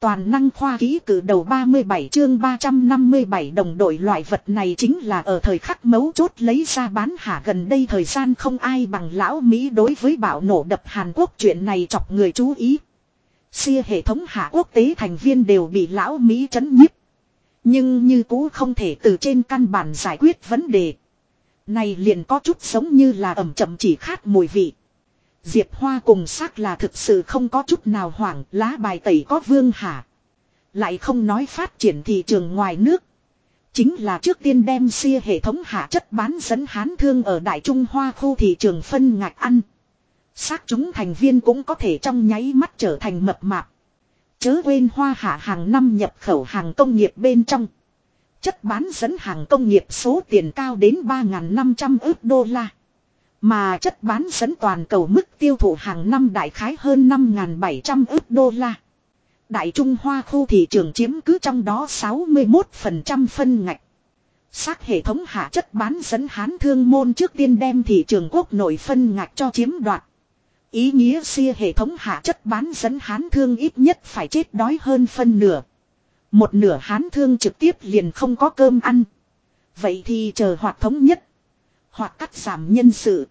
Toàn năng khoa ký cử đầu 37 chương 357 đồng đội loại vật này chính là ở thời khắc mấu chốt lấy ra bán hạ gần đây thời gian không ai bằng lão Mỹ đối với bạo nổ đập Hàn Quốc chuyện này chọc người chú ý. Xia hệ thống hạ quốc tế thành viên đều bị lão Mỹ chấn nhiếp. Nhưng như cũ không thể từ trên căn bản giải quyết vấn đề. Này liền có chút giống như là ẩm chậm chỉ khát mùi vị. Diệp Hoa cùng sắc là thực sự không có chút nào hoảng, lá bài tẩy có vương hả. Lại không nói phát triển thị trường ngoài nước. Chính là trước tiên đem xia hệ thống hạ chất bán dẫn hán thương ở Đại Trung Hoa khu thị trường phân ngạch ăn. Xác chúng thành viên cũng có thể trong nháy mắt trở thành mập mạp. Chớ quên hoa hạ hàng năm nhập khẩu hàng công nghiệp bên trong. Chất bán dẫn hàng công nghiệp số tiền cao đến 3.500 ước đô la. Mà chất bán dẫn toàn cầu mức tiêu thụ hàng năm đại khái hơn 5.700 ước đô la. Đại Trung Hoa khu thị trường chiếm cứ trong đó 61% phân ngạch. Xác hệ thống hạ chất bán dẫn hán thương môn trước tiên đem thị trường quốc nội phân ngạch cho chiếm đoạt. Ý nghĩa xia hệ thống hạ chất bán dẫn hán thương ít nhất phải chết đói hơn phân nửa. Một nửa hán thương trực tiếp liền không có cơm ăn. Vậy thì chờ hoạt thống nhất. Hoặc cắt giảm nhân sự.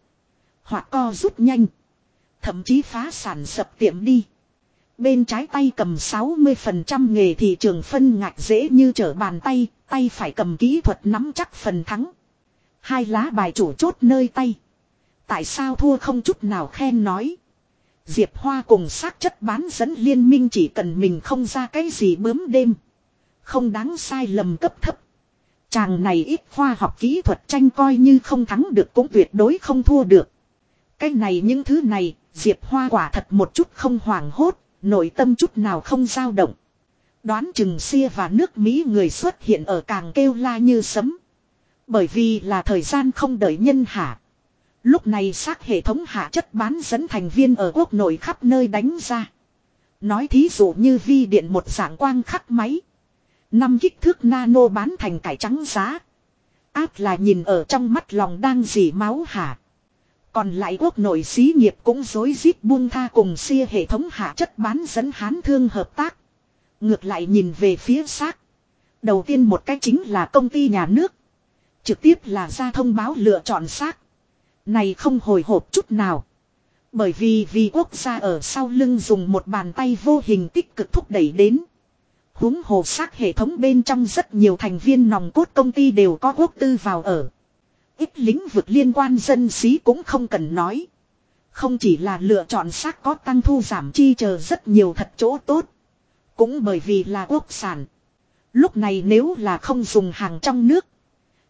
Hoặc co rút nhanh. Thậm chí phá sản sập tiệm đi. Bên trái tay cầm 60% nghề thị trường phân ngạch dễ như trở bàn tay, tay phải cầm kỹ thuật nắm chắc phần thắng. Hai lá bài chủ chốt nơi tay. Tại sao thua không chút nào khen nói. Diệp Hoa cùng xác chất bán dẫn liên minh chỉ cần mình không ra cái gì bướm đêm. Không đáng sai lầm cấp thấp. Chàng này ít khoa học kỹ thuật tranh coi như không thắng được cũng tuyệt đối không thua được. Cái này những thứ này, Diệp Hoa quả thật một chút không hoảng hốt, nội tâm chút nào không dao động. Đoán chừng xia và nước Mỹ người xuất hiện ở càng kêu la như sấm. Bởi vì là thời gian không đợi nhân hạ. Lúc này xác hệ thống hạ chất bán dẫn thành viên ở quốc nội khắp nơi đánh ra. Nói thí dụ như vi điện một dạng quang khắc máy. Năm kích thước nano bán thành cải trắng giá. Áp là nhìn ở trong mắt lòng đang dỉ máu hả. Còn lại quốc nội xí nghiệp cũng dối rít buông tha cùng xia hệ thống hạ chất bán dẫn hán thương hợp tác. Ngược lại nhìn về phía xác. Đầu tiên một cách chính là công ty nhà nước. Trực tiếp là ra thông báo lựa chọn xác. Này không hồi hộp chút nào. Bởi vì vì quốc gia ở sau lưng dùng một bàn tay vô hình tích cực thúc đẩy đến huống hồ xác hệ thống bên trong rất nhiều thành viên nòng cốt công ty đều có quốc tư vào ở. Ít lĩnh vực liên quan dân xí cũng không cần nói. Không chỉ là lựa chọn xác có tăng thu giảm chi chờ rất nhiều thật chỗ tốt. Cũng bởi vì là quốc sản. Lúc này nếu là không dùng hàng trong nước.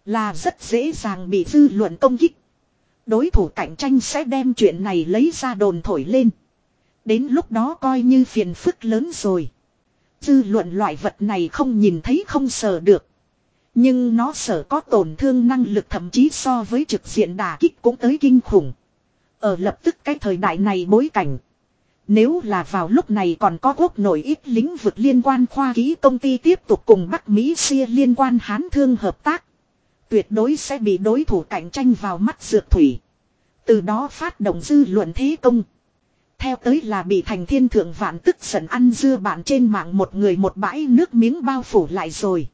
Là rất dễ dàng bị dư luận công kích. Đối thủ cạnh tranh sẽ đem chuyện này lấy ra đồn thổi lên. Đến lúc đó coi như phiền phức lớn rồi. Dư luận loại vật này không nhìn thấy không sờ được. Nhưng nó sở có tổn thương năng lực thậm chí so với trực diện đà kích cũng tới kinh khủng. Ở lập tức cái thời đại này bối cảnh. Nếu là vào lúc này còn có quốc nội ít lĩnh vực liên quan khoa ký công ty tiếp tục cùng Bắc Mỹ xia liên quan hán thương hợp tác. Tuyệt đối sẽ bị đối thủ cạnh tranh vào mắt dược thủy. Từ đó phát động dư luận thế công. Theo tới là bị thành thiên thượng vạn tức giận ăn dưa bạn trên mạng một người một bãi nước miếng bao phủ lại rồi.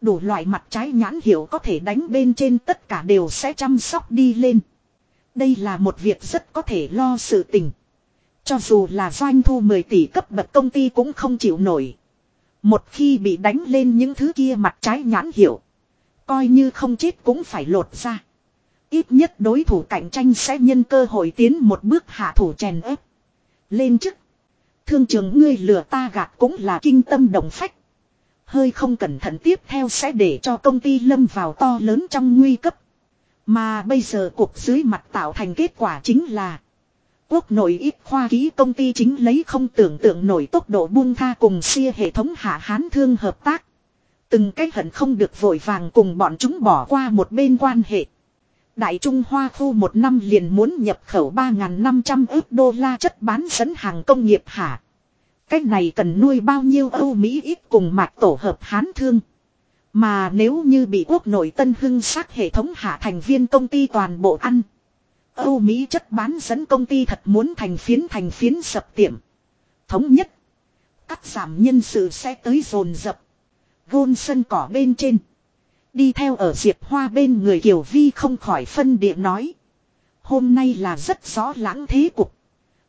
Đủ loại mặt trái nhãn hiệu có thể đánh bên trên tất cả đều sẽ chăm sóc đi lên. Đây là một việc rất có thể lo sự tình. Cho dù là doanh thu 10 tỷ cấp bậc công ty cũng không chịu nổi. Một khi bị đánh lên những thứ kia mặt trái nhãn hiệu. Coi như không chết cũng phải lột ra. Ít nhất đối thủ cạnh tranh sẽ nhân cơ hội tiến một bước hạ thủ chèn ép. Lên chức. Thương trường ngươi lừa ta gạt cũng là kinh tâm động phách. Hơi không cẩn thận tiếp theo sẽ để cho công ty lâm vào to lớn trong nguy cấp. Mà bây giờ cuộc dưới mặt tạo thành kết quả chính là, Quốc nội ít khoa ký công ty chính lấy không tưởng tượng nổi tốc độ buông tha cùng xia hệ thống hạ hán thương hợp tác. Từng cái hận không được vội vàng cùng bọn chúng bỏ qua một bên quan hệ. Đại Trung Hoa khu một năm liền muốn nhập khẩu 3.500 ước đô la chất bán dẫn hàng công nghiệp hả. Cách này cần nuôi bao nhiêu Âu Mỹ ít cùng mạc tổ hợp hán thương. Mà nếu như bị quốc nội tân hưng sát hệ thống hạ thành viên công ty toàn bộ ăn. Âu Mỹ chất bán dẫn công ty thật muốn thành phiến thành phiến sập tiệm. Thống nhất. Cắt giảm nhân sự sẽ tới dồn dập. Gôn sân cỏ bên trên. Đi theo ở Diệp Hoa bên người Kiều Vi không khỏi phân địa nói. Hôm nay là rất rõ lãng thế cục.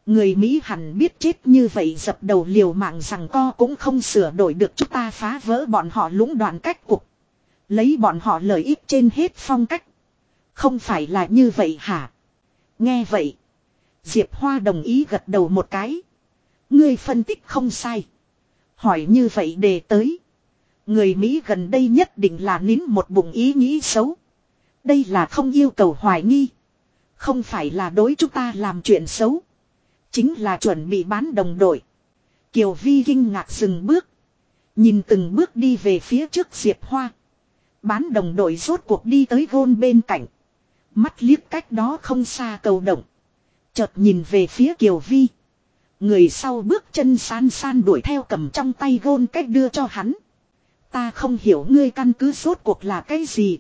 Người Mỹ hẳn biết chết như vậy dập đầu liều mạng rằng co cũng không sửa đổi được chúng ta phá vỡ bọn họ lũng đoạn cách cục. Lấy bọn họ lợi ích trên hết phong cách. Không phải là như vậy hả? Nghe vậy. Diệp Hoa đồng ý gật đầu một cái. Ngươi phân tích không sai. Hỏi như vậy để tới. Người Mỹ gần đây nhất định là nín một bụng ý nghĩ xấu. Đây là không yêu cầu hoài nghi. Không phải là đối chúng ta làm chuyện xấu. Chính là chuẩn bị bán đồng đội. Kiều Vi kinh ngạc dừng bước. Nhìn từng bước đi về phía trước Diệp Hoa. Bán đồng đội rốt cuộc đi tới gôn bên cạnh. Mắt liếc cách đó không xa cầu động. Chợt nhìn về phía Kiều Vi. Người sau bước chân san san đuổi theo cầm trong tay gôn cách đưa cho hắn. Ta không hiểu ngươi căn cứ rốt cuộc là cái gì.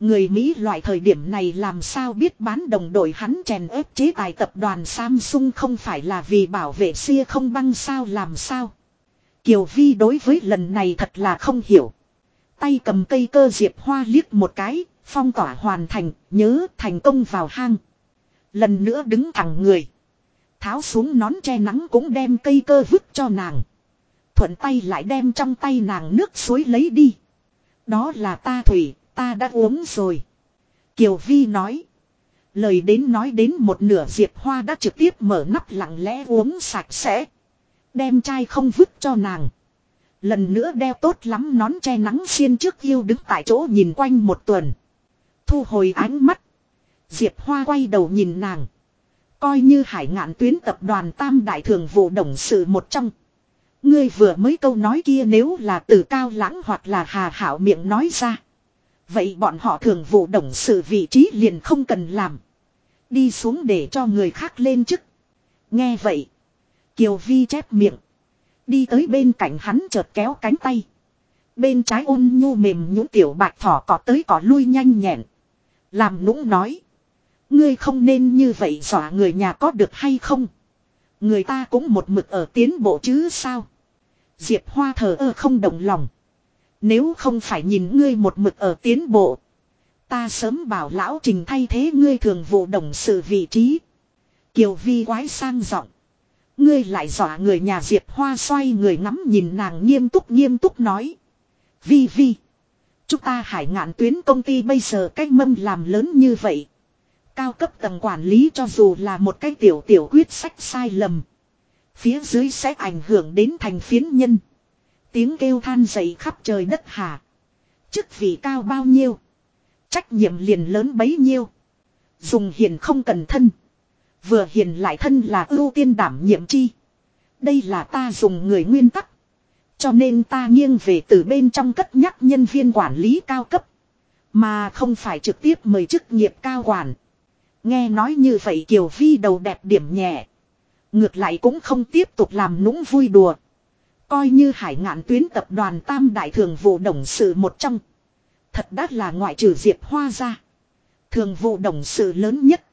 Người Mỹ loại thời điểm này làm sao biết bán đồng đội hắn chèn ép chế tài tập đoàn Samsung không phải là vì bảo vệ xia không băng sao làm sao. Kiều Vi đối với lần này thật là không hiểu. Tay cầm cây cơ diệp hoa liếc một cái, phong tỏa hoàn thành, nhớ thành công vào hang. Lần nữa đứng thẳng người. Tháo xuống nón che nắng cũng đem cây cơ vứt cho nàng. Thuận tay lại đem trong tay nàng nước suối lấy đi. Đó là ta thủy, ta đã uống rồi. Kiều Vi nói. Lời đến nói đến một nửa Diệp Hoa đã trực tiếp mở nắp lặng lẽ uống sạch sẽ. Đem chai không vứt cho nàng. Lần nữa đeo tốt lắm nón che nắng xiên trước yêu đứng tại chỗ nhìn quanh một tuần. Thu hồi ánh mắt. Diệp Hoa quay đầu nhìn nàng. Coi như hải ngạn tuyến tập đoàn tam đại thường vụ đồng sự một trong. Ngươi vừa mới câu nói kia nếu là từ cao lãng hoặc là hà hảo miệng nói ra. Vậy bọn họ thường vụ đồng sự vị trí liền không cần làm. Đi xuống để cho người khác lên chức. Nghe vậy. Kiều Vi chép miệng. Đi tới bên cạnh hắn chợt kéo cánh tay. Bên trái ôn nhu mềm nhũ tiểu bạch thỏ cỏ tới cỏ lui nhanh nhẹn. Làm nũng nói. Ngươi không nên như vậy dọa người nhà có được hay không. Người ta cũng một mực ở tiến bộ chứ sao. Diệp Hoa thờ ơ không động lòng. Nếu không phải nhìn ngươi một mực ở tiến bộ. Ta sớm bảo lão trình thay thế ngươi thường vụ đồng sự vị trí. Kiều Vi quái sang giọng. Ngươi lại dọa người nhà Diệp Hoa xoay người ngắm nhìn nàng nghiêm túc nghiêm túc nói. Vi Vi. Chúng ta hải ngạn tuyến công ty bây giờ cách mâm làm lớn như vậy. Cao cấp tầng quản lý cho dù là một cái tiểu tiểu quyết sách sai lầm. Phía dưới sẽ ảnh hưởng đến thành phiến nhân. Tiếng kêu than dậy khắp trời đất hà. Chức vị cao bao nhiêu. Trách nhiệm liền lớn bấy nhiêu. Dùng hiền không cần thân. Vừa hiền lại thân là ưu tiên đảm nhiệm chi. Đây là ta dùng người nguyên tắc. Cho nên ta nghiêng về từ bên trong cất nhắc nhân viên quản lý cao cấp. Mà không phải trực tiếp mời chức nghiệp cao quản. Nghe nói như vậy Kiều Vi đầu đẹp điểm nhẹ. Ngược lại cũng không tiếp tục làm nũng vui đùa. Coi như hải ngạn tuyến tập đoàn tam đại thường vụ đồng sự một trong. Thật đắt là ngoại trừ Diệp Hoa ra. Thường vụ đồng sự lớn nhất.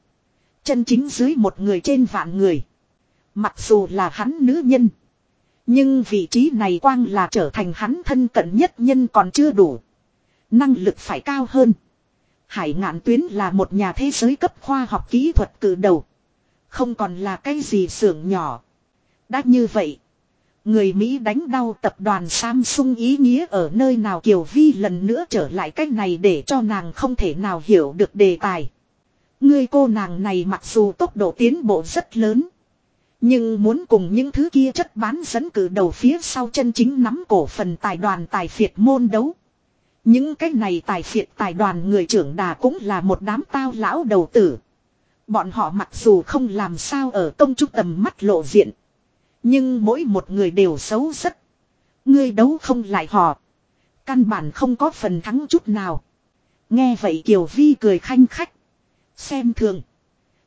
Chân chính dưới một người trên vạn người. Mặc dù là hắn nữ nhân. Nhưng vị trí này quang là trở thành hắn thân cận nhất nhân còn chưa đủ. Năng lực phải cao hơn. Hải ngạn tuyến là một nhà thế giới cấp khoa học kỹ thuật cử đầu. Không còn là cái gì xưởng nhỏ. Đã như vậy. Người Mỹ đánh đau tập đoàn Samsung ý nghĩa ở nơi nào Kiều Vi lần nữa trở lại cách này để cho nàng không thể nào hiểu được đề tài. Người cô nàng này mặc dù tốc độ tiến bộ rất lớn. Nhưng muốn cùng những thứ kia chất bán dẫn cử đầu phía sau chân chính nắm cổ phần tài đoàn tài phiệt môn đấu. Những cái này tài phiệt tài đoàn người trưởng đà cũng là một đám tao lão đầu tử. Bọn họ mặc dù không làm sao ở công trúc tầm mắt lộ diện. Nhưng mỗi một người đều xấu rất. Ngươi đấu không lại họ. Căn bản không có phần thắng chút nào. Nghe vậy Kiều Vi cười khanh khách. Xem thường.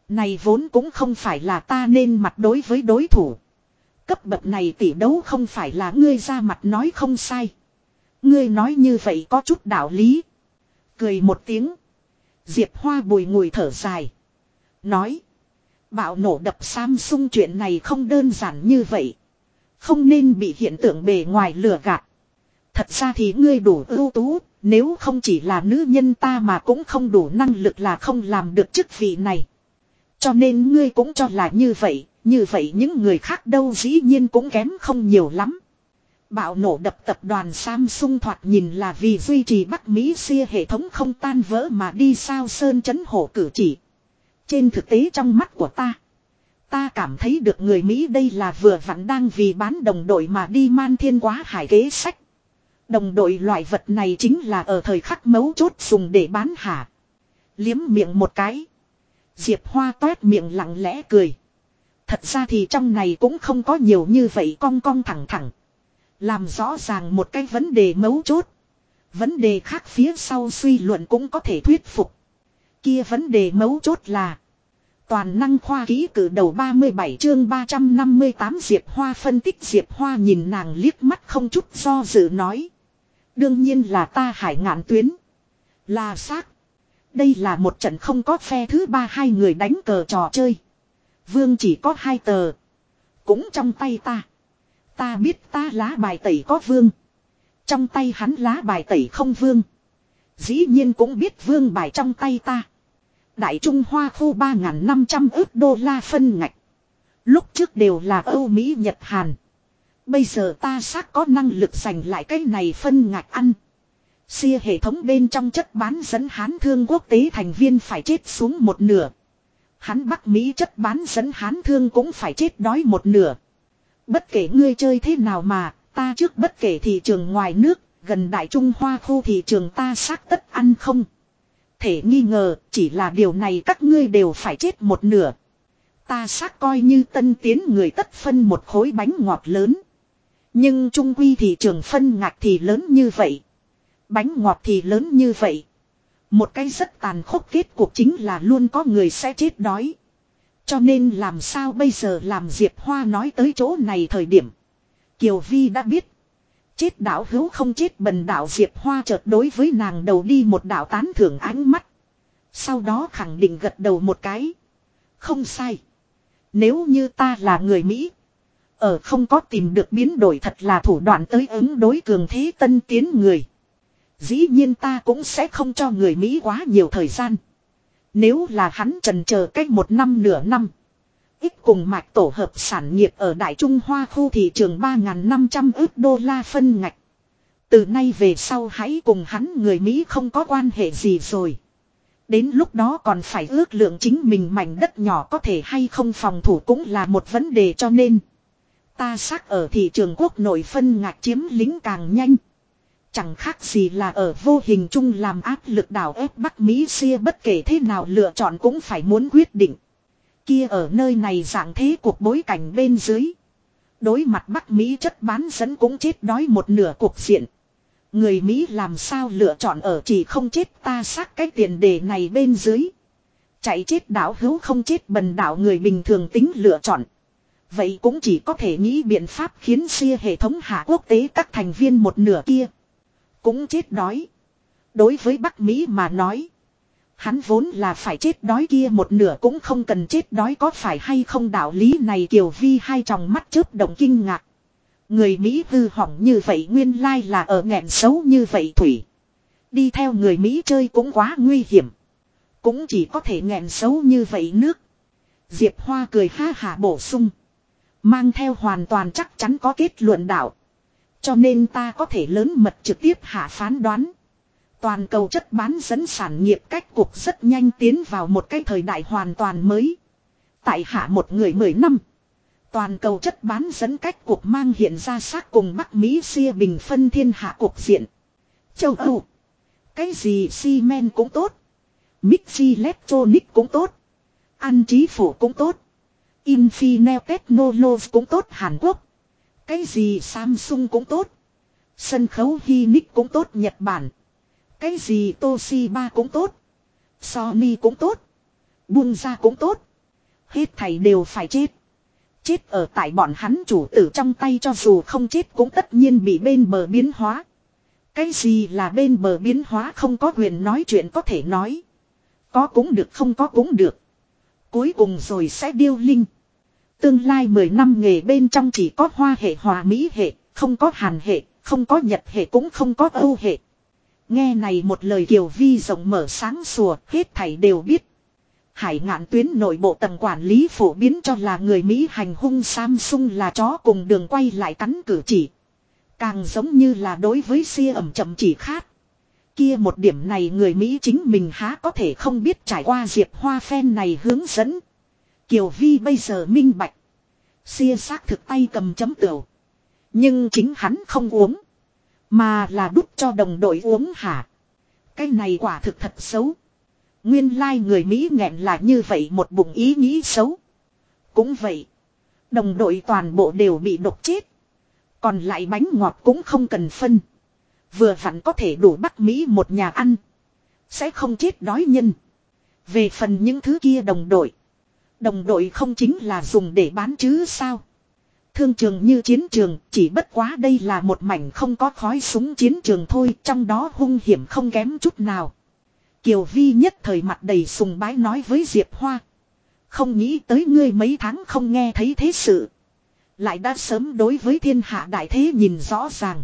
Này vốn cũng không phải là ta nên mặt đối với đối thủ. Cấp bậc này tỷ đấu không phải là ngươi ra mặt nói không sai. Ngươi nói như vậy có chút đạo lý. Cười một tiếng. Diệp Hoa bùi ngùi thở dài. Nói. Bạo nổ đập Samsung chuyện này không đơn giản như vậy. Không nên bị hiện tượng bề ngoài lừa gạt. Thật ra thì ngươi đủ ưu tú, nếu không chỉ là nữ nhân ta mà cũng không đủ năng lực là không làm được chức vị này. Cho nên ngươi cũng cho là như vậy, như vậy những người khác đâu dĩ nhiên cũng kém không nhiều lắm. Bạo nổ đập tập đoàn Samsung thoạt nhìn là vì duy trì Bắc Mỹ xia hệ thống không tan vỡ mà đi sao sơn chấn hổ cử chỉ. Trên thực tế trong mắt của ta. Ta cảm thấy được người Mỹ đây là vừa vặn đang vì bán đồng đội mà đi man thiên quá hải kế sách. Đồng đội loại vật này chính là ở thời khắc mấu chốt dùng để bán hả. Liếm miệng một cái. Diệp Hoa toét miệng lặng lẽ cười. Thật ra thì trong này cũng không có nhiều như vậy cong cong thẳng thẳng. Làm rõ ràng một cái vấn đề mấu chốt. Vấn đề khác phía sau suy luận cũng có thể thuyết phục. Kia vấn đề mấu chốt là. Toàn năng khoa ký cử đầu 37 chương 358 Diệp Hoa phân tích Diệp Hoa nhìn nàng liếc mắt không chút do dự nói. Đương nhiên là ta hải ngạn tuyến. Là xác. Đây là một trận không có phe thứ ba hai người đánh cờ trò chơi. Vương chỉ có hai tờ. Cũng trong tay ta. Ta biết ta lá bài tẩy có vương. Trong tay hắn lá bài tẩy không vương. Dĩ nhiên cũng biết vương bài trong tay ta. Đại Trung Hoa khu 3.500 ước đô la phân ngạch. Lúc trước đều là Âu Mỹ Nhật Hàn. Bây giờ ta xác có năng lực giành lại cái này phân ngạch ăn. Xia hệ thống bên trong chất bán dẫn hán thương quốc tế thành viên phải chết xuống một nửa. Hán Bắc Mỹ chất bán dẫn hán thương cũng phải chết đói một nửa. Bất kể ngươi chơi thế nào mà, ta trước bất kể thị trường ngoài nước, gần Đại Trung Hoa khu thị trường ta xác tất ăn không. Thể nghi ngờ, chỉ là điều này các ngươi đều phải chết một nửa. Ta xác coi như tân tiến người tất phân một khối bánh ngọt lớn. Nhưng trung quy thị trường phân ngạc thì lớn như vậy. Bánh ngọt thì lớn như vậy. Một cái rất tàn khốc kết cuộc chính là luôn có người sẽ chết đói. Cho nên làm sao bây giờ làm Diệp Hoa nói tới chỗ này thời điểm. Kiều Vi đã biết. Chết đạo hữu không chết bần đạo Diệp Hoa chợt đối với nàng đầu đi một đạo tán thưởng ánh mắt. Sau đó khẳng định gật đầu một cái. Không sai. Nếu như ta là người Mỹ. Ở không có tìm được biến đổi thật là thủ đoạn tới ứng đối cường thế tân tiến người. Dĩ nhiên ta cũng sẽ không cho người Mỹ quá nhiều thời gian. Nếu là hắn trần chờ cách một năm nửa năm. Ít cùng mạch tổ hợp sản nghiệp ở Đại Trung Hoa khu thị trường 3.500 ước đô la phân ngạch. Từ nay về sau hãy cùng hắn người Mỹ không có quan hệ gì rồi. Đến lúc đó còn phải ước lượng chính mình mảnh đất nhỏ có thể hay không phòng thủ cũng là một vấn đề cho nên. Ta xác ở thị trường quốc nội phân ngạch chiếm lính càng nhanh. Chẳng khác gì là ở vô hình chung làm áp lực đảo ép Bắc Mỹ xia bất kể thế nào lựa chọn cũng phải muốn quyết định. Kia ở nơi này dạng thế cuộc bối cảnh bên dưới. Đối mặt Bắc Mỹ chất bán dẫn cũng chết đói một nửa cuộc diện. Người Mỹ làm sao lựa chọn ở chỉ không chết ta xác cái tiền đề này bên dưới. Chạy chết đảo hữu không chết bần đảo người bình thường tính lựa chọn. Vậy cũng chỉ có thể nghĩ biện pháp khiến xia hệ thống hạ quốc tế các thành viên một nửa kia. Cũng chết đói. Đối với Bắc Mỹ mà nói. Hắn vốn là phải chết đói kia một nửa cũng không cần chết đói có phải hay không đạo lý này Kiều Vi hai tròng mắt chớp động kinh ngạc. Người Mỹ hư hỏng như vậy nguyên lai là ở nghẹn xấu như vậy Thủy. Đi theo người Mỹ chơi cũng quá nguy hiểm. Cũng chỉ có thể nghẹn xấu như vậy nước. Diệp Hoa cười ha hà bổ sung. Mang theo hoàn toàn chắc chắn có kết luận đạo. Cho nên ta có thể lớn mật trực tiếp hạ phán đoán. Toàn cầu chất bán dẫn sản nghiệp cách cục rất nhanh tiến vào một cái thời đại hoàn toàn mới. Tại hạ một người mười năm. Toàn cầu chất bán dẫn cách cục mang hiện ra sát cùng Bắc Mỹ xia bình phân thiên hạ cục diện. Châu Âu. Cái gì xi men cũng tốt. Mixi Electronic cũng tốt. An trí phủ cũng tốt. Infinel Technologies cũng tốt, Hàn Quốc. Cái gì Samsung cũng tốt. Sân khấu Hinic cũng tốt, Nhật Bản. Cái gì Toshiba cũng tốt. Sony cũng tốt. Buông ra cũng tốt. Hết thầy đều phải chết. Chết ở tại bọn hắn chủ tử trong tay cho dù không chết cũng tất nhiên bị bên bờ biến hóa. Cái gì là bên bờ biến hóa không có quyền nói chuyện có thể nói. Có cũng được không có cũng được. Cuối cùng rồi sẽ điêu linh. Tương lai 10 năm nghề bên trong chỉ có hoa hệ hòa mỹ hệ, không có hàn hệ, không có nhật hệ cũng không có âu hệ. Nghe này một lời Kiều Vi rộng mở sáng sủa, hết thảy đều biết. Hải ngạn tuyến nội bộ tầng quản lý phổ biến cho là người Mỹ hành hung Samsung là chó cùng đường quay lại cắn cử chỉ. Càng giống như là đối với xia ẩm chậm chỉ khát. Kia một điểm này người Mỹ chính mình há có thể không biết trải qua diệp hoa phen này hướng dẫn. Kiều Vi bây giờ minh bạch. Xia xác thực tay cầm chấm tửu. Nhưng chính hắn không uống. Mà là đút cho đồng đội uống hả. Cái này quả thực thật xấu. Nguyên lai like người Mỹ nghẹn là như vậy một bụng ý nghĩ xấu. Cũng vậy. Đồng đội toàn bộ đều bị độc chết. Còn lại bánh ngọt cũng không cần phân. Vừa vặn có thể đủ bắt Mỹ một nhà ăn. Sẽ không chết đói nhân. Về phần những thứ kia đồng đội. Đồng đội không chính là dùng để bán chứ sao. Thương trường như chiến trường, chỉ bất quá đây là một mảnh không có khói súng chiến trường thôi, trong đó hung hiểm không kém chút nào. Kiều Vi nhất thời mặt đầy sùng bái nói với Diệp Hoa. Không nghĩ tới ngươi mấy tháng không nghe thấy thế sự. Lại đã sớm đối với thiên hạ đại thế nhìn rõ ràng.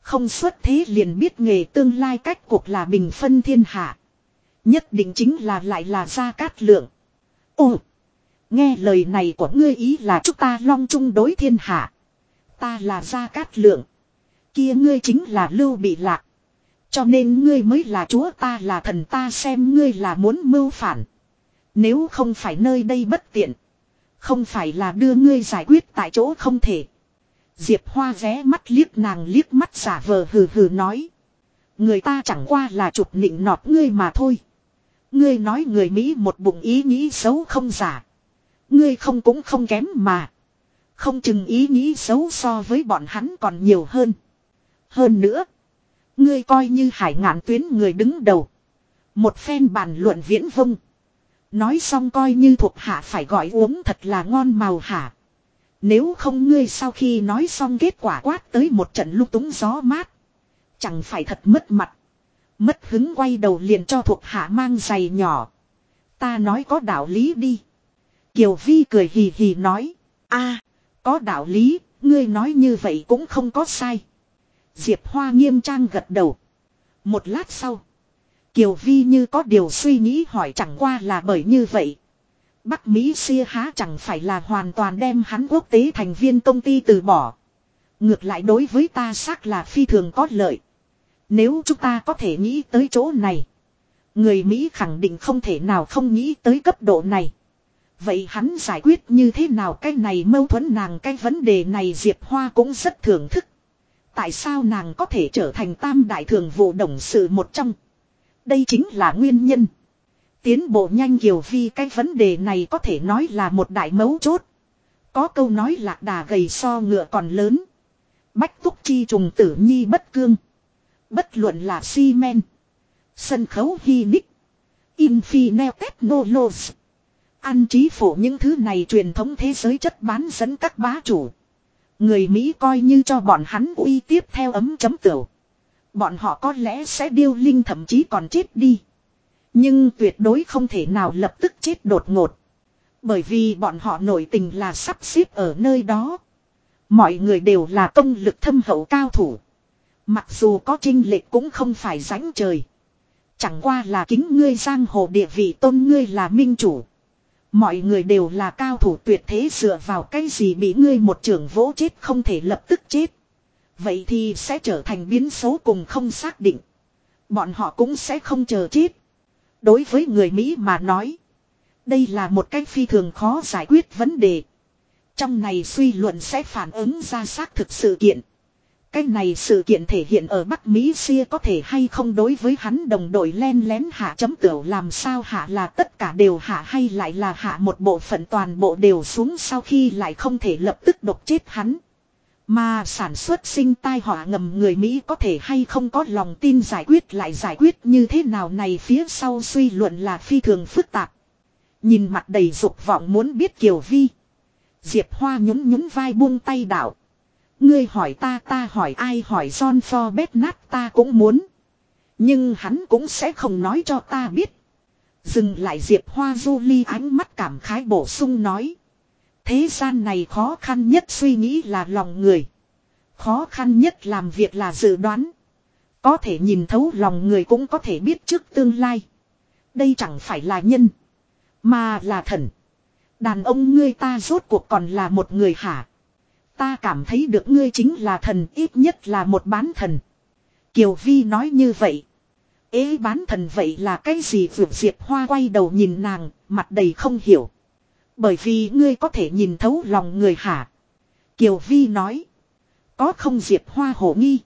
Không xuất thế liền biết nghề tương lai cách cuộc là bình phân thiên hạ. Nhất định chính là lại là gia cát lượng. Ồ! Nghe lời này của ngươi ý là chúng ta long chung đối thiên hạ. Ta là gia cát lượng. Kia ngươi chính là lưu bị lạc. Cho nên ngươi mới là chúa ta là thần ta xem ngươi là muốn mưu phản. Nếu không phải nơi đây bất tiện. Không phải là đưa ngươi giải quyết tại chỗ không thể. Diệp Hoa vé mắt liếc nàng liếc mắt giả vờ hừ hừ nói. Người ta chẳng qua là chụp nịnh nọt ngươi mà thôi. Ngươi nói người Mỹ một bụng ý nghĩ xấu không giả. Ngươi không cũng không kém mà. Không chừng ý nghĩ xấu so với bọn hắn còn nhiều hơn. Hơn nữa. Ngươi coi như hải ngạn tuyến người đứng đầu. Một phen bàn luận viễn vông. Nói xong coi như thuộc hạ phải gọi uống thật là ngon màu hả. Nếu không ngươi sau khi nói xong kết quả quát tới một trận lúc túng gió mát. Chẳng phải thật mất mặt. Mất hứng quay đầu liền cho thuộc hạ mang giày nhỏ. Ta nói có đạo lý đi. Kiều Vi cười hì hì nói. a có đạo lý, ngươi nói như vậy cũng không có sai. Diệp Hoa nghiêm trang gật đầu. Một lát sau. Kiều Vi như có điều suy nghĩ hỏi chẳng qua là bởi như vậy. Bắc Mỹ xia há chẳng phải là hoàn toàn đem hắn quốc tế thành viên công ty từ bỏ. Ngược lại đối với ta xác là phi thường có lợi. Nếu chúng ta có thể nghĩ tới chỗ này. Người Mỹ khẳng định không thể nào không nghĩ tới cấp độ này. Vậy hắn giải quyết như thế nào cái này mâu thuẫn nàng cái vấn đề này Diệp Hoa cũng rất thưởng thức. Tại sao nàng có thể trở thành tam đại thường vụ đồng sự một trong. Đây chính là nguyên nhân. Tiến bộ nhanh Kiều Vi cái vấn đề này có thể nói là một đại mấu chốt. Có câu nói lạc đà gầy so ngựa còn lớn. Bách túc chi trùng tử nhi bất cương. Bất luận là xi men. Sân khấu hy nick. Infinel technology. Ăn trí phổ những thứ này truyền thống thế giới chất bán dẫn các bá chủ. Người Mỹ coi như cho bọn hắn uy tiếp theo ấm chấm tửu. Bọn họ có lẽ sẽ điêu linh thậm chí còn chết đi. Nhưng tuyệt đối không thể nào lập tức chết đột ngột. Bởi vì bọn họ nổi tình là sắp xếp ở nơi đó. Mọi người đều là công lực thâm hậu cao thủ. Mặc dù có trinh lệch cũng không phải ránh trời. Chẳng qua là kính ngươi giang hồ địa vị tôn ngươi là minh chủ. Mọi người đều là cao thủ tuyệt thế dựa vào cái gì bị ngươi một trưởng vỗ chết không thể lập tức chết. Vậy thì sẽ trở thành biến số cùng không xác định. Bọn họ cũng sẽ không chờ chết. Đối với người Mỹ mà nói. Đây là một cách phi thường khó giải quyết vấn đề. Trong này suy luận sẽ phản ứng ra xác thực sự kiện. Cái này sự kiện thể hiện ở Bắc Mỹ xia có thể hay không đối với hắn đồng đội len lén hạ chấm tiểu làm sao hạ là tất cả đều hạ hay lại là hạ một bộ phận toàn bộ đều xuống sau khi lại không thể lập tức độc chết hắn. Mà sản xuất sinh tai họa ngầm người Mỹ có thể hay không có lòng tin giải quyết lại giải quyết như thế nào này phía sau suy luận là phi thường phức tạp. Nhìn mặt đầy dục vọng muốn biết Kiều Vi. Diệp Hoa nhún nhún vai buông tay đảo. Ngươi hỏi ta ta hỏi ai hỏi John Forbes nát ta cũng muốn. Nhưng hắn cũng sẽ không nói cho ta biết. Dừng lại Diệp Hoa Du Ly ánh mắt cảm khái bổ sung nói. Thế gian này khó khăn nhất suy nghĩ là lòng người. Khó khăn nhất làm việc là dự đoán. Có thể nhìn thấu lòng người cũng có thể biết trước tương lai. Đây chẳng phải là nhân. Mà là thần. Đàn ông ngươi ta rốt cuộc còn là một người hả. Ta cảm thấy được ngươi chính là thần ít nhất là một bán thần. Kiều Vi nói như vậy. Ế bán thần vậy là cái gì vượt diệp hoa quay đầu nhìn nàng, mặt đầy không hiểu. Bởi vì ngươi có thể nhìn thấu lòng người hả. Kiều Vi nói. Có không diệp hoa hổ nghi.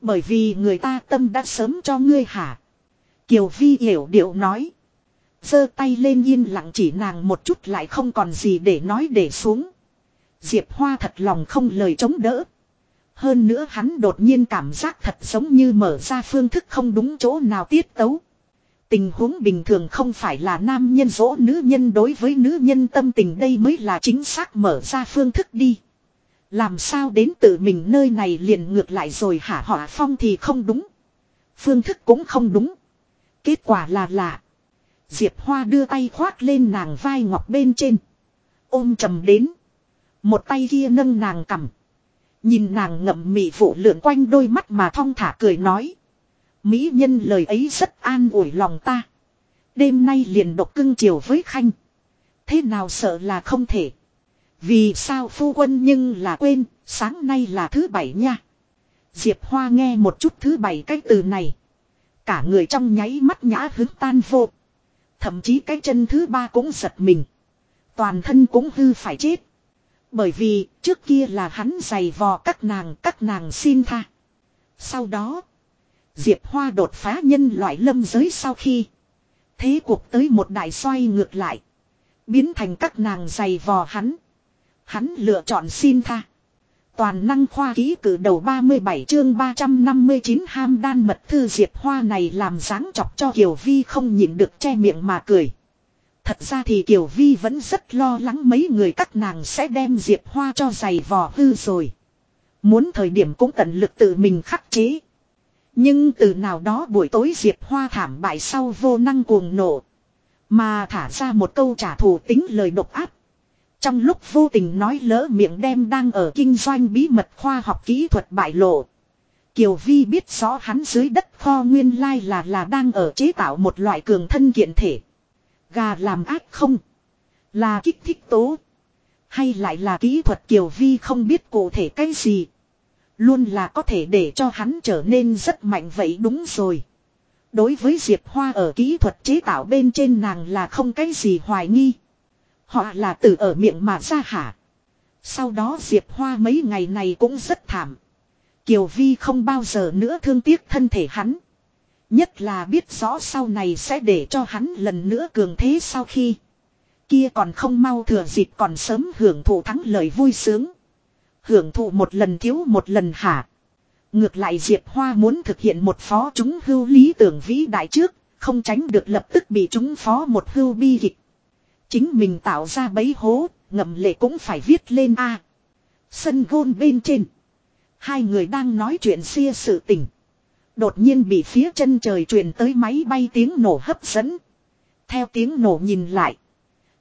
Bởi vì người ta tâm đã sớm cho ngươi hả. Kiều Vi hiểu điệu nói giơ tay lên yên lặng chỉ nàng một chút lại không còn gì để nói để xuống. Diệp Hoa thật lòng không lời chống đỡ. Hơn nữa hắn đột nhiên cảm giác thật giống như mở ra phương thức không đúng chỗ nào tiết tấu. Tình huống bình thường không phải là nam nhân dỗ nữ nhân đối với nữ nhân tâm tình đây mới là chính xác mở ra phương thức đi. Làm sao đến tự mình nơi này liền ngược lại rồi hả họa phong thì không đúng. Phương thức cũng không đúng. Kết quả là lạ. Diệp Hoa đưa tay khoát lên nàng vai ngọc bên trên. Ôm trầm đến. Một tay kia nâng nàng cầm. Nhìn nàng ngậm mị vụ lượn quanh đôi mắt mà thong thả cười nói. Mỹ nhân lời ấy rất an ủi lòng ta. Đêm nay liền độc cưng chiều với Khanh. Thế nào sợ là không thể. Vì sao phu quân nhưng là quên, sáng nay là thứ bảy nha. Diệp Hoa nghe một chút thứ bảy cái từ này. Cả người trong nháy mắt nhã hứng tan vô. Thậm chí cái chân thứ ba cũng giật mình. Toàn thân cũng hư phải chết. Bởi vì, trước kia là hắn giày vò các nàng các nàng xin tha. Sau đó. Diệp Hoa đột phá nhân loại lâm giới sau khi. Thế cuộc tới một đại xoay ngược lại. Biến thành các nàng giày vò hắn. Hắn lựa chọn xin tha. Toàn năng khoa ký cử đầu 37 chương 359 ham đan mật thư diệp hoa này làm dáng chọc cho Kiều Vi không nhịn được che miệng mà cười. Thật ra thì Kiều Vi vẫn rất lo lắng mấy người các nàng sẽ đem diệp hoa cho giày vò hư rồi. Muốn thời điểm cũng tận lực tự mình khắc chế. Nhưng từ nào đó buổi tối diệp hoa thảm bại sau vô năng cuồng nổ. Mà thả ra một câu trả thù tính lời độc áp. Trong lúc vô tình nói lỡ miệng đem đang ở kinh doanh bí mật khoa học kỹ thuật bại lộ. Kiều Vi biết rõ hắn dưới đất kho nguyên lai là là đang ở chế tạo một loại cường thân kiện thể. Gà làm ác không? Là kích thích tố. Hay lại là kỹ thuật Kiều Vi không biết cụ thể cái gì. Luôn là có thể để cho hắn trở nên rất mạnh vậy đúng rồi. Đối với Diệp Hoa ở kỹ thuật chế tạo bên trên nàng là không cái gì hoài nghi. Họ là từ ở miệng mà ra hả. Sau đó Diệp Hoa mấy ngày này cũng rất thảm. Kiều Vi không bao giờ nữa thương tiếc thân thể hắn. Nhất là biết rõ sau này sẽ để cho hắn lần nữa cường thế sau khi. Kia còn không mau thừa dịp còn sớm hưởng thụ thắng lợi vui sướng. Hưởng thụ một lần thiếu một lần hả. Ngược lại Diệp Hoa muốn thực hiện một phó chúng hưu lý tưởng vĩ đại trước, không tránh được lập tức bị chúng phó một hưu bi kịch. Chính mình tạo ra bấy hố, ngậm lệ cũng phải viết lên a. Sân gôn bên trên. Hai người đang nói chuyện xia sự tình. Đột nhiên bị phía chân trời truyền tới máy bay tiếng nổ hấp dẫn. Theo tiếng nổ nhìn lại.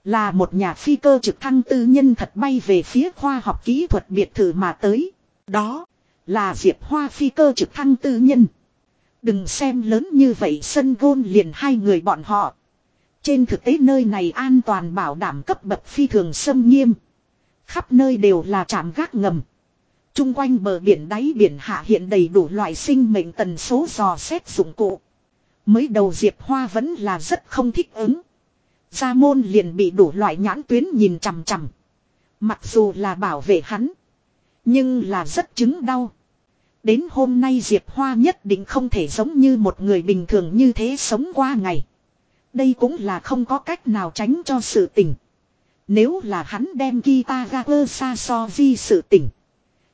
Là một nhà phi cơ trực thăng tư nhân thật bay về phía khoa học kỹ thuật biệt thự mà tới. Đó là Diệp Hoa phi cơ trực thăng tư nhân. Đừng xem lớn như vậy, sân gôn liền hai người bọn họ. Trên thực tế nơi này an toàn bảo đảm cấp bậc phi thường xâm nghiêm. Khắp nơi đều là trạm gác ngầm. Trung quanh bờ biển đáy biển hạ hiện đầy đủ loại sinh mệnh tần số dò xét dụng cụ. Mới đầu Diệp Hoa vẫn là rất không thích ứng. Gia môn liền bị đủ loại nhãn tuyến nhìn chằm chằm. Mặc dù là bảo vệ hắn. Nhưng là rất chứng đau. Đến hôm nay Diệp Hoa nhất định không thể giống như một người bình thường như thế sống qua ngày. Đây cũng là không có cách nào tránh cho sự tình. Nếu là hắn đem guitar ra đưa ra Sasoji sự tình.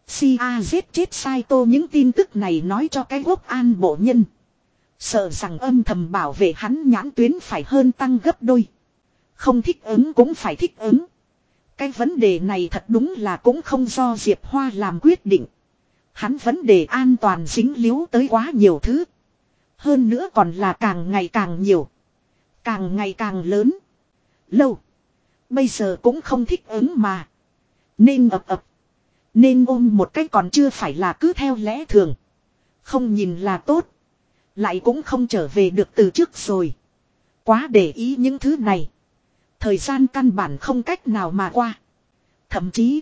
Si A giết chết Saito những tin tức này nói cho cái quốc an bộ nhân. Sợ rằng âm thầm bảo vệ hắn nhãn tuyến phải hơn tăng gấp đôi. Không thích ứng cũng phải thích ứng. Cái vấn đề này thật đúng là cũng không do Diệp Hoa làm quyết định. Hắn vấn đề an toàn dính líu tới quá nhiều thứ. Hơn nữa còn là càng ngày càng nhiều. Càng ngày càng lớn. Lâu. Bây giờ cũng không thích ứng mà. Nên ập ập. Nên ôm một cách còn chưa phải là cứ theo lẽ thường. Không nhìn là tốt. Lại cũng không trở về được từ trước rồi. Quá để ý những thứ này. Thời gian căn bản không cách nào mà qua. Thậm chí.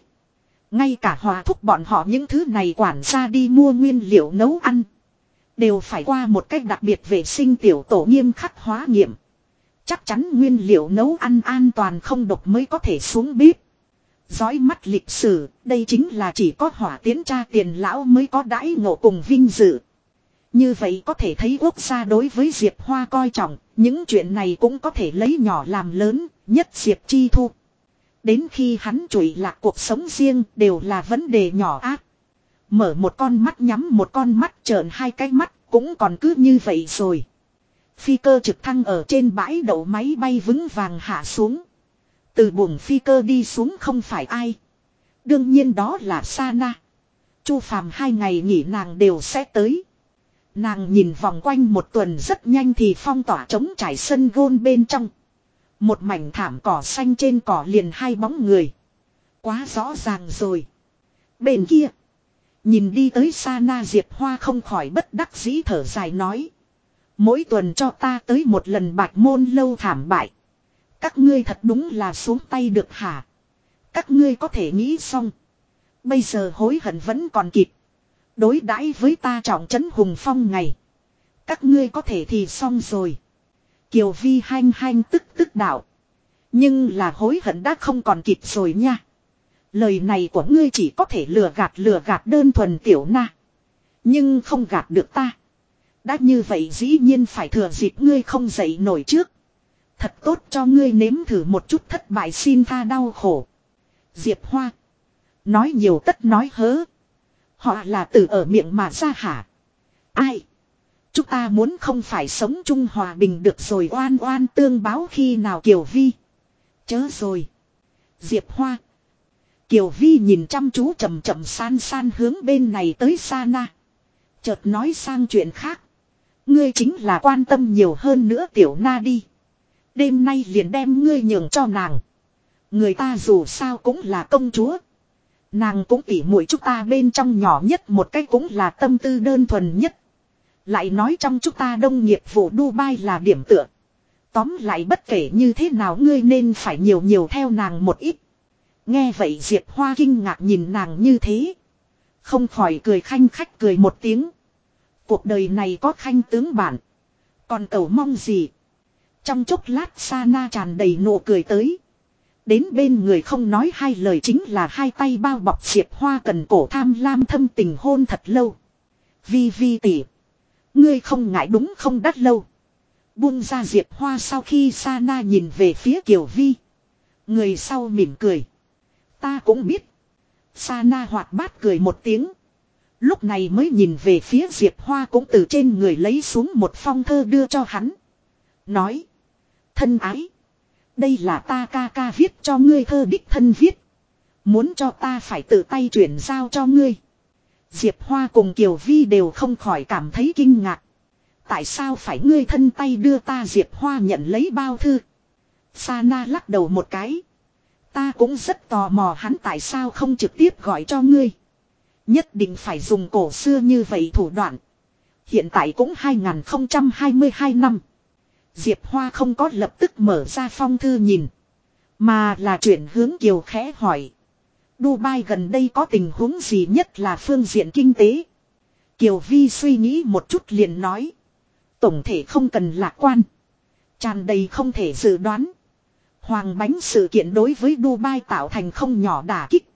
Ngay cả hòa thúc bọn họ những thứ này quản ra đi mua nguyên liệu nấu ăn. Đều phải qua một cách đặc biệt vệ sinh tiểu tổ nghiêm khắc hóa nghiệm. Chắc chắn nguyên liệu nấu ăn an toàn không độc mới có thể xuống bếp. Dõi mắt lịch sử, đây chính là chỉ có hỏa tiến tra tiền lão mới có đãi ngộ cùng vinh dự. Như vậy có thể thấy quốc gia đối với Diệp Hoa coi trọng, những chuyện này cũng có thể lấy nhỏ làm lớn, nhất Diệp Chi Thu. Đến khi hắn trụi lạc cuộc sống riêng đều là vấn đề nhỏ ác. Mở một con mắt nhắm một con mắt trợn hai cái mắt cũng còn cứ như vậy rồi. Phi cơ trực thăng ở trên bãi đậu máy bay vững vàng hạ xuống. Từ buồng phi cơ đi xuống không phải ai. Đương nhiên đó là Sana. Chu phàm hai ngày nghỉ nàng đều sẽ tới. Nàng nhìn vòng quanh một tuần rất nhanh thì phong tỏa trống trải sân gôn bên trong. Một mảnh thảm cỏ xanh trên cỏ liền hai bóng người. Quá rõ ràng rồi. Bên kia. Nhìn đi tới Sana Diệp Hoa không khỏi bất đắc dĩ thở dài nói. Mỗi tuần cho ta tới một lần bạch môn lâu thảm bại. Các ngươi thật đúng là xuống tay được hả? Các ngươi có thể nghĩ xong. Bây giờ hối hận vẫn còn kịp. Đối đãi với ta trọng trấn hùng phong ngày. Các ngươi có thể thì xong rồi. Kiều Vi hanh hanh tức tức đạo. Nhưng là hối hận đã không còn kịp rồi nha. Lời này của ngươi chỉ có thể lừa gạt lừa gạt đơn thuần tiểu na. Nhưng không gạt được ta. Đã như vậy dĩ nhiên phải thừa dịp ngươi không dậy nổi trước. Thật tốt cho ngươi nếm thử một chút thất bại xin tha đau khổ. Diệp Hoa. Nói nhiều tất nói hớ. Họ là từ ở miệng mà ra hả? Ai? Chúng ta muốn không phải sống chung hòa bình được rồi oan oan tương báo khi nào Kiều Vi. Chớ rồi. Diệp Hoa. Kiều Vi nhìn chăm chú chậm chậm san san hướng bên này tới Sana. Chợt nói sang chuyện khác. Ngươi chính là quan tâm nhiều hơn nữa tiểu na đi. Đêm nay liền đem ngươi nhường cho nàng. Người ta dù sao cũng là công chúa. Nàng cũng tỉ muội chúng ta bên trong nhỏ nhất một cách cũng là tâm tư đơn thuần nhất. Lại nói trong chúng ta đông nghiệp vụ Dubai là điểm tựa. Tóm lại bất kể như thế nào ngươi nên phải nhiều nhiều theo nàng một ít. Nghe vậy Diệp Hoa kinh ngạc nhìn nàng như thế. Không khỏi cười khanh khách cười một tiếng. Cuộc đời này có khanh tướng bản. Còn cầu mong gì? Trong chốc lát Sana tràn đầy nụ cười tới. Đến bên người không nói hai lời chính là hai tay bao bọc Diệp Hoa cần cổ tham lam thâm tình hôn thật lâu. Vi vi tỉ. Ngươi không ngại đúng không đắt lâu. Buông ra Diệp Hoa sau khi Sana nhìn về phía Kiều Vi. Người sau mỉm cười. Ta cũng biết. Sana hoạt bát cười một tiếng. Lúc này mới nhìn về phía Diệp Hoa cũng từ trên người lấy xuống một phong thơ đưa cho hắn. Nói. Thân ái. Đây là ta ca ca viết cho ngươi thơ đích thân viết. Muốn cho ta phải tự tay chuyển giao cho ngươi. Diệp Hoa cùng Kiều Vi đều không khỏi cảm thấy kinh ngạc. Tại sao phải ngươi thân tay đưa ta Diệp Hoa nhận lấy bao thư? Sana lắc đầu một cái. Ta cũng rất tò mò hắn tại sao không trực tiếp gọi cho ngươi. Nhất định phải dùng cổ xưa như vậy thủ đoạn. Hiện tại cũng 2022 năm. Diệp Hoa không có lập tức mở ra phong thư nhìn. Mà là chuyển hướng Kiều khẽ hỏi. Dubai gần đây có tình huống gì nhất là phương diện kinh tế. Kiều Vi suy nghĩ một chút liền nói. Tổng thể không cần lạc quan. Tràn đầy không thể dự đoán. Hoàng bánh sự kiện đối với Dubai tạo thành không nhỏ đả kích.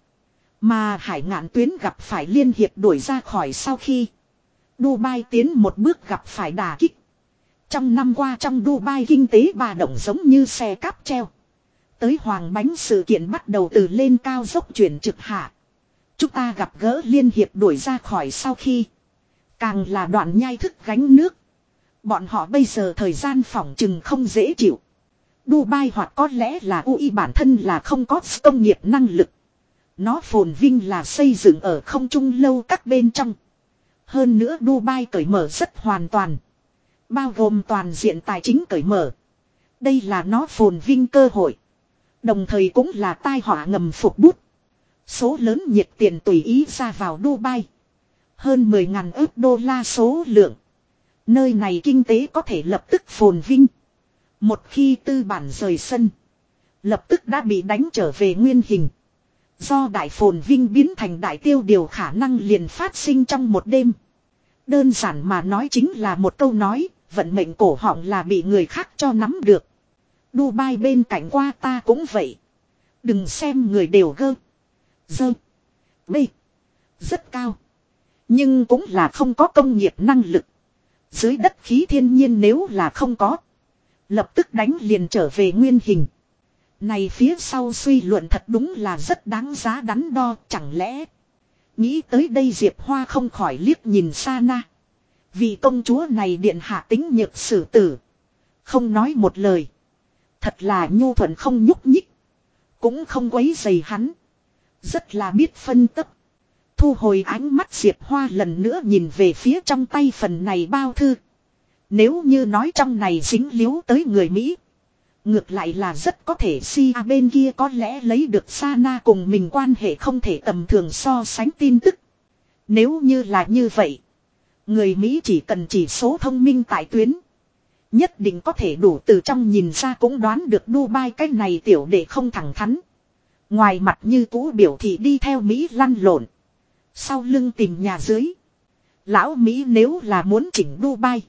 Mà hải ngạn tuyến gặp phải liên hiệp đuổi ra khỏi sau khi. Dubai tiến một bước gặp phải đả kích. Trong năm qua trong Dubai kinh tế bà động giống như xe cáp treo. Tới hoàng bánh sự kiện bắt đầu từ lên cao dốc chuyển trực hạ. Chúng ta gặp gỡ liên hiệp đuổi ra khỏi sau khi. Càng là đoạn nhai thức gánh nước. Bọn họ bây giờ thời gian phỏng chừng không dễ chịu. Dubai hoặc có lẽ là UI bản thân là không có công nghiệp năng lực. Nó phồn vinh là xây dựng ở không trung lâu các bên trong. Hơn nữa Dubai cởi mở rất hoàn toàn. Bao gồm toàn diện tài chính cởi mở. Đây là nó phồn vinh cơ hội. Đồng thời cũng là tai họa ngầm phục bút. Số lớn nhiệt tiền tùy ý ra vào Dubai. Hơn 10.000 ước đô la số lượng. Nơi này kinh tế có thể lập tức phồn vinh. Một khi tư bản rời sân. Lập tức đã bị đánh trở về nguyên hình. Do đại phồn vinh biến thành đại tiêu điều khả năng liền phát sinh trong một đêm. Đơn giản mà nói chính là một câu nói, vận mệnh cổ họng là bị người khác cho nắm được. Dubai bên cạnh qua ta cũng vậy. Đừng xem người đều gơ. Dơ. Bê. Rất cao. Nhưng cũng là không có công nghiệp năng lực. Dưới đất khí thiên nhiên nếu là không có. Lập tức đánh liền trở về nguyên hình. Này phía sau suy luận thật đúng là rất đáng giá đắn đo, chẳng lẽ. Nghĩ tới đây Diệp Hoa không khỏi liếc nhìn Sana. Vì công chúa này điện hạ tính nhược xử tử. Không nói một lời. Thật là nhu thuận không nhúc nhích. Cũng không quấy dày hắn. Rất là biết phân tích. Thu hồi ánh mắt Diệp Hoa lần nữa nhìn về phía trong tay phần này bao thư. Nếu như nói trong này dính liếu tới người Mỹ. Ngược lại là rất có thể si à bên kia có lẽ lấy được Sana cùng mình quan hệ không thể tầm thường so sánh tin tức. Nếu như là như vậy. Người Mỹ chỉ cần chỉ số thông minh tại tuyến. Nhất định có thể đủ từ trong nhìn ra cũng đoán được Dubai cái này tiểu để không thẳng thắn. Ngoài mặt như cũ biểu thị đi theo Mỹ lăn lộn. Sau lưng tìm nhà dưới. Lão Mỹ nếu là muốn chỉnh Dubai.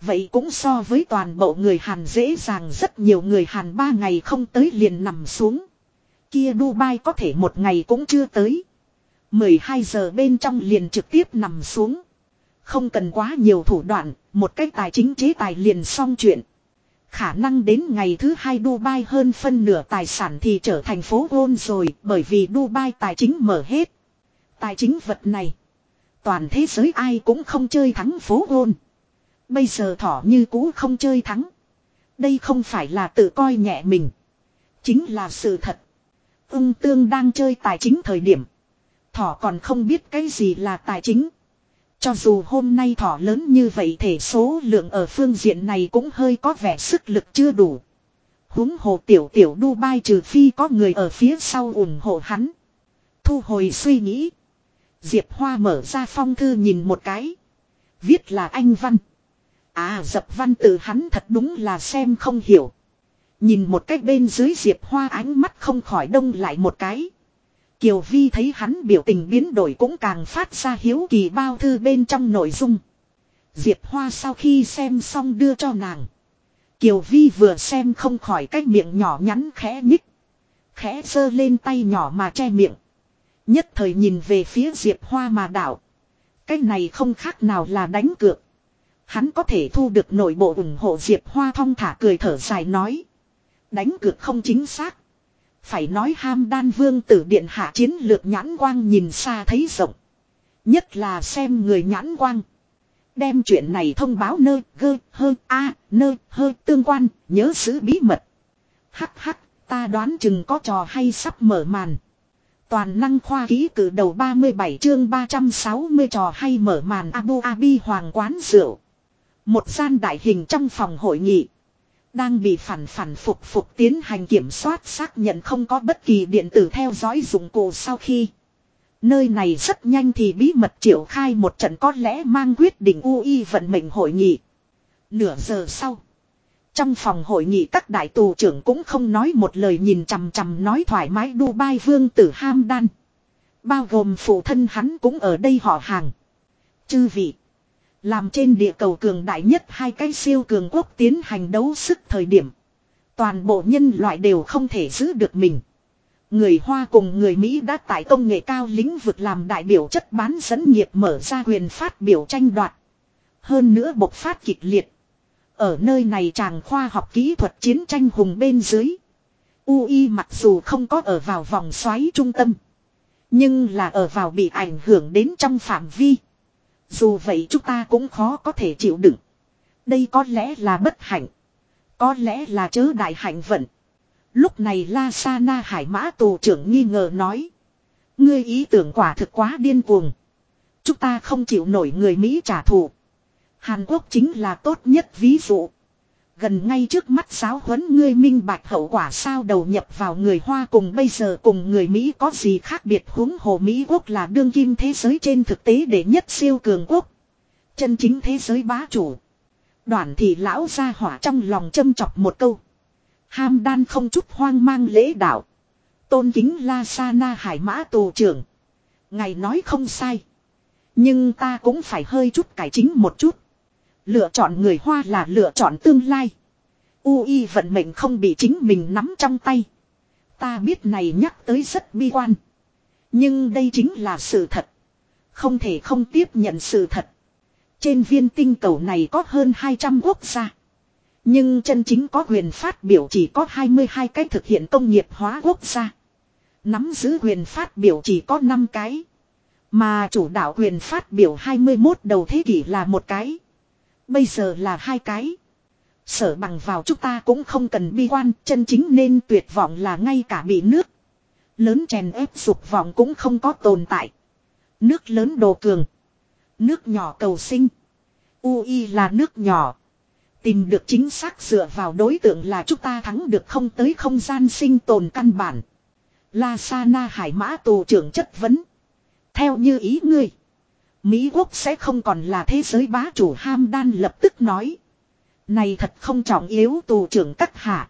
Vậy cũng so với toàn bộ người Hàn dễ dàng rất nhiều người Hàn ba ngày không tới liền nằm xuống. Kia Dubai có thể một ngày cũng chưa tới. 12 giờ bên trong liền trực tiếp nằm xuống. Không cần quá nhiều thủ đoạn, một cách tài chính chế tài liền xong chuyện. Khả năng đến ngày thứ hai Dubai hơn phân nửa tài sản thì trở thành phố gôn rồi bởi vì Dubai tài chính mở hết. Tài chính vật này. Toàn thế giới ai cũng không chơi thắng phố gôn. Bây giờ thỏ như cũ không chơi thắng. Đây không phải là tự coi nhẹ mình. Chính là sự thật. Ung tương đang chơi tài chính thời điểm. Thỏ còn không biết cái gì là tài chính. Cho dù hôm nay thỏ lớn như vậy thể số lượng ở phương diện này cũng hơi có vẻ sức lực chưa đủ. húng hồ tiểu tiểu Dubai trừ phi có người ở phía sau ủng hộ hắn. Thu hồi suy nghĩ. Diệp Hoa mở ra phong thư nhìn một cái. Viết là anh Văn. À dập văn từ hắn thật đúng là xem không hiểu. Nhìn một cách bên dưới Diệp Hoa ánh mắt không khỏi đông lại một cái. Kiều Vi thấy hắn biểu tình biến đổi cũng càng phát ra hiếu kỳ bao thư bên trong nội dung. Diệp Hoa sau khi xem xong đưa cho nàng. Kiều Vi vừa xem không khỏi cái miệng nhỏ nhắn khẽ nhích. Khẽ sơ lên tay nhỏ mà che miệng. Nhất thời nhìn về phía Diệp Hoa mà đảo. Cái này không khác nào là đánh cược. Hắn có thể thu được nội bộ ủng hộ Diệp Hoa thong thả cười thở dài nói. Đánh cược không chính xác. Phải nói ham đan vương tử điện hạ chiến lược nhãn quang nhìn xa thấy rộng. Nhất là xem người nhãn quang. Đem chuyện này thông báo nơi gơ, hơ, a nơi hơ, tương quan, nhớ giữ bí mật. Hắc hắc, ta đoán chừng có trò hay sắp mở màn. Toàn năng khoa ký cử đầu 37 chương 360 trò hay mở màn Abu Abi Hoàng quán rượu. Một gian đại hình trong phòng hội nghị. Đang bị phản phản phục phục tiến hành kiểm soát xác nhận không có bất kỳ điện tử theo dõi dụng cụ sau khi. Nơi này rất nhanh thì bí mật triệu khai một trận có lẽ mang quyết định UI vận mệnh hội nghị. Nửa giờ sau. Trong phòng hội nghị các đại tù trưởng cũng không nói một lời nhìn chằm chằm nói thoải mái Dubai vương tử Hamdan. Bao gồm phụ thân hắn cũng ở đây họ hàng. Chư vị. Làm trên địa cầu cường đại nhất hai cái siêu cường quốc tiến hành đấu sức thời điểm. Toàn bộ nhân loại đều không thể giữ được mình. Người Hoa cùng người Mỹ đã tại công nghệ cao lĩnh vực làm đại biểu chất bán dẫn nghiệp mở ra quyền phát biểu tranh đoạt. Hơn nữa bộc phát kịch liệt. Ở nơi này chàng khoa học kỹ thuật chiến tranh hùng bên dưới. UI mặc dù không có ở vào vòng xoáy trung tâm. Nhưng là ở vào bị ảnh hưởng đến trong phạm vi. Dù vậy chúng ta cũng khó có thể chịu đựng. Đây có lẽ là bất hạnh. Có lẽ là chớ đại hạnh vận. Lúc này La Sana Hải Mã tù trưởng nghi ngờ nói. Ngươi ý tưởng quả thực quá điên cuồng. Chúng ta không chịu nổi người Mỹ trả thù. Hàn Quốc chính là tốt nhất ví dụ. Gần ngay trước mắt giáo huấn ngươi minh bạch hậu quả sao đầu nhập vào người Hoa cùng bây giờ cùng người Mỹ có gì khác biệt huống hồ Mỹ quốc là đương kim thế giới trên thực tế để nhất siêu cường quốc. Chân chính thế giới bá chủ. Đoàn thị lão ra hỏa trong lòng châm chọc một câu. Ham đan không chút hoang mang lễ đạo. Tôn kính La Sa Na hải mã tù trưởng. Ngài nói không sai. Nhưng ta cũng phải hơi chút cải chính một chút. Lựa chọn người Hoa là lựa chọn tương lai. UI vận mệnh không bị chính mình nắm trong tay. Ta biết này nhắc tới rất bi quan. Nhưng đây chính là sự thật. Không thể không tiếp nhận sự thật. Trên viên tinh cầu này có hơn 200 quốc gia. Nhưng chân chính có quyền phát biểu chỉ có 22 cách thực hiện công nghiệp hóa quốc gia. Nắm giữ quyền phát biểu chỉ có 5 cái. Mà chủ đạo quyền phát biểu 21 đầu thế kỷ là một cái. Bây giờ là hai cái. Sở bằng vào chúng ta cũng không cần bi quan, chân chính nên tuyệt vọng là ngay cả bị nước. Lớn chèn ép dục vọng cũng không có tồn tại. Nước lớn đồ cường. Nước nhỏ cầu sinh. UI là nước nhỏ. Tìm được chính xác dựa vào đối tượng là chúng ta thắng được không tới không gian sinh tồn căn bản. La Sana hải mã tù trưởng chất vấn. Theo như ý ngươi. Mỹ quốc sẽ không còn là thế giới bá chủ ham đan lập tức nói. Này thật không trọng yếu tù trưởng các hạ.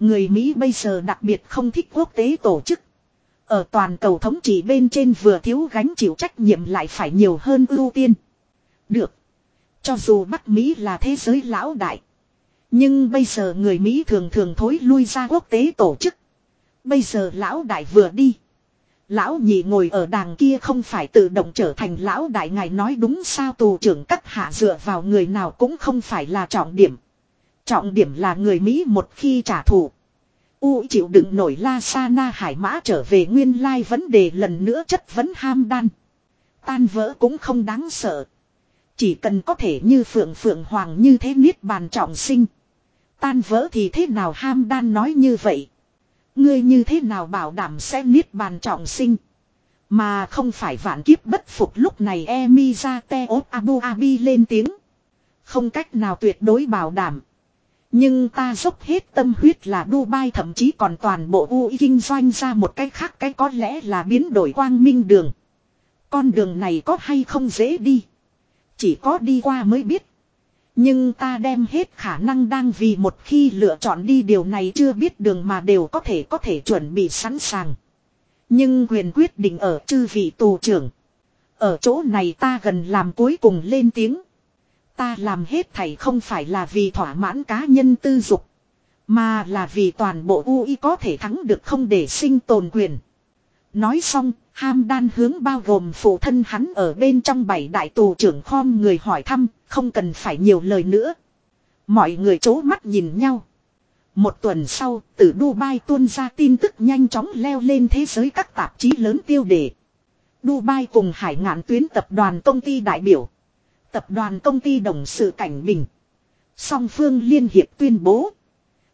Người Mỹ bây giờ đặc biệt không thích quốc tế tổ chức. Ở toàn cầu thống trị bên trên vừa thiếu gánh chịu trách nhiệm lại phải nhiều hơn ưu tiên. Được. Cho dù Bắc Mỹ là thế giới lão đại. Nhưng bây giờ người Mỹ thường thường thối lui ra quốc tế tổ chức. Bây giờ lão đại vừa đi. Lão nhị ngồi ở đàng kia không phải tự động trở thành lão đại ngài nói đúng sao tù trưởng các hạ dựa vào người nào cũng không phải là trọng điểm. Trọng điểm là người Mỹ một khi trả thù. U chịu đựng nổi la sa na hải mã trở về nguyên lai vấn đề lần nữa chất vấn ham đan. Tan vỡ cũng không đáng sợ. Chỉ cần có thể như phượng phượng hoàng như thế niết bàn trọng sinh. Tan vỡ thì thế nào ham đan nói như vậy. Ngươi như thế nào bảo đảm sẽ niết bàn trọng sinh. Mà không phải vạn kiếp bất phục lúc này Emizate Abu Abi lên tiếng. Không cách nào tuyệt đối bảo đảm. Nhưng ta dốc hết tâm huyết là Dubai thậm chí còn toàn bộ U kinh doanh ra một cách khác cái có lẽ là biến đổi quang minh đường. Con đường này có hay không dễ đi. Chỉ có đi qua mới biết. Nhưng ta đem hết khả năng đang vì một khi lựa chọn đi điều này chưa biết đường mà đều có thể có thể chuẩn bị sẵn sàng. Nhưng quyền quyết định ở chư vị tù trưởng. Ở chỗ này ta gần làm cuối cùng lên tiếng. Ta làm hết thảy không phải là vì thỏa mãn cá nhân tư dục. Mà là vì toàn bộ UI có thể thắng được không để sinh tồn quyền. Nói xong, ham đan hướng bao gồm phụ thân hắn ở bên trong bảy đại tù trưởng khom người hỏi thăm, không cần phải nhiều lời nữa. Mọi người chố mắt nhìn nhau. Một tuần sau, từ Dubai tuôn ra tin tức nhanh chóng leo lên thế giới các tạp chí lớn tiêu đề. Dubai cùng hải ngạn tuyến tập đoàn công ty đại biểu. Tập đoàn công ty đồng sự cảnh bình. Song phương liên hiệp tuyên bố.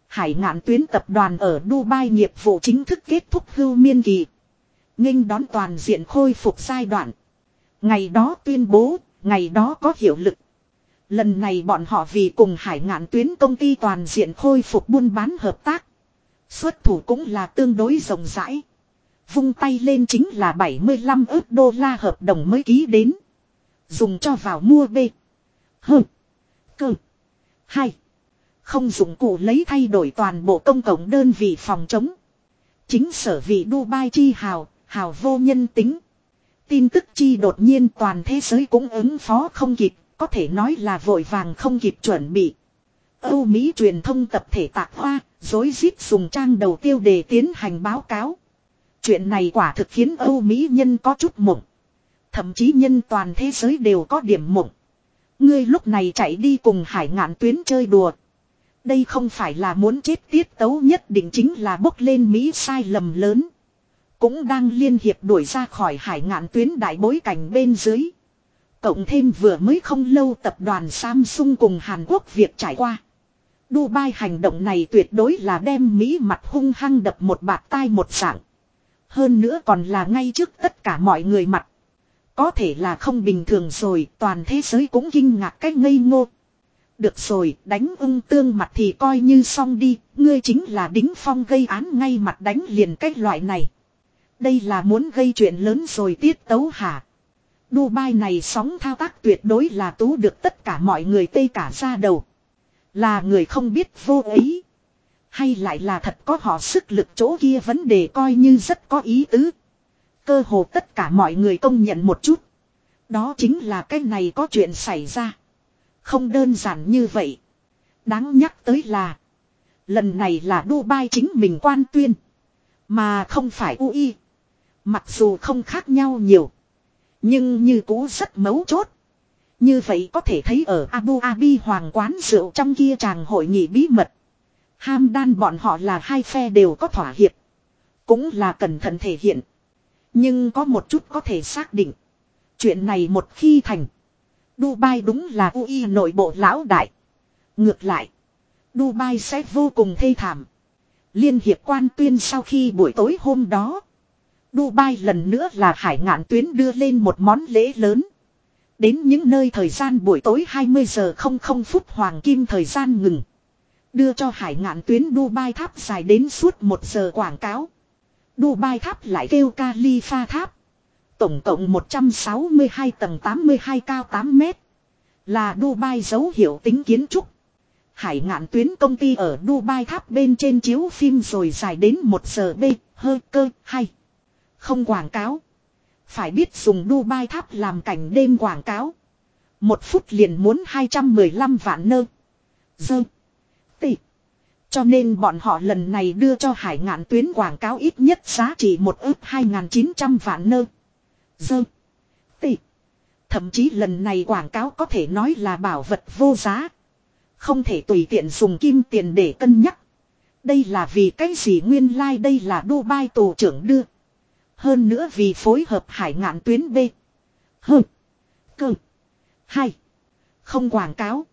Hải ngạn tuyến tập đoàn ở Dubai nghiệp vụ chính thức kết thúc hưu miên kỳ nghênh đón toàn diện khôi phục giai đoạn. Ngày đó tuyên bố, ngày đó có hiệu lực. Lần này bọn họ vì cùng hải ngạn tuyến công ty toàn diện khôi phục buôn bán hợp tác. Xuất thủ cũng là tương đối rộng rãi. Vung tay lên chính là 75 ước đô la hợp đồng mới ký đến. Dùng cho vào mua B. H. Cơ. Hai. Không dùng cụ lấy thay đổi toàn bộ công cộng đơn vị phòng chống. Chính sở vị Dubai chi hào, hào vô nhân tính. Tin tức chi đột nhiên toàn thế giới cũng ứng phó không kịp, có thể nói là vội vàng không kịp chuẩn bị. Âu Mỹ truyền thông tập thể tạc hoa, dối rít dùng trang đầu tiêu đề tiến hành báo cáo. Chuyện này quả thực khiến Âu Mỹ nhân có chút mộng. Thậm chí nhân toàn thế giới đều có điểm mộng. Ngươi lúc này chạy đi cùng hải ngạn tuyến chơi đùa. Đây không phải là muốn chết tiết tấu nhất định chính là bốc lên Mỹ sai lầm lớn. Cũng đang liên hiệp đuổi ra khỏi hải ngạn tuyến đại bối cảnh bên dưới. Cộng thêm vừa mới không lâu tập đoàn Samsung cùng Hàn Quốc việc trải qua. Dubai hành động này tuyệt đối là đem Mỹ mặt hung hăng đập một bạt tai một dạng. Hơn nữa còn là ngay trước tất cả mọi người mặt. Có thể là không bình thường rồi, toàn thế giới cũng kinh ngạc cách ngây ngô. Được rồi, đánh ung tương mặt thì coi như xong đi, ngươi chính là đính phong gây án ngay mặt đánh liền cách loại này. Đây là muốn gây chuyện lớn rồi tiết tấu hả? Dubai này sóng thao tác tuyệt đối là tú được tất cả mọi người tây cả ra đầu. Là người không biết vô ấy. Hay lại là thật có họ sức lực chỗ kia vấn đề coi như rất có ý tứ. Cơ hồ tất cả mọi người công nhận một chút. Đó chính là cái này có chuyện xảy ra. Không đơn giản như vậy. Đáng nhắc tới là. Lần này là Dubai chính mình quan tuyên. Mà không phải UI. Mặc dù không khác nhau nhiều. Nhưng như cũ rất mấu chốt. Như vậy có thể thấy ở Abu Dhabi hoàng quán rượu trong kia chàng hội nghị bí mật. Ham đan bọn họ là hai phe đều có thỏa hiệp. Cũng là cẩn thận thể hiện. Nhưng có một chút có thể xác định. Chuyện này một khi thành. Dubai đúng là UI nội bộ lão đại. Ngược lại. Dubai sẽ vô cùng thê thảm. Liên hiệp quan tuyên sau khi buổi tối hôm đó. Dubai lần nữa là hải ngạn tuyến đưa lên một món lễ lớn. Đến những nơi thời gian buổi tối 20 giờ 00 phút hoàng kim thời gian ngừng. Đưa cho hải ngạn tuyến Dubai tháp dài đến suốt một giờ quảng cáo. Dubai tháp lại kêu Khalifa tháp. Tổng cộng 162 tầng 82 cao 8 mét. Là Dubai dấu hiệu tính kiến trúc. Hải ngạn tuyến công ty ở Dubai tháp bên trên chiếu phim rồi dài đến 1 giờ B, hơi cơ, hay. Không quảng cáo. Phải biết dùng Dubai tháp làm cảnh đêm quảng cáo. Một phút liền muốn 215 vạn nơ. Dơ. Tị. Cho nên bọn họ lần này đưa cho hải ngạn tuyến quảng cáo ít nhất giá trị một ước 2.900 vạn nơ. Dơ. Tị. Thậm chí lần này quảng cáo có thể nói là bảo vật vô giá. Không thể tùy tiện dùng kim tiền để cân nhắc. Đây là vì cái gì nguyên lai like đây là Dubai tổ trưởng đưa. Hơn nữa vì phối hợp hải ngạn tuyến B. Hơn. Cơ. Hai. Không quảng cáo.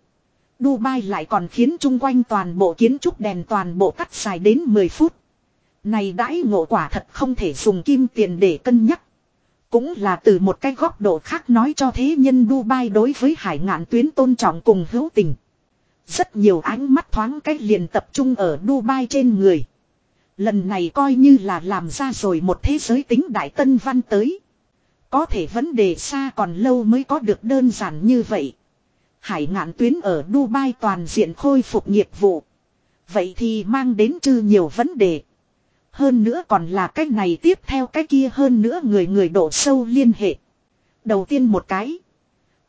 Dubai lại còn khiến chung quanh toàn bộ kiến trúc đèn toàn bộ cắt dài đến 10 phút. Này đãi ngộ quả thật không thể dùng kim tiền để cân nhắc. Cũng là từ một cái góc độ khác nói cho thế nhân Dubai đối với hải ngạn tuyến tôn trọng cùng hữu tình. Rất nhiều ánh mắt thoáng cách liền tập trung ở Dubai trên người. Lần này coi như là làm ra rồi một thế giới tính đại tân văn tới. Có thể vấn đề xa còn lâu mới có được đơn giản như vậy. Hải ngạn tuyến ở Dubai toàn diện khôi phục nghiệp vụ. Vậy thì mang đến chư nhiều vấn đề. Hơn nữa còn là cách này tiếp theo cái kia hơn nữa người người đổ sâu liên hệ. Đầu tiên một cái.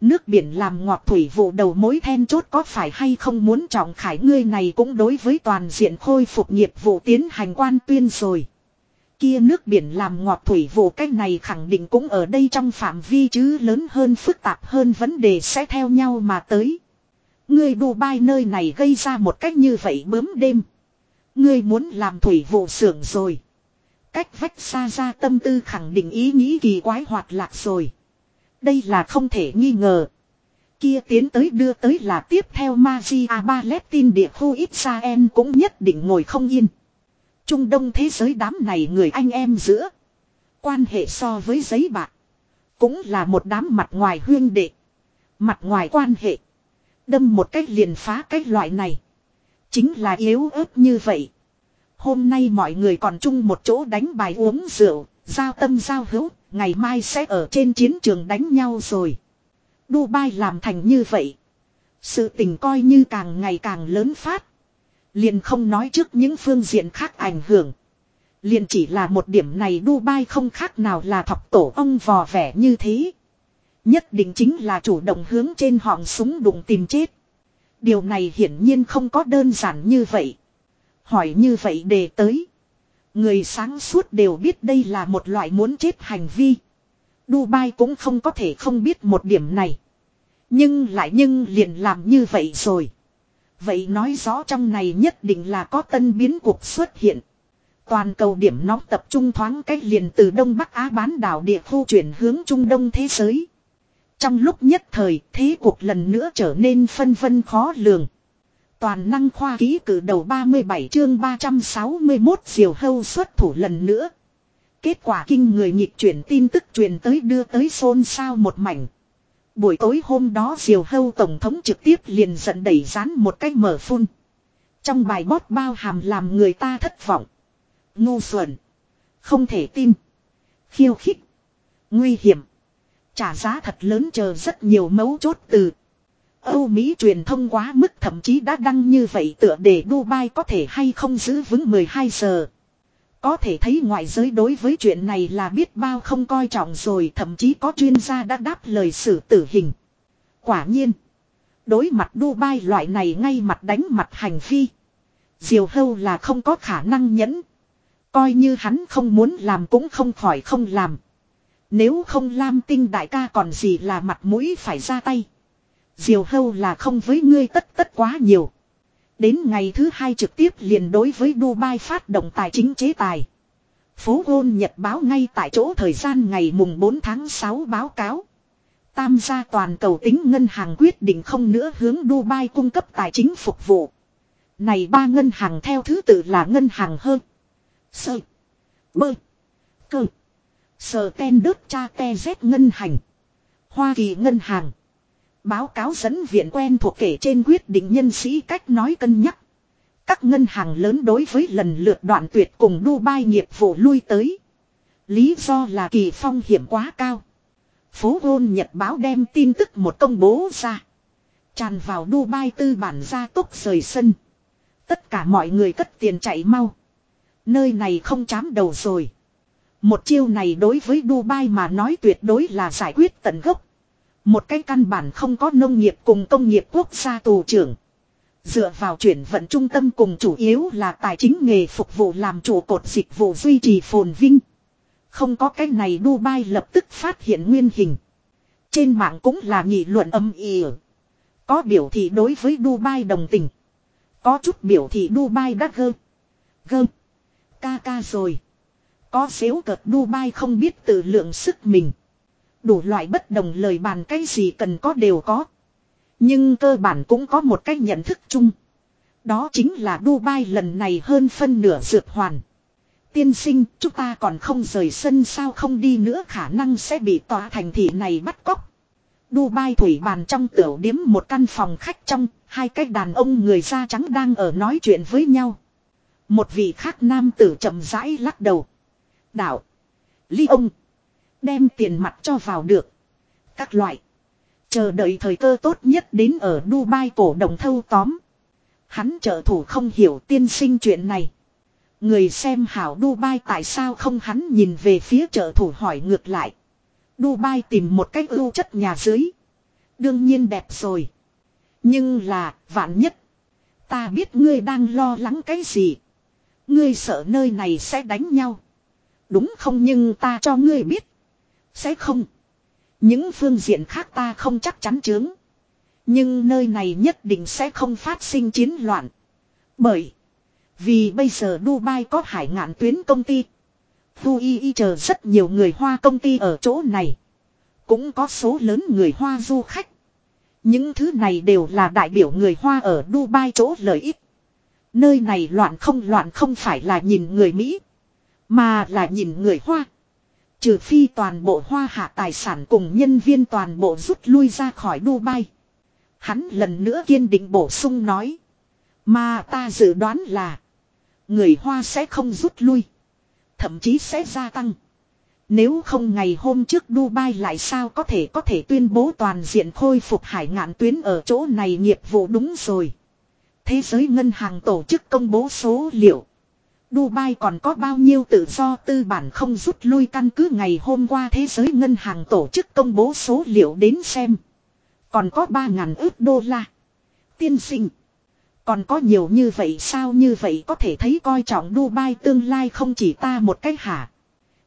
Nước biển làm ngọt thủy vụ đầu mối then chốt có phải hay không muốn trọng khải ngươi này cũng đối với toàn diện khôi phục nghiệp vụ tiến hành quan tuyên rồi. Kia nước biển làm ngọt thủy vụ cách này khẳng định cũng ở đây trong phạm vi chứ lớn hơn phức tạp hơn vấn đề sẽ theo nhau mà tới. Ngươi Dubai nơi này gây ra một cách như vậy bướm đêm. Ngươi muốn làm thủy vụ xưởng rồi. Cách vách xa ra tâm tư khẳng định ý nghĩ kỳ quái hoạt lạc rồi. Đây là không thể nghi ngờ. Kia tiến tới đưa tới là tiếp theo Magia Palestine địa khu Israel cũng nhất định ngồi không yên. Trung Đông thế giới đám này người anh em giữa. Quan hệ so với giấy bạc. Cũng là một đám mặt ngoài huyên đệ. Mặt ngoài quan hệ. Đâm một cách liền phá cái loại này. Chính là yếu ớt như vậy. Hôm nay mọi người còn chung một chỗ đánh bài uống rượu, giao tâm giao hữu, ngày mai sẽ ở trên chiến trường đánh nhau rồi. Dubai làm thành như vậy. Sự tình coi như càng ngày càng lớn phát. Liền không nói trước những phương diện khác ảnh hưởng. Liền chỉ là một điểm này Dubai không khác nào là thọc tổ ông vò vẻ như thế. Nhất định chính là chủ động hướng trên họng súng đụng tìm chết. Điều này hiển nhiên không có đơn giản như vậy. Hỏi như vậy đề tới. Người sáng suốt đều biết đây là một loại muốn chết hành vi. Dubai cũng không có thể không biết một điểm này. Nhưng lại nhưng liền làm như vậy rồi. Vậy nói rõ trong này nhất định là có tân biến cuộc xuất hiện. Toàn cầu điểm nóng tập trung thoáng cách liền từ Đông Bắc Á bán đảo địa khu chuyển hướng Trung Đông thế giới. Trong lúc nhất thời, thế cuộc lần nữa trở nên phân vân khó lường. Toàn năng khoa ký cử đầu 37 chương 361 diều hâu xuất thủ lần nữa. Kết quả kinh người nhịp chuyển tin tức truyền tới đưa tới xôn xao một mảnh. Buổi tối hôm đó Diều Hâu Tổng thống trực tiếp liền giận đẩy rán một cách mở phun. Trong bài bót bao hàm làm người ta thất vọng. Ngu xuẩn. Không thể tin. Khiêu khích. Nguy hiểm. Trả giá thật lớn chờ rất nhiều mấu chốt từ. Âu Mỹ truyền thông quá mức thậm chí đã đăng như vậy tựa để Dubai có thể hay không giữ vững 12 giờ. Có thể thấy ngoại giới đối với chuyện này là biết bao không coi trọng rồi, thậm chí có chuyên gia đã đáp lời xử tử hình. Quả nhiên. Đối mặt Dubai loại này ngay mặt đánh mặt hành vi. Diều hâu là không có khả năng nhẫn. Coi như hắn không muốn làm cũng không khỏi không làm. Nếu không Lam Tinh đại ca còn gì là mặt mũi phải ra tay. Diều hâu là không với ngươi tất tất quá nhiều. Đến ngày thứ hai trực tiếp liền đối với Dubai phát động tài chính chế tài. Phố Gôn Nhật báo ngay tại chỗ thời gian ngày mùng 4 tháng 6 báo cáo. Tam gia toàn cầu tính ngân hàng quyết định không nữa hướng Dubai cung cấp tài chính phục vụ. Này ba ngân hàng theo thứ tự là ngân hàng hơn. Sơ. Bơ. Cơ. Sờ ten đức cha te z ngân hành. Hoa Kỳ ngân hàng. Báo cáo dẫn viện quen thuộc kể trên quyết định nhân sĩ cách nói cân nhắc. Các ngân hàng lớn đối với lần lượt đoạn tuyệt cùng Dubai nghiệp vụ lui tới. Lý do là kỳ phong hiểm quá cao. Phố Gôn Nhật báo đem tin tức một công bố ra. Tràn vào Dubai tư bản gia tốc rời sân. Tất cả mọi người cất tiền chạy mau. Nơi này không chám đầu rồi. Một chiêu này đối với Dubai mà nói tuyệt đối là giải quyết tận gốc. Một cái căn bản không có nông nghiệp cùng công nghiệp quốc gia tù trưởng. Dựa vào chuyển vận trung tâm cùng chủ yếu là tài chính nghề phục vụ làm chủ cột dịch vụ duy trì phồn vinh. Không có cái này Dubai lập tức phát hiện nguyên hình. Trên mạng cũng là nghị luận âm ỉ. Có biểu thị đối với Dubai đồng tình. Có chút biểu thị Dubai đã gơ. Gơ. Ca ca rồi. Có xếu cợt Dubai không biết tự lượng sức mình. Đủ loại bất đồng lời bàn cái gì cần có đều có. Nhưng cơ bản cũng có một cách nhận thức chung. Đó chính là Dubai lần này hơn phân nửa dược hoàn. Tiên sinh, chúng ta còn không rời sân sao không đi nữa khả năng sẽ bị tòa thành thị này bắt cóc. Dubai thủy bàn trong tiểu điếm một căn phòng khách trong, hai cái đàn ông người da trắng đang ở nói chuyện với nhau. Một vị khác nam tử chậm rãi lắc đầu. Đạo. Ly ông. Đem tiền mặt cho vào được. Các loại. Chờ đợi thời cơ tốt nhất đến ở Dubai cổ đồng thâu tóm. Hắn trợ thủ không hiểu tiên sinh chuyện này. Người xem hảo Dubai tại sao không hắn nhìn về phía trợ thủ hỏi ngược lại. Dubai tìm một cách ưu chất nhà dưới. Đương nhiên đẹp rồi. Nhưng là, vạn nhất. Ta biết ngươi đang lo lắng cái gì. Ngươi sợ nơi này sẽ đánh nhau. Đúng không nhưng ta cho ngươi biết. Sẽ không. Những phương diện khác ta không chắc chắn chướng. Nhưng nơi này nhất định sẽ không phát sinh chiến loạn. Bởi. Vì bây giờ Dubai có hải ngạn tuyến công ty. Thu y y chờ rất nhiều người Hoa công ty ở chỗ này. Cũng có số lớn người Hoa du khách. Những thứ này đều là đại biểu người Hoa ở Dubai chỗ lợi ích. Nơi này loạn không loạn không phải là nhìn người Mỹ. Mà là nhìn người Hoa. Trừ phi toàn bộ hoa hạ tài sản cùng nhân viên toàn bộ rút lui ra khỏi Dubai. Hắn lần nữa kiên định bổ sung nói. Mà ta dự đoán là. Người Hoa sẽ không rút lui. Thậm chí sẽ gia tăng. Nếu không ngày hôm trước Dubai lại sao có thể có thể tuyên bố toàn diện khôi phục hải ngạn tuyến ở chỗ này nghiệp vụ đúng rồi. Thế giới ngân hàng tổ chức công bố số liệu. Dubai còn có bao nhiêu tự do tư bản không rút lui căn cứ ngày hôm qua thế giới ngân hàng tổ chức công bố số liệu đến xem. Còn có 3.000 ước đô la. Tiên sinh. Còn có nhiều như vậy sao như vậy có thể thấy coi trọng Dubai tương lai không chỉ ta một cách hả.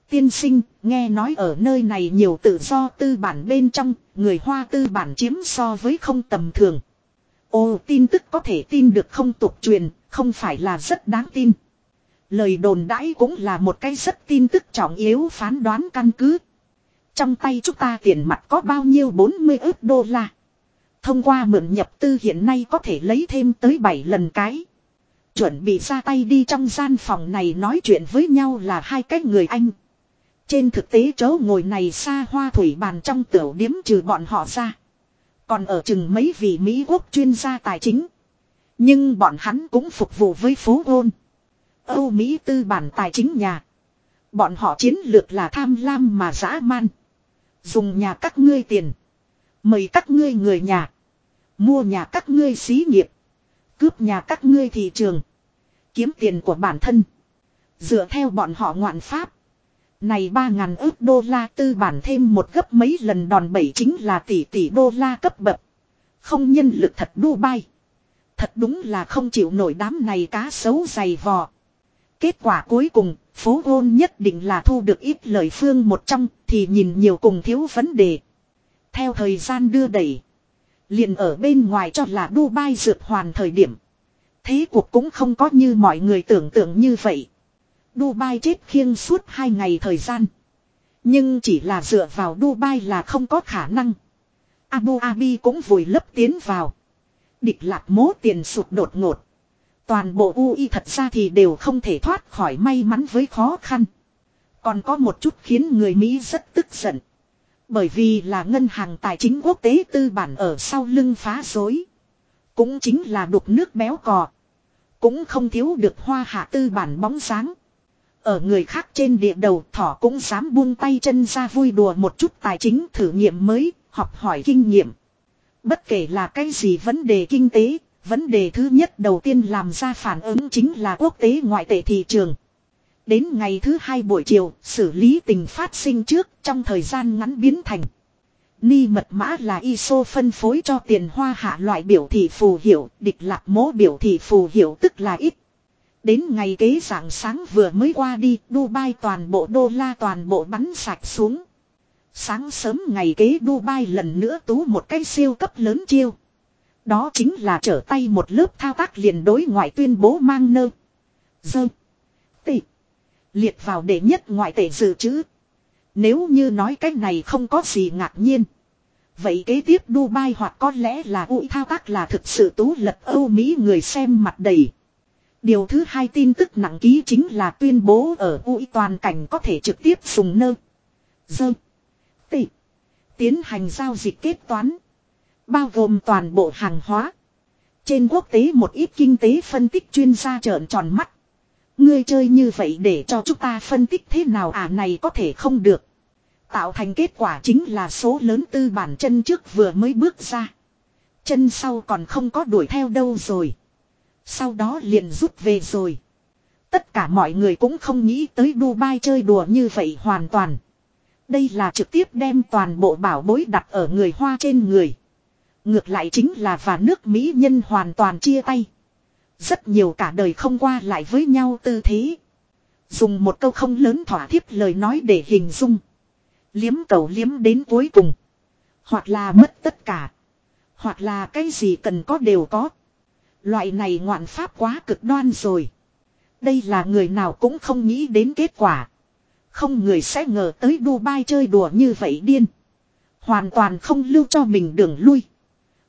Tiên sinh, nghe nói ở nơi này nhiều tự do tư bản bên trong, người Hoa tư bản chiếm so với không tầm thường. Ồ tin tức có thể tin được không tục truyền, không phải là rất đáng tin. Lời đồn đãi cũng là một cái rất tin tức trọng yếu phán đoán căn cứ. Trong tay chúng ta tiền mặt có bao nhiêu 40 ước đô la. Thông qua mượn nhập tư hiện nay có thể lấy thêm tới 7 lần cái. Chuẩn bị ra tay đi trong gian phòng này nói chuyện với nhau là hai cái người anh. Trên thực tế chỗ ngồi này xa hoa thủy bàn trong tiểu điếm trừ bọn họ ra. Còn ở chừng mấy vị Mỹ quốc chuyên gia tài chính. Nhưng bọn hắn cũng phục vụ với phố ôn. Âu Mỹ tư bản tài chính nhà. Bọn họ chiến lược là tham lam mà dã man. Dùng nhà các ngươi tiền. Mời các ngươi người nhà. Mua nhà các ngươi xí nghiệp. Cướp nhà các ngươi thị trường. Kiếm tiền của bản thân. Dựa theo bọn họ ngoạn pháp. Này 3.000 ước đô la tư bản thêm một gấp mấy lần đòn bẩy chính là tỷ tỷ đô la cấp bậc. Không nhân lực thật Dubai. Thật đúng là không chịu nổi đám này cá xấu dày vò. Kết quả cuối cùng, phố ôn nhất định là thu được ít lời phương một trong thì nhìn nhiều cùng thiếu vấn đề. Theo thời gian đưa đẩy. Liền ở bên ngoài cho là Dubai dược hoàn thời điểm. Thế cuộc cũng không có như mọi người tưởng tượng như vậy. Dubai chết khiêng suốt hai ngày thời gian. Nhưng chỉ là dựa vào Dubai là không có khả năng. Abu Dhabi cũng vùi lấp tiến vào. Địch lạc mố tiền sụt đột ngột. Toàn bộ UI thật ra thì đều không thể thoát khỏi may mắn với khó khăn. Còn có một chút khiến người Mỹ rất tức giận. Bởi vì là ngân hàng tài chính quốc tế tư bản ở sau lưng phá rối. Cũng chính là đục nước béo cò. Cũng không thiếu được hoa hạ tư bản bóng sáng. Ở người khác trên địa đầu thỏ cũng dám buông tay chân ra vui đùa một chút tài chính thử nghiệm mới, học hỏi kinh nghiệm. Bất kể là cái gì vấn đề kinh tế, vấn đề thứ nhất đầu tiên làm ra phản ứng chính là quốc tế ngoại tệ thị trường. Đến ngày thứ hai buổi chiều, xử lý tình phát sinh trước trong thời gian ngắn biến thành. Ni mật mã là ISO phân phối cho tiền hoa hạ loại biểu thị phù hiệu, địch lạc mố biểu thị phù hiệu tức là ít. Đến ngày kế dạng sáng vừa mới qua đi, Dubai toàn bộ đô la toàn bộ bắn sạch xuống. Sáng sớm ngày kế Dubai lần nữa tú một cái siêu cấp lớn chiêu. Đó chính là trở tay một lớp thao tác liền đối ngoại tuyên bố mang nơ. Dơ. Tị. Liệt vào đệ nhất ngoại tệ dự trữ. Nếu như nói cái này không có gì ngạc nhiên. Vậy kế tiếp Dubai hoặc có lẽ là ui thao tác là thực sự tú lật Âu Mỹ người xem mặt đầy. Điều thứ hai tin tức nặng ký chính là tuyên bố ở ui toàn cảnh có thể trực tiếp dùng nơ. Dơ. Tị. Tiến hành giao dịch kết toán. Bao gồm toàn bộ hàng hóa. Trên quốc tế một ít kinh tế phân tích chuyên gia trợn tròn mắt. Ngươi chơi như vậy để cho chúng ta phân tích thế nào à này có thể không được. Tạo thành kết quả chính là số lớn tư bản chân trước vừa mới bước ra. Chân sau còn không có đuổi theo đâu rồi. Sau đó liền rút về rồi. Tất cả mọi người cũng không nghĩ tới Dubai chơi đùa như vậy hoàn toàn. Đây là trực tiếp đem toàn bộ bảo bối đặt ở người Hoa trên người. Ngược lại chính là và nước Mỹ nhân hoàn toàn chia tay. Rất nhiều cả đời không qua lại với nhau tư thế. Dùng một câu không lớn thỏa thiếp lời nói để hình dung. Liếm cầu liếm đến cuối cùng. Hoặc là mất tất cả. Hoặc là cái gì cần có đều có. Loại này ngoạn pháp quá cực đoan rồi. Đây là người nào cũng không nghĩ đến kết quả. Không người sẽ ngờ tới Dubai chơi đùa như vậy điên. Hoàn toàn không lưu cho mình đường lui.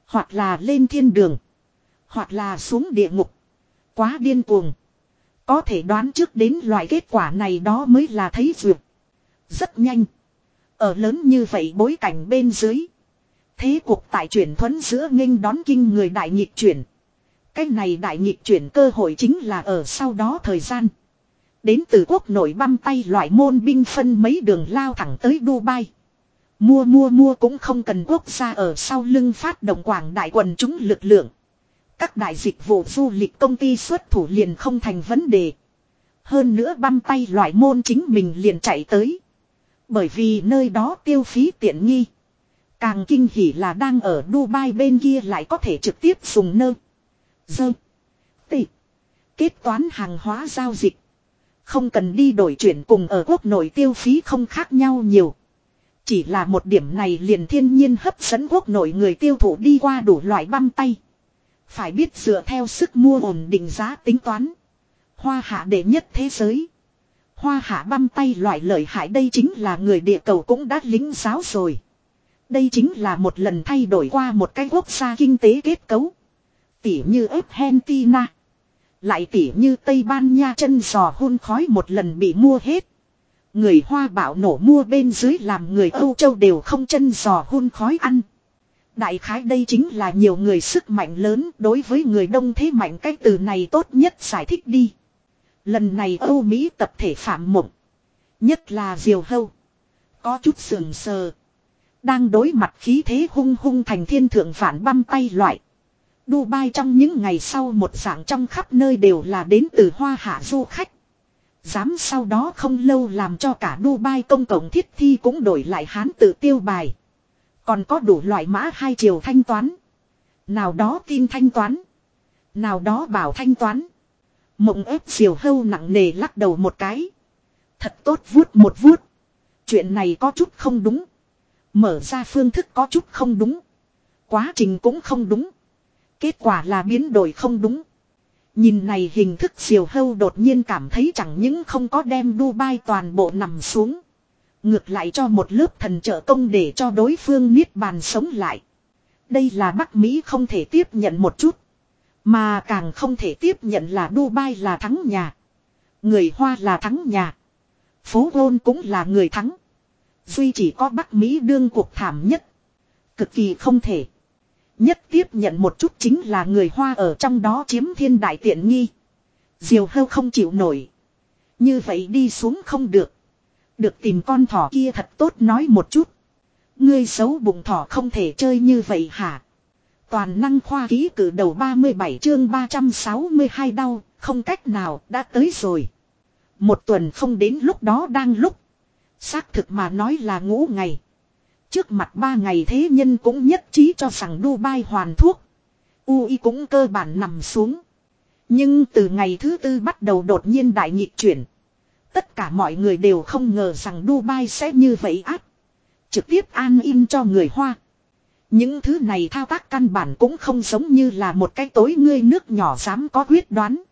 Hoặc là lên thiên đường. Hoặc là xuống địa ngục. Quá điên cuồng. Có thể đoán trước đến loại kết quả này đó mới là thấy duyệt. Rất nhanh. Ở lớn như vậy bối cảnh bên dưới. Thế cuộc tại chuyển thuấn giữa nghênh đón kinh người đại nhịp chuyển. Cái này đại nhịp chuyển cơ hội chính là ở sau đó thời gian. Đến từ quốc nội băm tay loại môn binh phân mấy đường lao thẳng tới Dubai. Mua mua mua cũng không cần quốc gia ở sau lưng phát động quảng đại quần chúng lực lượng. Các đại dịch vụ du lịch công ty xuất thủ liền không thành vấn đề. Hơn nữa băm tay loại môn chính mình liền chạy tới. Bởi vì nơi đó tiêu phí tiện nghi. Càng kinh hỉ là đang ở Dubai bên kia lại có thể trực tiếp dùng nơ. Dơ. Tị. Kết toán hàng hóa giao dịch. Không cần đi đổi chuyển cùng ở quốc nội tiêu phí không khác nhau nhiều. Chỉ là một điểm này liền thiên nhiên hấp dẫn quốc nội người tiêu thụ đi qua đủ loại băm tay. Phải biết dựa theo sức mua ổn định giá tính toán. Hoa hạ đệ nhất thế giới. Hoa hạ băm tay loại lợi hại đây chính là người địa cầu cũng đã lính giáo rồi. Đây chính là một lần thay đổi qua một cái quốc gia kinh tế kết cấu. Tỉ như Argentina. Lại tỉ như Tây Ban Nha chân giò hun khói một lần bị mua hết. Người Hoa bảo nổ mua bên dưới làm người Âu Châu đều không chân giò hun khói ăn. Đại khái đây chính là nhiều người sức mạnh lớn, đối với người đông thế mạnh cái từ này tốt nhất giải thích đi. Lần này Âu Mỹ tập thể phạm mộng. Nhất là diều hâu. Có chút sườn sờ. Đang đối mặt khí thế hung hung thành thiên thượng phản băm tay loại. Dubai trong những ngày sau một dạng trong khắp nơi đều là đến từ hoa hạ du khách. Dám sau đó không lâu làm cho cả Dubai công cộng thiết thi cũng đổi lại hán tự tiêu bài. Còn có đủ loại mã hai chiều thanh toán. Nào đó tin thanh toán. Nào đó bảo thanh toán. Mộng ép diều hâu nặng nề lắc đầu một cái. Thật tốt vuốt một vuốt. Chuyện này có chút không đúng. Mở ra phương thức có chút không đúng. Quá trình cũng không đúng. Kết quả là biến đổi không đúng. Nhìn này hình thức diều hâu đột nhiên cảm thấy chẳng những không có đem Dubai toàn bộ nằm xuống. Ngược lại cho một lớp thần trợ công để cho đối phương niết bàn sống lại. Đây là Bắc Mỹ không thể tiếp nhận một chút. Mà càng không thể tiếp nhận là Dubai là thắng nhà. Người Hoa là thắng nhà. Phố Gôn cũng là người thắng. Duy chỉ có Bắc Mỹ đương cuộc thảm nhất. Cực kỳ không thể. Nhất tiếp nhận một chút chính là người Hoa ở trong đó chiếm thiên đại tiện nghi. Diều hâu không chịu nổi. Như vậy đi xuống không được. Được tìm con thỏ kia thật tốt nói một chút. Ngươi xấu bụng thỏ không thể chơi như vậy hả? Toàn năng khoa ký cử đầu 37 chương 362 đau, không cách nào, đã tới rồi. Một tuần không đến lúc đó đang lúc. Xác thực mà nói là ngũ ngày. Trước mặt ba ngày thế nhân cũng nhất trí cho rằng Dubai hoàn thuốc. UI cũng cơ bản nằm xuống. Nhưng từ ngày thứ tư bắt đầu đột nhiên đại nhịp chuyển. Tất cả mọi người đều không ngờ rằng Dubai sẽ như vậy áp. Trực tiếp an in cho người Hoa. Những thứ này thao tác căn bản cũng không giống như là một cái tối ngươi nước nhỏ dám có quyết đoán.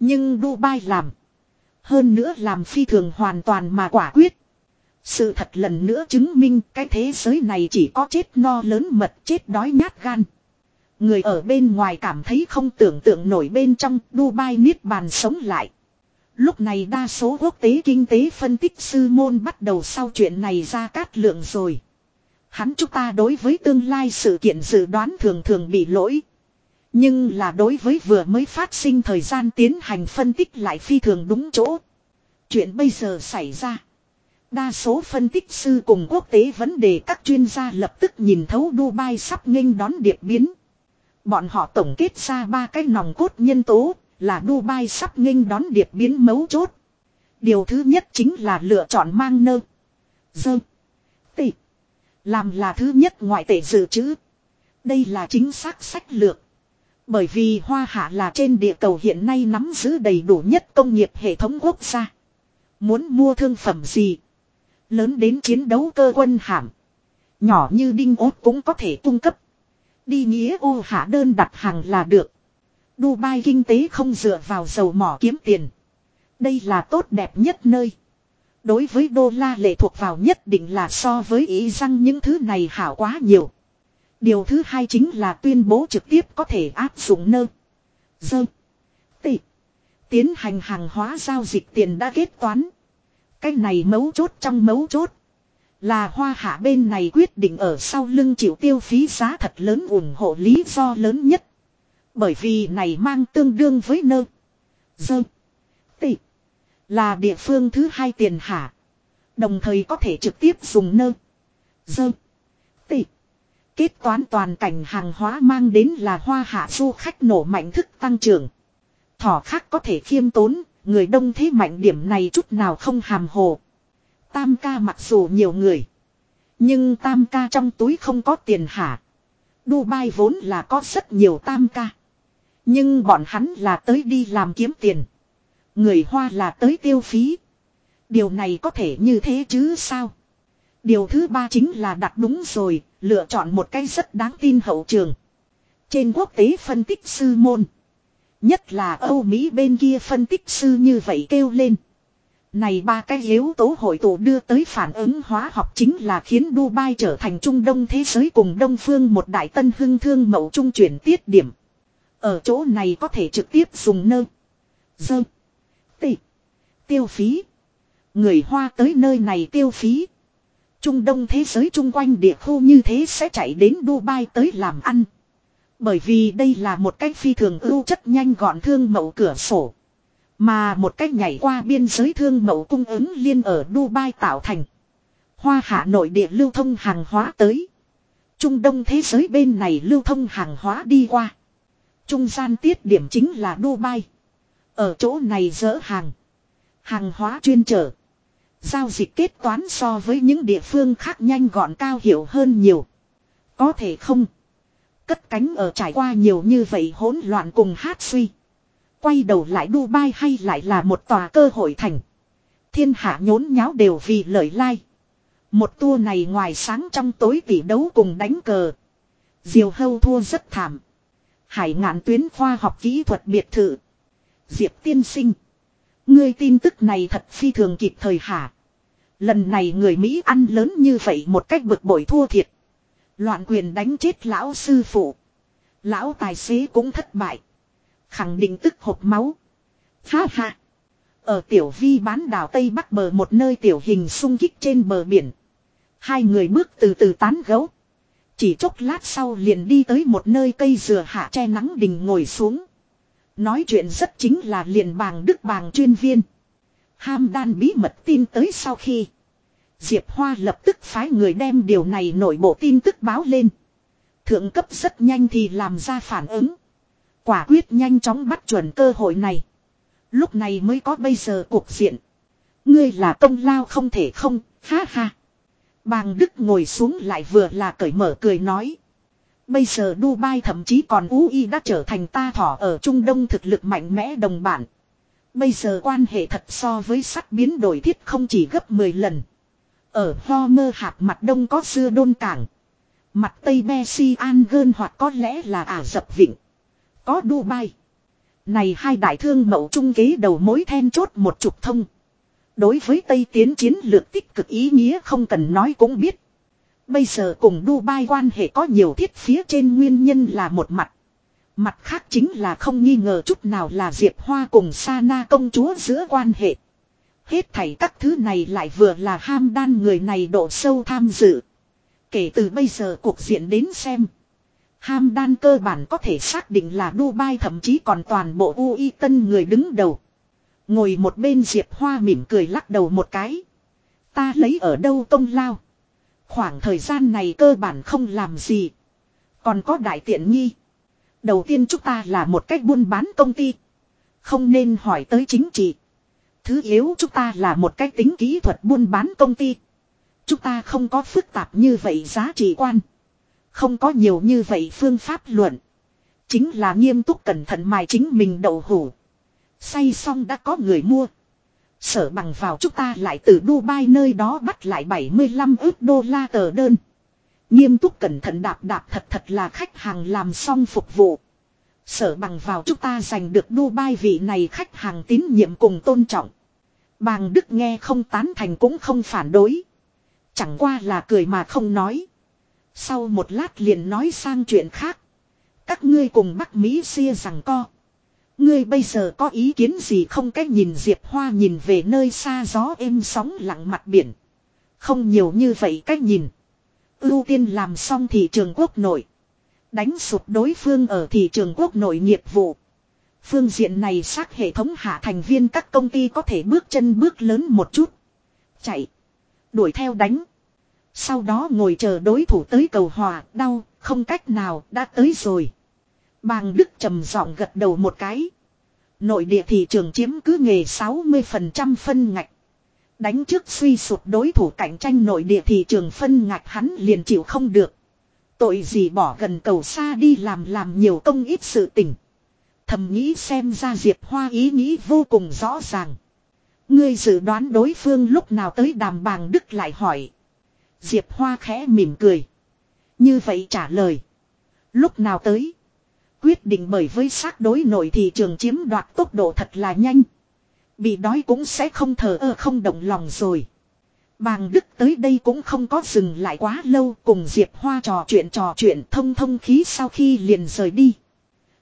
Nhưng Dubai làm. Hơn nữa làm phi thường hoàn toàn mà quả quyết. Sự thật lần nữa chứng minh cái thế giới này chỉ có chết no lớn mật, chết đói nhát gan. Người ở bên ngoài cảm thấy không tưởng tượng nổi bên trong Dubai niết bàn sống lại. Lúc này đa số quốc tế kinh tế phân tích sư môn bắt đầu sau chuyện này ra cát lượng rồi. Hắn chúng ta đối với tương lai sự kiện dự đoán thường thường bị lỗi. Nhưng là đối với vừa mới phát sinh thời gian tiến hành phân tích lại phi thường đúng chỗ. Chuyện bây giờ xảy ra. Đa số phân tích sư cùng quốc tế vấn đề các chuyên gia lập tức nhìn thấu Dubai sắp nghênh đón điệp biến. Bọn họ tổng kết ra ba cái nòng cốt nhân tố, là Dubai sắp nghênh đón điệp biến mấu chốt. Điều thứ nhất chính là lựa chọn mang nơ. Dơ. Tị. Làm là thứ nhất ngoại tệ dự trữ. Đây là chính xác sách lược. Bởi vì Hoa Hạ là trên địa cầu hiện nay nắm giữ đầy đủ nhất công nghiệp hệ thống quốc gia. Muốn mua thương phẩm gì? Lớn đến chiến đấu cơ quân hàm. Nhỏ như đinh ốt cũng có thể cung cấp. Đi nghĩa ô hạ đơn đặt hàng là được. Dubai kinh tế không dựa vào dầu mỏ kiếm tiền. Đây là tốt đẹp nhất nơi. Đối với đô la lệ thuộc vào nhất định là so với ý rằng những thứ này hảo quá nhiều. Điều thứ hai chính là tuyên bố trực tiếp có thể áp dụng nơ. Dơ. Tị. Tiến hành hàng hóa giao dịch tiền đã kết toán. Cái này mấu chốt trong mấu chốt. Là hoa hạ bên này quyết định ở sau lưng chịu tiêu phí giá thật lớn ủng hộ lý do lớn nhất. Bởi vì này mang tương đương với nơ. Dơ. Tị. Là địa phương thứ hai tiền hạ. Đồng thời có thể trực tiếp dùng nơ. Dơ. Tị. Kết toán toàn cảnh hàng hóa mang đến là hoa hạ du khách nổ mạnh thức tăng trưởng. Thỏ khác có thể khiêm tốn, người đông thế mạnh điểm này chút nào không hàm hồ. Tam ca mặc dù nhiều người. Nhưng tam ca trong túi không có tiền hả. Dubai vốn là có rất nhiều tam ca. Nhưng bọn hắn là tới đi làm kiếm tiền. Người Hoa là tới tiêu phí. Điều này có thể như thế chứ sao? Điều thứ ba chính là đặt đúng rồi, lựa chọn một cái rất đáng tin hậu trường. Trên quốc tế phân tích sư môn. Nhất là Âu Mỹ bên kia phân tích sư như vậy kêu lên. Này ba cái yếu tố hội tụ đưa tới phản ứng hóa học chính là khiến Dubai trở thành Trung Đông thế giới cùng Đông Phương một đại tân hưng thương mẫu trung chuyển tiết điểm. Ở chỗ này có thể trực tiếp dùng nơ. Dơ. Tị. Tiêu phí. Người Hoa tới nơi này tiêu phí. Trung Đông thế giới chung quanh địa khu như thế sẽ chạy đến Dubai tới làm ăn. Bởi vì đây là một cách phi thường ưu chất nhanh gọn thương mẫu cửa sổ. Mà một cách nhảy qua biên giới thương mẫu cung ứng liên ở Dubai tạo thành. Hoa hạ nội địa lưu thông hàng hóa tới. Trung Đông thế giới bên này lưu thông hàng hóa đi qua. Trung gian tiết điểm chính là Dubai. Ở chỗ này dỡ hàng. Hàng hóa chuyên trở. Giao dịch kết toán so với những địa phương khác nhanh gọn cao hiểu hơn nhiều. Có thể không. Cất cánh ở trải qua nhiều như vậy hỗn loạn cùng hát suy. Quay đầu lại Dubai hay lại là một tòa cơ hội thành. Thiên hạ nhốn nháo đều vì lợi lai. Một tour này ngoài sáng trong tối tỷ đấu cùng đánh cờ. Diều hâu thua rất thảm. Hải ngạn tuyến khoa học kỹ thuật biệt thự. Diệp tiên sinh. Ngươi tin tức này thật phi thường kịp thời hả. Lần này người Mỹ ăn lớn như vậy một cách bực bội thua thiệt. Loạn quyền đánh chết lão sư phụ. Lão tài xế cũng thất bại. Khẳng định tức hộp máu. Ha ha. Ở tiểu vi bán đảo Tây Bắc bờ một nơi tiểu hình sung kích trên bờ biển. Hai người bước từ từ tán gấu. Chỉ chốc lát sau liền đi tới một nơi cây dừa hạ che nắng đình ngồi xuống. Nói chuyện rất chính là liền bàng đức bàng chuyên viên. Ham đan bí mật tin tới sau khi. Diệp Hoa lập tức phái người đem điều này nội bộ tin tức báo lên. Thượng cấp rất nhanh thì làm ra phản ứng. Quả quyết nhanh chóng bắt chuẩn cơ hội này. Lúc này mới có bây giờ cuộc diện. Ngươi là công lao không thể không, ha ha. Bàng Đức ngồi xuống lại vừa là cởi mở cười nói. Bây giờ Dubai thậm chí còn UI đã trở thành ta thỏ ở Trung Đông thực lực mạnh mẽ đồng bản. Bây giờ quan hệ thật so với sắt biến đổi thiết không chỉ gấp 10 lần. Ở Homer hạt mặt đông có xưa đôn cảng. Mặt tây Bessie An gơn hoặc có lẽ là Ả dập Vịnh. Có Dubai. Này hai đại thương mậu trung kế đầu mối then chốt một trục thông. Đối với Tây tiến chiến lược tích cực ý nghĩa không cần nói cũng biết. Bây giờ cùng Dubai quan hệ có nhiều thiết phía trên nguyên nhân là một mặt. Mặt khác chính là không nghi ngờ chút nào là Diệp Hoa cùng Sana công chúa giữa quan hệ. Hết thảy các thứ này lại vừa là ham đan người này độ sâu tham dự. Kể từ bây giờ cuộc diện đến xem. Ham đan cơ bản có thể xác định là Dubai thậm chí còn toàn bộ UI tân người đứng đầu. Ngồi một bên Diệp Hoa mỉm cười lắc đầu một cái. Ta lấy ở đâu công lao. Khoảng thời gian này cơ bản không làm gì. Còn có đại tiện nghi. Đầu tiên chúng ta là một cách buôn bán công ty. Không nên hỏi tới chính trị. Thứ yếu, chúng ta là một cách tính kỹ thuật buôn bán công ty. Chúng ta không có phức tạp như vậy giá trị quan. Không có nhiều như vậy phương pháp luận. Chính là nghiêm túc cẩn thận mài chính mình đậu hủ. Say xong đã có người mua. Sở bằng vào chúng ta lại từ Dubai nơi đó bắt lại 75 ước đô la tờ đơn. Nghiêm túc cẩn thận đạp đạp thật thật là khách hàng làm xong phục vụ. Sở bằng vào chúng ta giành được Dubai vị này khách hàng tín nhiệm cùng tôn trọng. Bàng Đức nghe không tán thành cũng không phản đối. Chẳng qua là cười mà không nói. Sau một lát liền nói sang chuyện khác. Các ngươi cùng Bắc Mỹ xia rằng co. Ngươi bây giờ có ý kiến gì không cách nhìn Diệp Hoa nhìn về nơi xa gió êm sóng lặng mặt biển. Không nhiều như vậy cách nhìn. Ưu tiên làm xong thị trường quốc nội. Đánh sụp đối phương ở thị trường quốc nội nghiệp vụ. Phương diện này xác hệ thống hạ thành viên các công ty có thể bước chân bước lớn một chút. Chạy. Đuổi theo đánh. Sau đó ngồi chờ đối thủ tới cầu hòa, đau, không cách nào, đã tới rồi. Bàng Đức trầm giọng gật đầu một cái. Nội địa thị trường chiếm cứ nghề 60% phân ngạch. Đánh trước suy sụt đối thủ cạnh tranh nội địa thị trường phân ngạch hắn liền chịu không được. Tội gì bỏ gần cầu xa đi làm làm nhiều công ít sự tình. Thầm nghĩ xem ra Diệp Hoa ý nghĩ vô cùng rõ ràng. Ngươi dự đoán đối phương lúc nào tới đàm bàng Đức lại hỏi. Diệp Hoa khẽ mỉm cười. Như vậy trả lời. Lúc nào tới. Quyết định bởi với xác đối nội thị trường chiếm đoạt tốc độ thật là nhanh. Bị đói cũng sẽ không thờ ơ không động lòng rồi. Bàng Đức tới đây cũng không có dừng lại quá lâu cùng Diệp Hoa trò chuyện trò chuyện thông thông khí sau khi liền rời đi.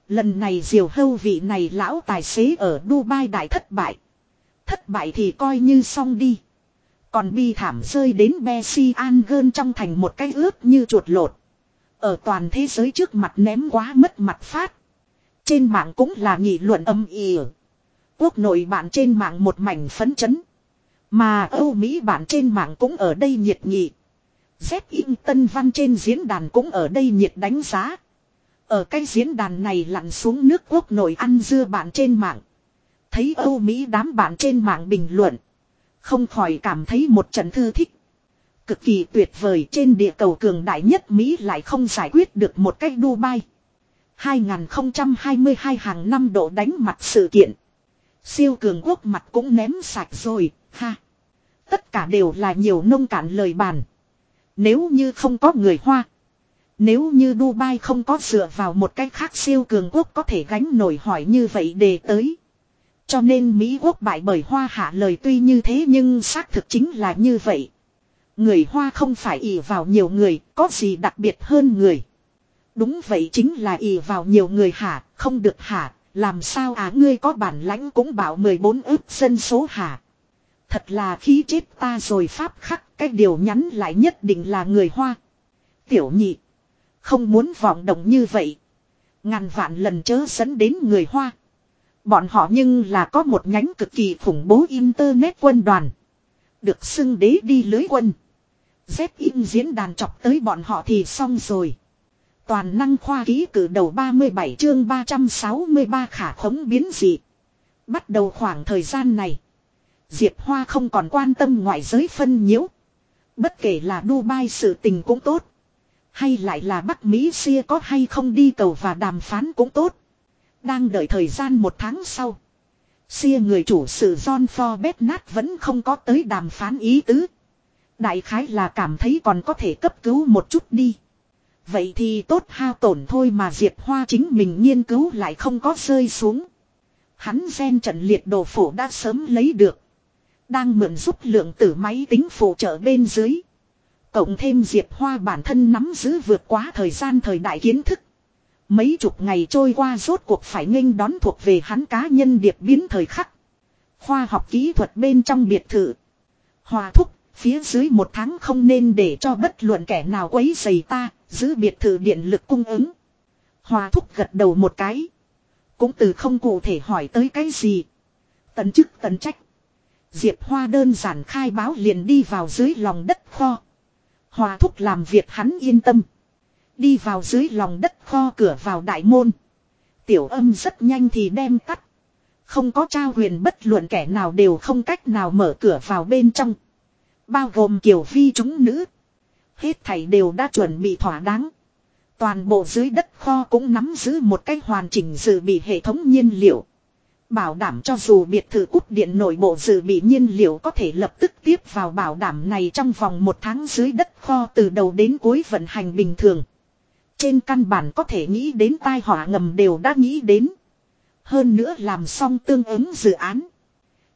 Lần này diều hâu vị này lão tài xế ở Dubai đại thất bại. Thất bại thì coi như xong đi. Còn bi thảm rơi đến Messi An gơn trong thành một cái ướp như chuột lột. Ở toàn thế giới trước mặt ném quá mất mặt phát. Trên mạng cũng là nghị luận âm ỉ. Quốc nội bạn trên mạng một mảnh phấn chấn. Mà Âu Mỹ bạn trên mạng cũng ở đây nhiệt nghị. Z in tân văn trên diễn đàn cũng ở đây nhiệt đánh giá. Ở cái diễn đàn này lặn xuống nước quốc nội ăn dưa bạn trên mạng. Thấy Âu Mỹ đám bạn trên mạng bình luận. Không khỏi cảm thấy một trận thư thích. Cực kỳ tuyệt vời trên địa cầu cường đại nhất Mỹ lại không giải quyết được một cách Dubai. 2022 hàng năm độ đánh mặt sự kiện. Siêu cường quốc mặt cũng ném sạch rồi, ha. Tất cả đều là nhiều nông cạn lời bàn. Nếu như không có người Hoa. Nếu như Dubai không có dựa vào một cách khác siêu cường quốc có thể gánh nổi hỏi như vậy đề tới. Cho nên Mỹ quốc bại bởi Hoa hạ lời tuy như thế nhưng xác thực chính là như vậy. Người Hoa không phải ỷ vào nhiều người, có gì đặc biệt hơn người. Đúng vậy chính là ỷ vào nhiều người hả, không được hả, làm sao á ngươi có bản lãnh cũng bảo 14 ước dân số hả. Thật là khí chết ta rồi pháp khắc, cái điều nhắn lại nhất định là người Hoa. Tiểu nhị, không muốn vọng động như vậy. Ngàn vạn lần chớ dẫn đến người Hoa. Bọn họ nhưng là có một nhánh cực kỳ khủng bố Internet quân đoàn. Được xưng đế đi lưới quân. Dép in diễn đàn chọc tới bọn họ thì xong rồi. Toàn năng khoa ký cử đầu 37 chương 363 khả khống biến dị. Bắt đầu khoảng thời gian này. Diệp Hoa không còn quan tâm ngoại giới phân nhiễu. Bất kể là Dubai sự tình cũng tốt. Hay lại là Bắc Mỹ xia có hay không đi cầu và đàm phán cũng tốt. Đang đợi thời gian một tháng sau. Xia người chủ sự John Forbes vẫn không có tới đàm phán ý tứ. Đại khái là cảm thấy còn có thể cấp cứu một chút đi. Vậy thì tốt hao tổn thôi mà Diệp Hoa chính mình nghiên cứu lại không có rơi xuống. Hắn gen trận liệt đồ phổ đã sớm lấy được. Đang mượn giúp lượng tử máy tính phụ trợ bên dưới. Cộng thêm Diệp Hoa bản thân nắm giữ vượt quá thời gian thời đại kiến thức. Mấy chục ngày trôi qua rốt cuộc phải nghênh đón thuộc về hắn cá nhân điệp biến thời khắc. Khoa học kỹ thuật bên trong biệt thự. Hòa thúc, phía dưới một tháng không nên để cho bất luận kẻ nào quấy rầy ta, giữ biệt thự điện lực cung ứng. Hòa thúc gật đầu một cái. Cũng từ không cụ thể hỏi tới cái gì. tấn chức tấn trách. Diệp Hoa đơn giản khai báo liền đi vào dưới lòng đất kho. Hòa thúc làm việc hắn yên tâm. Đi vào dưới lòng đất kho cửa vào đại môn. Tiểu âm rất nhanh thì đem tắt. Không có trao huyền bất luận kẻ nào đều không cách nào mở cửa vào bên trong. Bao gồm kiểu vi chúng nữ. Hết thảy đều đã chuẩn bị thỏa đáng. Toàn bộ dưới đất kho cũng nắm giữ một cách hoàn chỉnh dự bị hệ thống nhiên liệu. Bảo đảm cho dù biệt thự cút điện nội bộ dự bị nhiên liệu có thể lập tức tiếp vào bảo đảm này trong vòng một tháng dưới đất kho từ đầu đến cuối vận hành bình thường. Trên căn bản có thể nghĩ đến tai họa ngầm đều đã nghĩ đến. Hơn nữa làm xong tương ứng dự án.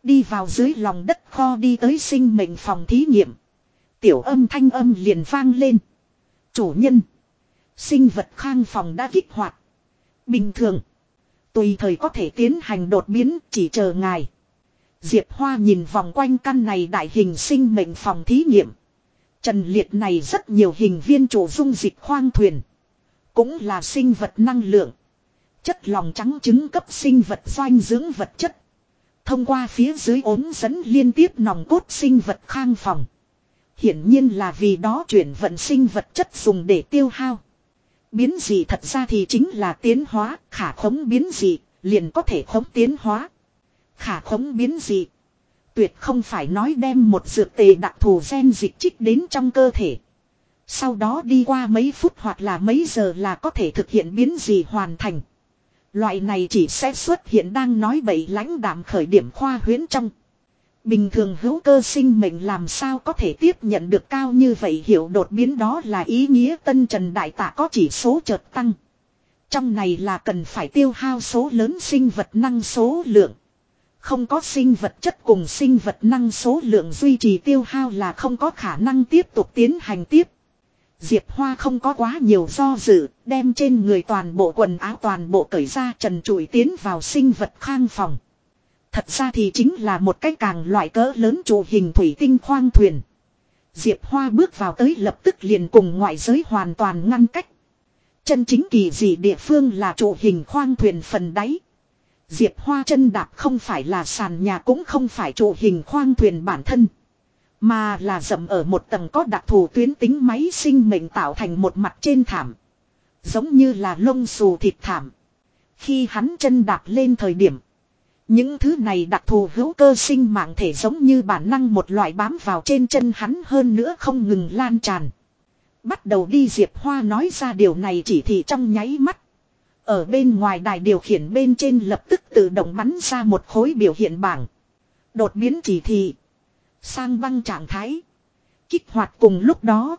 Đi vào dưới lòng đất kho đi tới sinh mệnh phòng thí nghiệm. Tiểu âm thanh âm liền vang lên. Chủ nhân. Sinh vật khang phòng đã kích hoạt. Bình thường. Tùy thời có thể tiến hành đột biến, chỉ chờ ngài. Diệp Hoa nhìn vòng quanh căn này đại hình sinh mệnh phòng thí nghiệm. Trần liệt này rất nhiều hình viên chủ dung dịch khoang thuyền. Cũng là sinh vật năng lượng. Chất lòng trắng trứng cấp sinh vật doanh dưỡng vật chất. Thông qua phía dưới ốm dẫn liên tiếp nòng cốt sinh vật khang phòng. Hiển nhiên là vì đó chuyển vận sinh vật chất dùng để tiêu hao. Biến dị thật ra thì chính là tiến hóa, khả khống biến dị, liền có thể khống tiến hóa. Khả khống biến dị. Tuyệt không phải nói đem một dược tề đặc thù gen dịch trích đến trong cơ thể. Sau đó đi qua mấy phút hoặc là mấy giờ là có thể thực hiện biến gì hoàn thành. Loại này chỉ sẽ xuất hiện đang nói bậy lãnh đạm khởi điểm khoa huyến trong. Bình thường hữu cơ sinh mệnh làm sao có thể tiếp nhận được cao như vậy hiểu đột biến đó là ý nghĩa tân trần đại tạ có chỉ số chợt tăng. Trong này là cần phải tiêu hao số lớn sinh vật năng số lượng. Không có sinh vật chất cùng sinh vật năng số lượng duy trì tiêu hao là không có khả năng tiếp tục tiến hành tiếp. Diệp Hoa không có quá nhiều do dự, đem trên người toàn bộ quần áo toàn bộ cởi ra trần trụi tiến vào sinh vật khang phòng. Thật ra thì chính là một cái càng loại cỡ lớn trụ hình thủy tinh khoang thuyền. Diệp Hoa bước vào tới lập tức liền cùng ngoại giới hoàn toàn ngăn cách. Chân chính kỳ dị địa phương là trụ hình khoang thuyền phần đáy. Diệp Hoa chân đạp không phải là sàn nhà cũng không phải trụ hình khoang thuyền bản thân. Mà là dậm ở một tầng có đặc thù tuyến tính máy sinh mệnh tạo thành một mặt trên thảm. Giống như là lông xù thịt thảm. Khi hắn chân đạp lên thời điểm. Những thứ này đặc thù hữu cơ sinh mạng thể giống như bản năng một loại bám vào trên chân hắn hơn nữa không ngừng lan tràn. Bắt đầu đi Diệp Hoa nói ra điều này chỉ thị trong nháy mắt. Ở bên ngoài đài điều khiển bên trên lập tức tự động bắn ra một khối biểu hiện bảng. Đột biến chỉ thị. Sang băng trạng thái. Kích hoạt cùng lúc đó.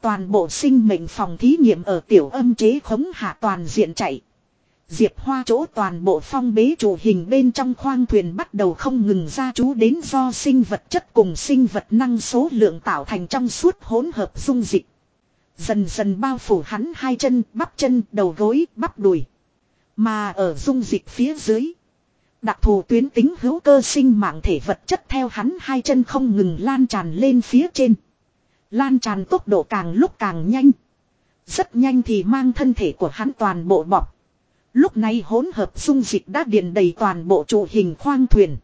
Toàn bộ sinh mệnh phòng thí nghiệm ở tiểu âm chế khống hạ toàn diện chạy. Diệp Hoa chỗ toàn bộ phong bế chủ hình bên trong khoang thuyền bắt đầu không ngừng ra chú đến do sinh vật chất cùng sinh vật năng số lượng tạo thành trong suốt hỗn hợp dung dịch. Dần dần bao phủ hắn hai chân, bắp chân, đầu gối, bắp đùi. Mà ở dung dịch phía dưới. Đặc thù tuyến tính hữu cơ sinh mạng thể vật chất theo hắn hai chân không ngừng lan tràn lên phía trên. Lan tràn tốc độ càng lúc càng nhanh. Rất nhanh thì mang thân thể của hắn toàn bộ bọc. Lúc này hỗn hợp dung dịch đã điền đầy toàn bộ trụ hình khoang thuyền.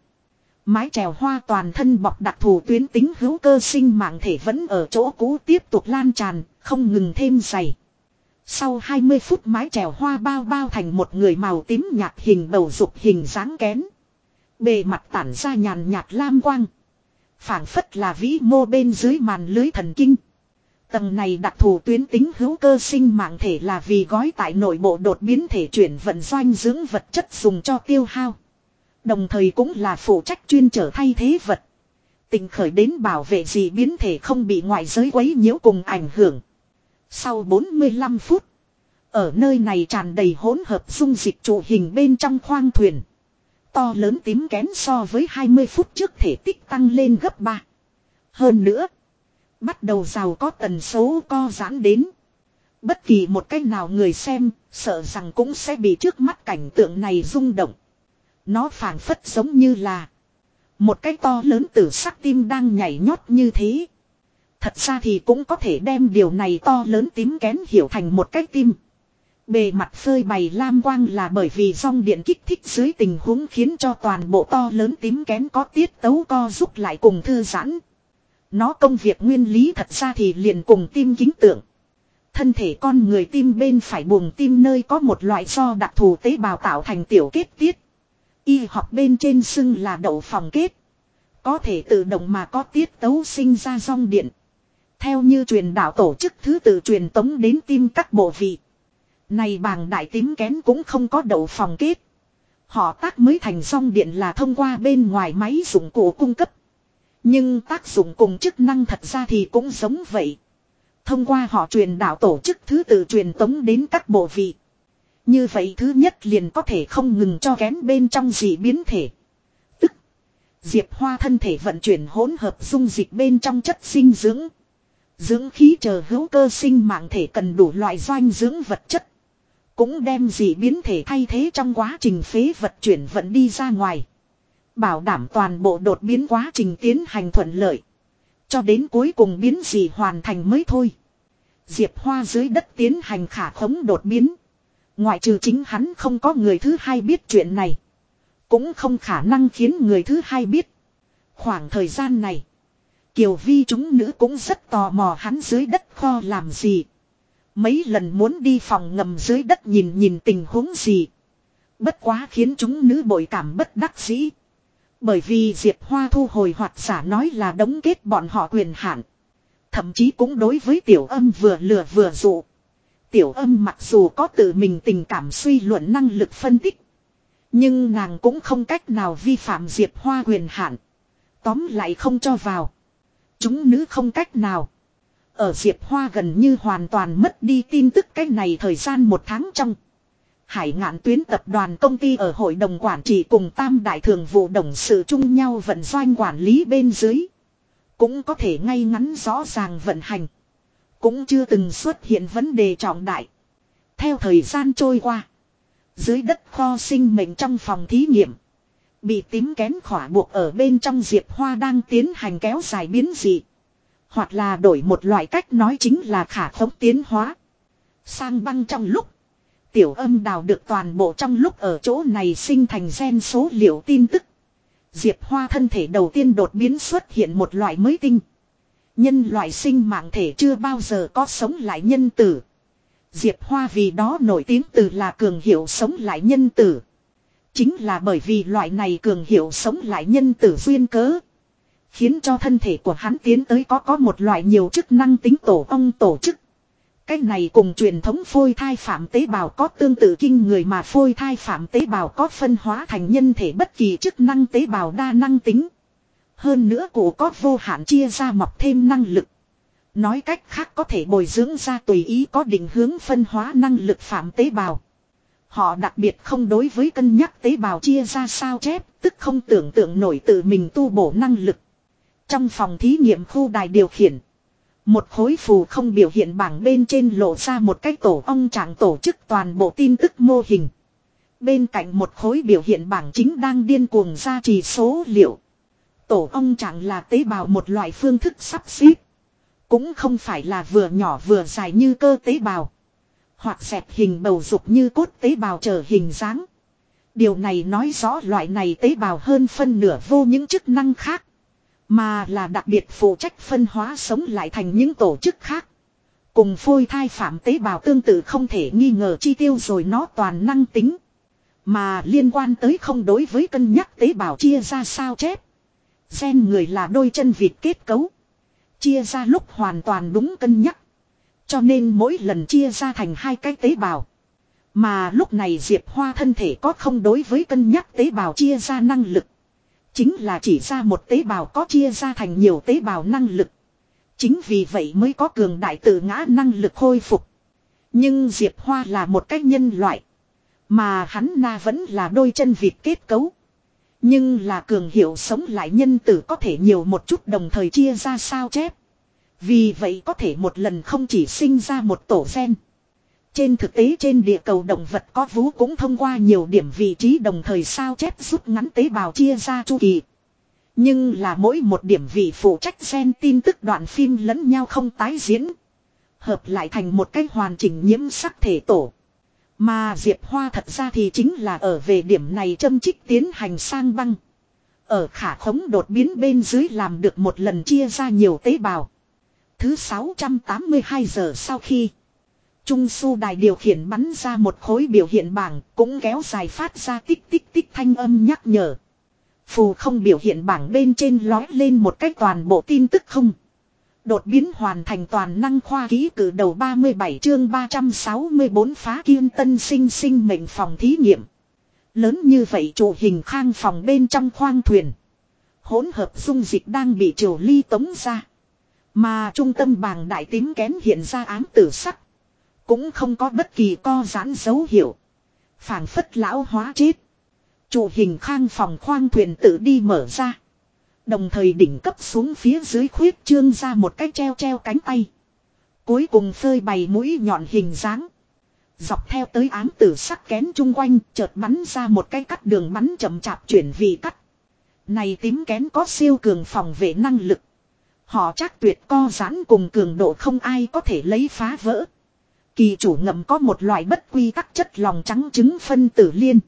Mái chèo hoa toàn thân bọc đặc thù tuyến tính hữu cơ sinh mạng thể vẫn ở chỗ cũ tiếp tục lan tràn, không ngừng thêm dày. Sau 20 phút mái chèo hoa bao bao thành một người màu tím nhạt hình bầu dục hình dáng kén. Bề mặt tản ra nhàn nhạt lam quang. phảng phất là vĩ mô bên dưới màn lưới thần kinh. Tầng này đặc thù tuyến tính hữu cơ sinh mạng thể là vì gói tại nội bộ đột biến thể chuyển vận doanh dưỡng vật chất dùng cho tiêu hao. Đồng thời cũng là phụ trách chuyên trở thay thế vật. Tình khởi đến bảo vệ gì biến thể không bị ngoại giới quấy nhiễu cùng ảnh hưởng. Sau 45 phút. Ở nơi này tràn đầy hỗn hợp dung dịch trụ hình bên trong khoang thuyền. To lớn tím kén so với 20 phút trước thể tích tăng lên gấp 3. Hơn nữa. Bắt đầu giàu có tần số co giãn đến. Bất kỳ một cách nào người xem, sợ rằng cũng sẽ bị trước mắt cảnh tượng này rung động. Nó phảng phất giống như là một cái to lớn tử sắc tim đang nhảy nhót như thế. Thật ra thì cũng có thể đem điều này to lớn tím kén hiểu thành một cái tim. Bề mặt phơi bày lam quang là bởi vì dòng điện kích thích dưới tình huống khiến cho toàn bộ to lớn tím kén có tiết tấu co rút lại cùng thư giãn. Nó công việc nguyên lý thật ra thì liền cùng tim kính tượng. Thân thể con người tim bên phải buồng tim nơi có một loại do đặc thù tế bào tạo thành tiểu kết tiết. Y học bên trên xưng là đậu phòng kết. Có thể tự động mà có tiết tấu sinh ra rong điện. Theo như truyền đạo tổ chức thứ tự truyền tống đến tim các bộ vị. Này bàng đại tím kén cũng không có đậu phòng kết. Họ tác mới thành rong điện là thông qua bên ngoài máy dụng cụ cung cấp. Nhưng tác dụng cùng chức năng thật ra thì cũng giống vậy. Thông qua họ truyền đạo tổ chức thứ tự truyền tống đến các bộ vị. Như vậy thứ nhất liền có thể không ngừng cho kén bên trong dị biến thể. Tức. Diệp Hoa thân thể vận chuyển hỗn hợp dung dịch bên trong chất sinh dưỡng. Dưỡng khí chờ hữu cơ sinh mạng thể cần đủ loại doanh dưỡng vật chất. Cũng đem dị biến thể thay thế trong quá trình phế vật chuyển vận đi ra ngoài. Bảo đảm toàn bộ đột biến quá trình tiến hành thuận lợi. Cho đến cuối cùng biến gì hoàn thành mới thôi. Diệp Hoa dưới đất tiến hành khả khống đột biến. Ngoại trừ chính hắn không có người thứ hai biết chuyện này. Cũng không khả năng khiến người thứ hai biết. Khoảng thời gian này. Kiều Vi chúng nữ cũng rất tò mò hắn dưới đất kho làm gì. Mấy lần muốn đi phòng ngầm dưới đất nhìn nhìn tình huống gì. Bất quá khiến chúng nữ bội cảm bất đắc dĩ. Bởi vì Diệp Hoa thu hồi hoạt giả nói là đóng kết bọn họ quyền hạn. Thậm chí cũng đối với tiểu âm vừa lừa vừa dụ. Tiểu âm mặc dù có tự mình tình cảm suy luận năng lực phân tích. Nhưng nàng cũng không cách nào vi phạm Diệp Hoa quyền hạn. Tóm lại không cho vào. Chúng nữ không cách nào. Ở Diệp Hoa gần như hoàn toàn mất đi tin tức cái này thời gian một tháng trong. Hải ngạn tuyến tập đoàn công ty ở hội đồng quản trị cùng tam đại thường vụ đồng sự chung nhau vận doanh quản lý bên dưới. Cũng có thể ngay ngắn rõ ràng vận hành. Cũng chưa từng xuất hiện vấn đề trọng đại. Theo thời gian trôi qua. Dưới đất kho sinh mệnh trong phòng thí nghiệm. Bị tím kén khỏa buộc ở bên trong Diệp Hoa đang tiến hành kéo dài biến dị. Hoặc là đổi một loại cách nói chính là khả khống tiến hóa. Sang băng trong lúc. Tiểu âm đào được toàn bộ trong lúc ở chỗ này sinh thành gen số liệu tin tức. Diệp Hoa thân thể đầu tiên đột biến xuất hiện một loại mới tinh. Nhân loại sinh mạng thể chưa bao giờ có sống lại nhân tử. Diệp Hoa vì đó nổi tiếng từ là cường hiệu sống lại nhân tử. Chính là bởi vì loại này cường hiệu sống lại nhân tử duyên cớ. Khiến cho thân thể của hắn tiến tới có có một loại nhiều chức năng tính tổ ong tổ chức. Cái này cùng truyền thống phôi thai phạm tế bào có tương tự kinh người mà phôi thai phạm tế bào có phân hóa thành nhân thể bất kỳ chức năng tế bào đa năng tính. Hơn nữa cụ có vô hạn chia ra mọc thêm năng lực. Nói cách khác có thể bồi dưỡng ra tùy ý có định hướng phân hóa năng lực phạm tế bào. Họ đặc biệt không đối với cân nhắc tế bào chia ra sao chép, tức không tưởng tượng nổi tự mình tu bổ năng lực. Trong phòng thí nghiệm khu đài điều khiển, một khối phù không biểu hiện bảng bên trên lộ ra một cái tổ ong trạng tổ chức toàn bộ tin tức mô hình. Bên cạnh một khối biểu hiện bảng chính đang điên cuồng ra trì số liệu. Tổ ong trạng là tế bào một loại phương thức sắp xếp. Cũng không phải là vừa nhỏ vừa dài như cơ tế bào. Hoặc xẹp hình bầu dục như cốt tế bào trở hình dáng. Điều này nói rõ loại này tế bào hơn phân nửa vô những chức năng khác. Mà là đặc biệt phụ trách phân hóa sống lại thành những tổ chức khác. Cùng phôi thai phạm tế bào tương tự không thể nghi ngờ chi tiêu rồi nó toàn năng tính. Mà liên quan tới không đối với cân nhắc tế bào chia ra sao chép. Gen người là đôi chân vịt kết cấu. Chia ra lúc hoàn toàn đúng cân nhắc. Cho nên mỗi lần chia ra thành hai cái tế bào. Mà lúc này Diệp Hoa thân thể có không đối với cân nhắc tế bào chia ra năng lực. Chính là chỉ ra một tế bào có chia ra thành nhiều tế bào năng lực. Chính vì vậy mới có cường đại tự ngã năng lực khôi phục. Nhưng Diệp Hoa là một cách nhân loại. Mà hắn na vẫn là đôi chân vịt kết cấu. Nhưng là cường hiệu sống lại nhân tử có thể nhiều một chút đồng thời chia ra sao chép. Vì vậy có thể một lần không chỉ sinh ra một tổ gen. Trên thực tế trên địa cầu động vật có vú cũng thông qua nhiều điểm vị trí đồng thời sao chép rút ngắn tế bào chia ra chu kỳ. Nhưng là mỗi một điểm vị phụ trách gen tin tức đoạn phim lẫn nhau không tái diễn. Hợp lại thành một cái hoàn chỉnh nhiễm sắc thể tổ. Mà Diệp Hoa thật ra thì chính là ở về điểm này châm trích tiến hành sang băng. Ở khả khống đột biến bên dưới làm được một lần chia ra nhiều tế bào. Thứ 682 giờ sau khi Trung su đài điều khiển bắn ra một khối biểu hiện bảng, cũng kéo dài phát ra tích tích tích thanh âm nhắc nhở. Phù không biểu hiện bảng bên trên lói lên một cách toàn bộ tin tức không. Đột biến hoàn thành toàn năng khoa ký cử đầu 37 chương 364 phá kiên tân sinh sinh mệnh phòng thí nghiệm. Lớn như vậy trụ hình khang phòng bên trong khoang thuyền. hỗn hợp dung dịch đang bị triều ly tống ra. Mà trung tâm bảng đại tím kén hiện ra ám tử sắc. Cũng không có bất kỳ co giãn dấu hiệu. phảng phất lão hóa chết. chủ hình khang phòng khoang thuyền tự đi mở ra. Đồng thời đỉnh cấp xuống phía dưới khuyết trương ra một cái treo treo cánh tay. Cuối cùng phơi bày mũi nhọn hình dáng. Dọc theo tới ám tử sắc kén chung quanh, chợt bắn ra một cái cắt đường bắn chậm chạp chuyển vị cắt. Này tím kén có siêu cường phòng vệ năng lực. Họ chắc tuyệt co giãn cùng cường độ không ai có thể lấy phá vỡ. Kỳ chủ ngậm có một loại bất quy tắc chất lòng trắng trứng phân tử liên.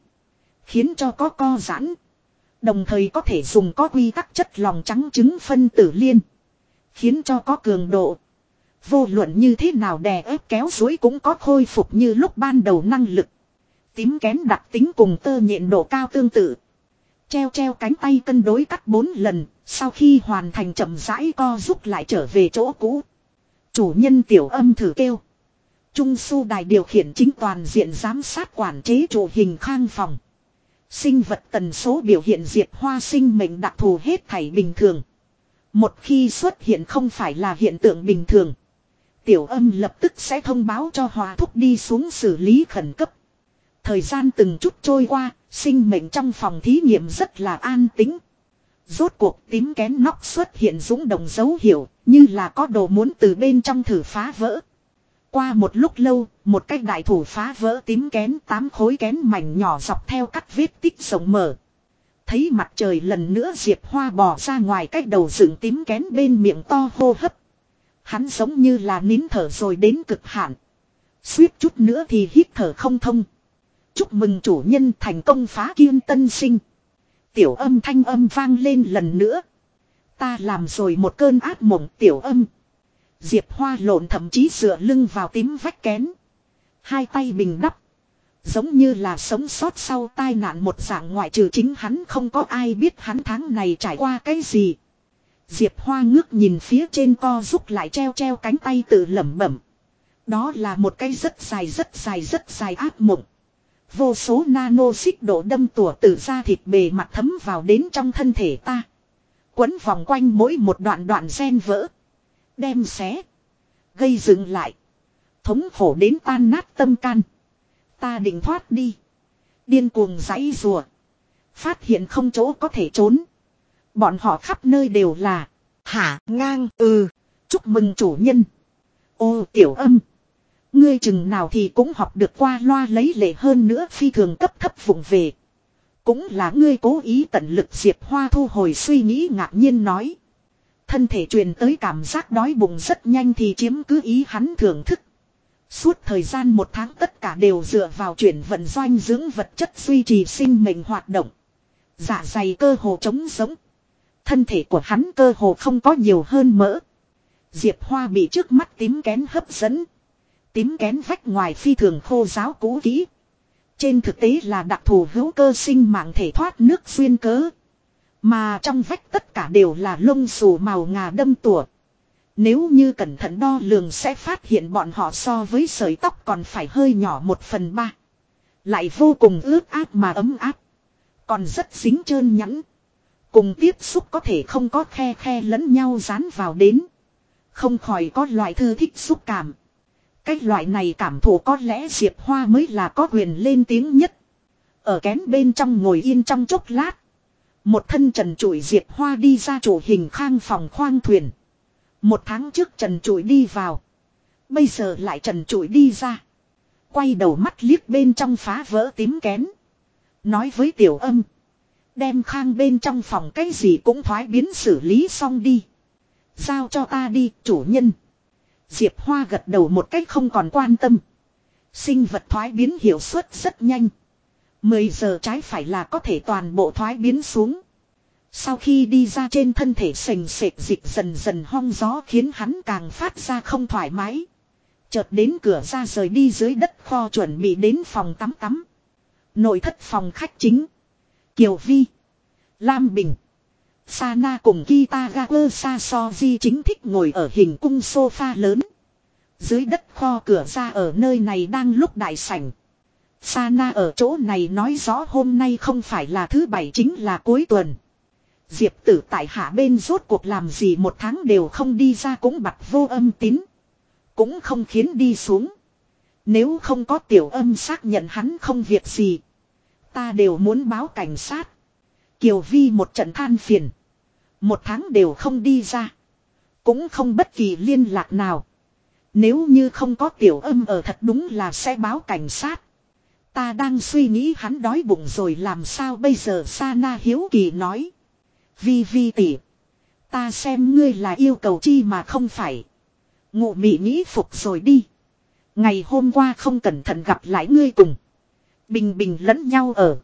Khiến cho có co giãn. Đồng thời có thể dùng có quy tắc chất lòng trắng trứng phân tử liên. Khiến cho có cường độ. Vô luận như thế nào đè ép kéo dối cũng có khôi phục như lúc ban đầu năng lực. Tím kén đặc tính cùng tơ nhện độ cao tương tự. Treo treo cánh tay cân đối cắt bốn lần, sau khi hoàn thành chậm rãi co rút lại trở về chỗ cũ. Chủ nhân tiểu âm thử kêu. Trung su đài điều khiển chính toàn diện giám sát quản chế chủ hình khang phòng. Sinh vật tần số biểu hiện diệt hoa sinh mệnh đặc thù hết thảy bình thường. Một khi xuất hiện không phải là hiện tượng bình thường. Tiểu âm lập tức sẽ thông báo cho hòa thúc đi xuống xử lý khẩn cấp. Thời gian từng chút trôi qua, sinh mệnh trong phòng thí nghiệm rất là an tĩnh. Rốt cuộc tím kén nóc xuất hiện dũng đồng dấu hiệu, như là có đồ muốn từ bên trong thử phá vỡ. Qua một lúc lâu, một cái đại thủ phá vỡ tím kén tám khối kén mảnh nhỏ dọc theo cắt vết tích rộng mở. Thấy mặt trời lần nữa Diệp Hoa bò ra ngoài cách đầu dựng tím kén bên miệng to hô hấp. Hắn giống như là nín thở rồi đến cực hạn. Suýt chút nữa thì hít thở không thông. Chúc mừng chủ nhân thành công phá kiên tân sinh. Tiểu âm thanh âm vang lên lần nữa. Ta làm rồi một cơn ác mộng tiểu âm. Diệp Hoa lộn thậm chí dựa lưng vào tím vách kén. Hai tay bình đắp. Giống như là sống sót sau tai nạn một dạng ngoại trừ chính hắn không có ai biết hắn tháng này trải qua cái gì. Diệp Hoa ngước nhìn phía trên co giúp lại treo treo cánh tay tự lẩm bẩm. Đó là một cái rất dài rất dài rất dài ác mộng. Vô số nano xích độ đâm tủa từ da thịt bề mặt thấm vào đến trong thân thể ta. Quấn vòng quanh mỗi một đoạn đoạn gen vỡ. Đem xé. Gây dựng lại. Thống khổ đến tan nát tâm can. Ta định thoát đi. Điên cuồng giãy rùa. Phát hiện không chỗ có thể trốn. Bọn họ khắp nơi đều là. Hả, ngang ừ. Chúc mừng chủ nhân. Ô, tiểu âm. Ngươi chừng nào thì cũng học được qua loa lấy lệ hơn nữa phi thường cấp thấp vùng về. Cũng là ngươi cố ý tận lực diệp hoa thu hồi suy nghĩ ngạc nhiên nói. Thân thể truyền tới cảm giác đói bụng rất nhanh thì chiếm cứ ý hắn thưởng thức. Suốt thời gian một tháng tất cả đều dựa vào chuyển vận doanh dưỡng vật chất duy trì sinh mệnh hoạt động. Dạ dày cơ hồ trống sống Thân thể của hắn cơ hồ không có nhiều hơn mỡ. Diệp Hoa bị trước mắt tím kén hấp dẫn. Tím kén vách ngoài phi thường khô giáo cũ kỹ. Trên thực tế là đặc thù hữu cơ sinh mạng thể thoát nước xuyên cớ. Mà trong vách tất cả đều là lông xù màu ngà đâm tủa. Nếu như cẩn thận đo lường sẽ phát hiện bọn họ so với sợi tóc còn phải hơi nhỏ một phần ba. Lại vô cùng ướt át mà ấm áp. Còn rất dính trơn nhẵn. Cùng tiếp xúc có thể không có khe khe lẫn nhau dán vào đến. Không khỏi có loại thư thích xúc cảm. Cái loại này cảm thụ có lẽ Diệp Hoa mới là có quyền lên tiếng nhất. Ở kén bên trong ngồi yên trong chốc lát. Một thân trần trụi Diệp Hoa đi ra chủ hình khang phòng khoang thuyền. Một tháng trước trần trụi đi vào. Bây giờ lại trần trụi đi ra. Quay đầu mắt liếc bên trong phá vỡ tím kén. Nói với tiểu âm. Đem khang bên trong phòng cái gì cũng thoái biến xử lý xong đi. Giao cho ta đi, chủ nhân. Diệp Hoa gật đầu một cách không còn quan tâm. Sinh vật thoái biến hiệu suất rất nhanh. 10 giờ trái phải là có thể toàn bộ thoái biến xuống. Sau khi đi ra trên thân thể sành sệt dịch dần dần hong gió khiến hắn càng phát ra không thoải mái. Chợt đến cửa ra rời đi dưới đất kho chuẩn bị đến phòng tắm tắm. Nội thất phòng khách chính. Kiều Vi. Lam Bình. Sana cùng Kitagawa Sasoji chính thích ngồi ở hình cung sofa lớn. Dưới đất kho cửa ra ở nơi này đang lúc đại sảnh. Sana ở chỗ này nói rõ hôm nay không phải là thứ bảy chính là cuối tuần. Diệp tử tại hạ bên rốt cuộc làm gì một tháng đều không đi ra cũng bặt vô âm tín. Cũng không khiến đi xuống. Nếu không có tiểu âm xác nhận hắn không việc gì. Ta đều muốn báo cảnh sát. Kiều Vi một trận than phiền. Một tháng đều không đi ra. Cũng không bất kỳ liên lạc nào. Nếu như không có tiểu âm ở thật đúng là sẽ báo cảnh sát. Ta đang suy nghĩ hắn đói bụng rồi làm sao bây giờ Sana hiếu kỳ nói. Vi vi tỷ. Ta xem ngươi là yêu cầu chi mà không phải. Ngụ mị nghĩ phục rồi đi. Ngày hôm qua không cẩn thận gặp lại ngươi cùng. Bình bình lẫn nhau ở.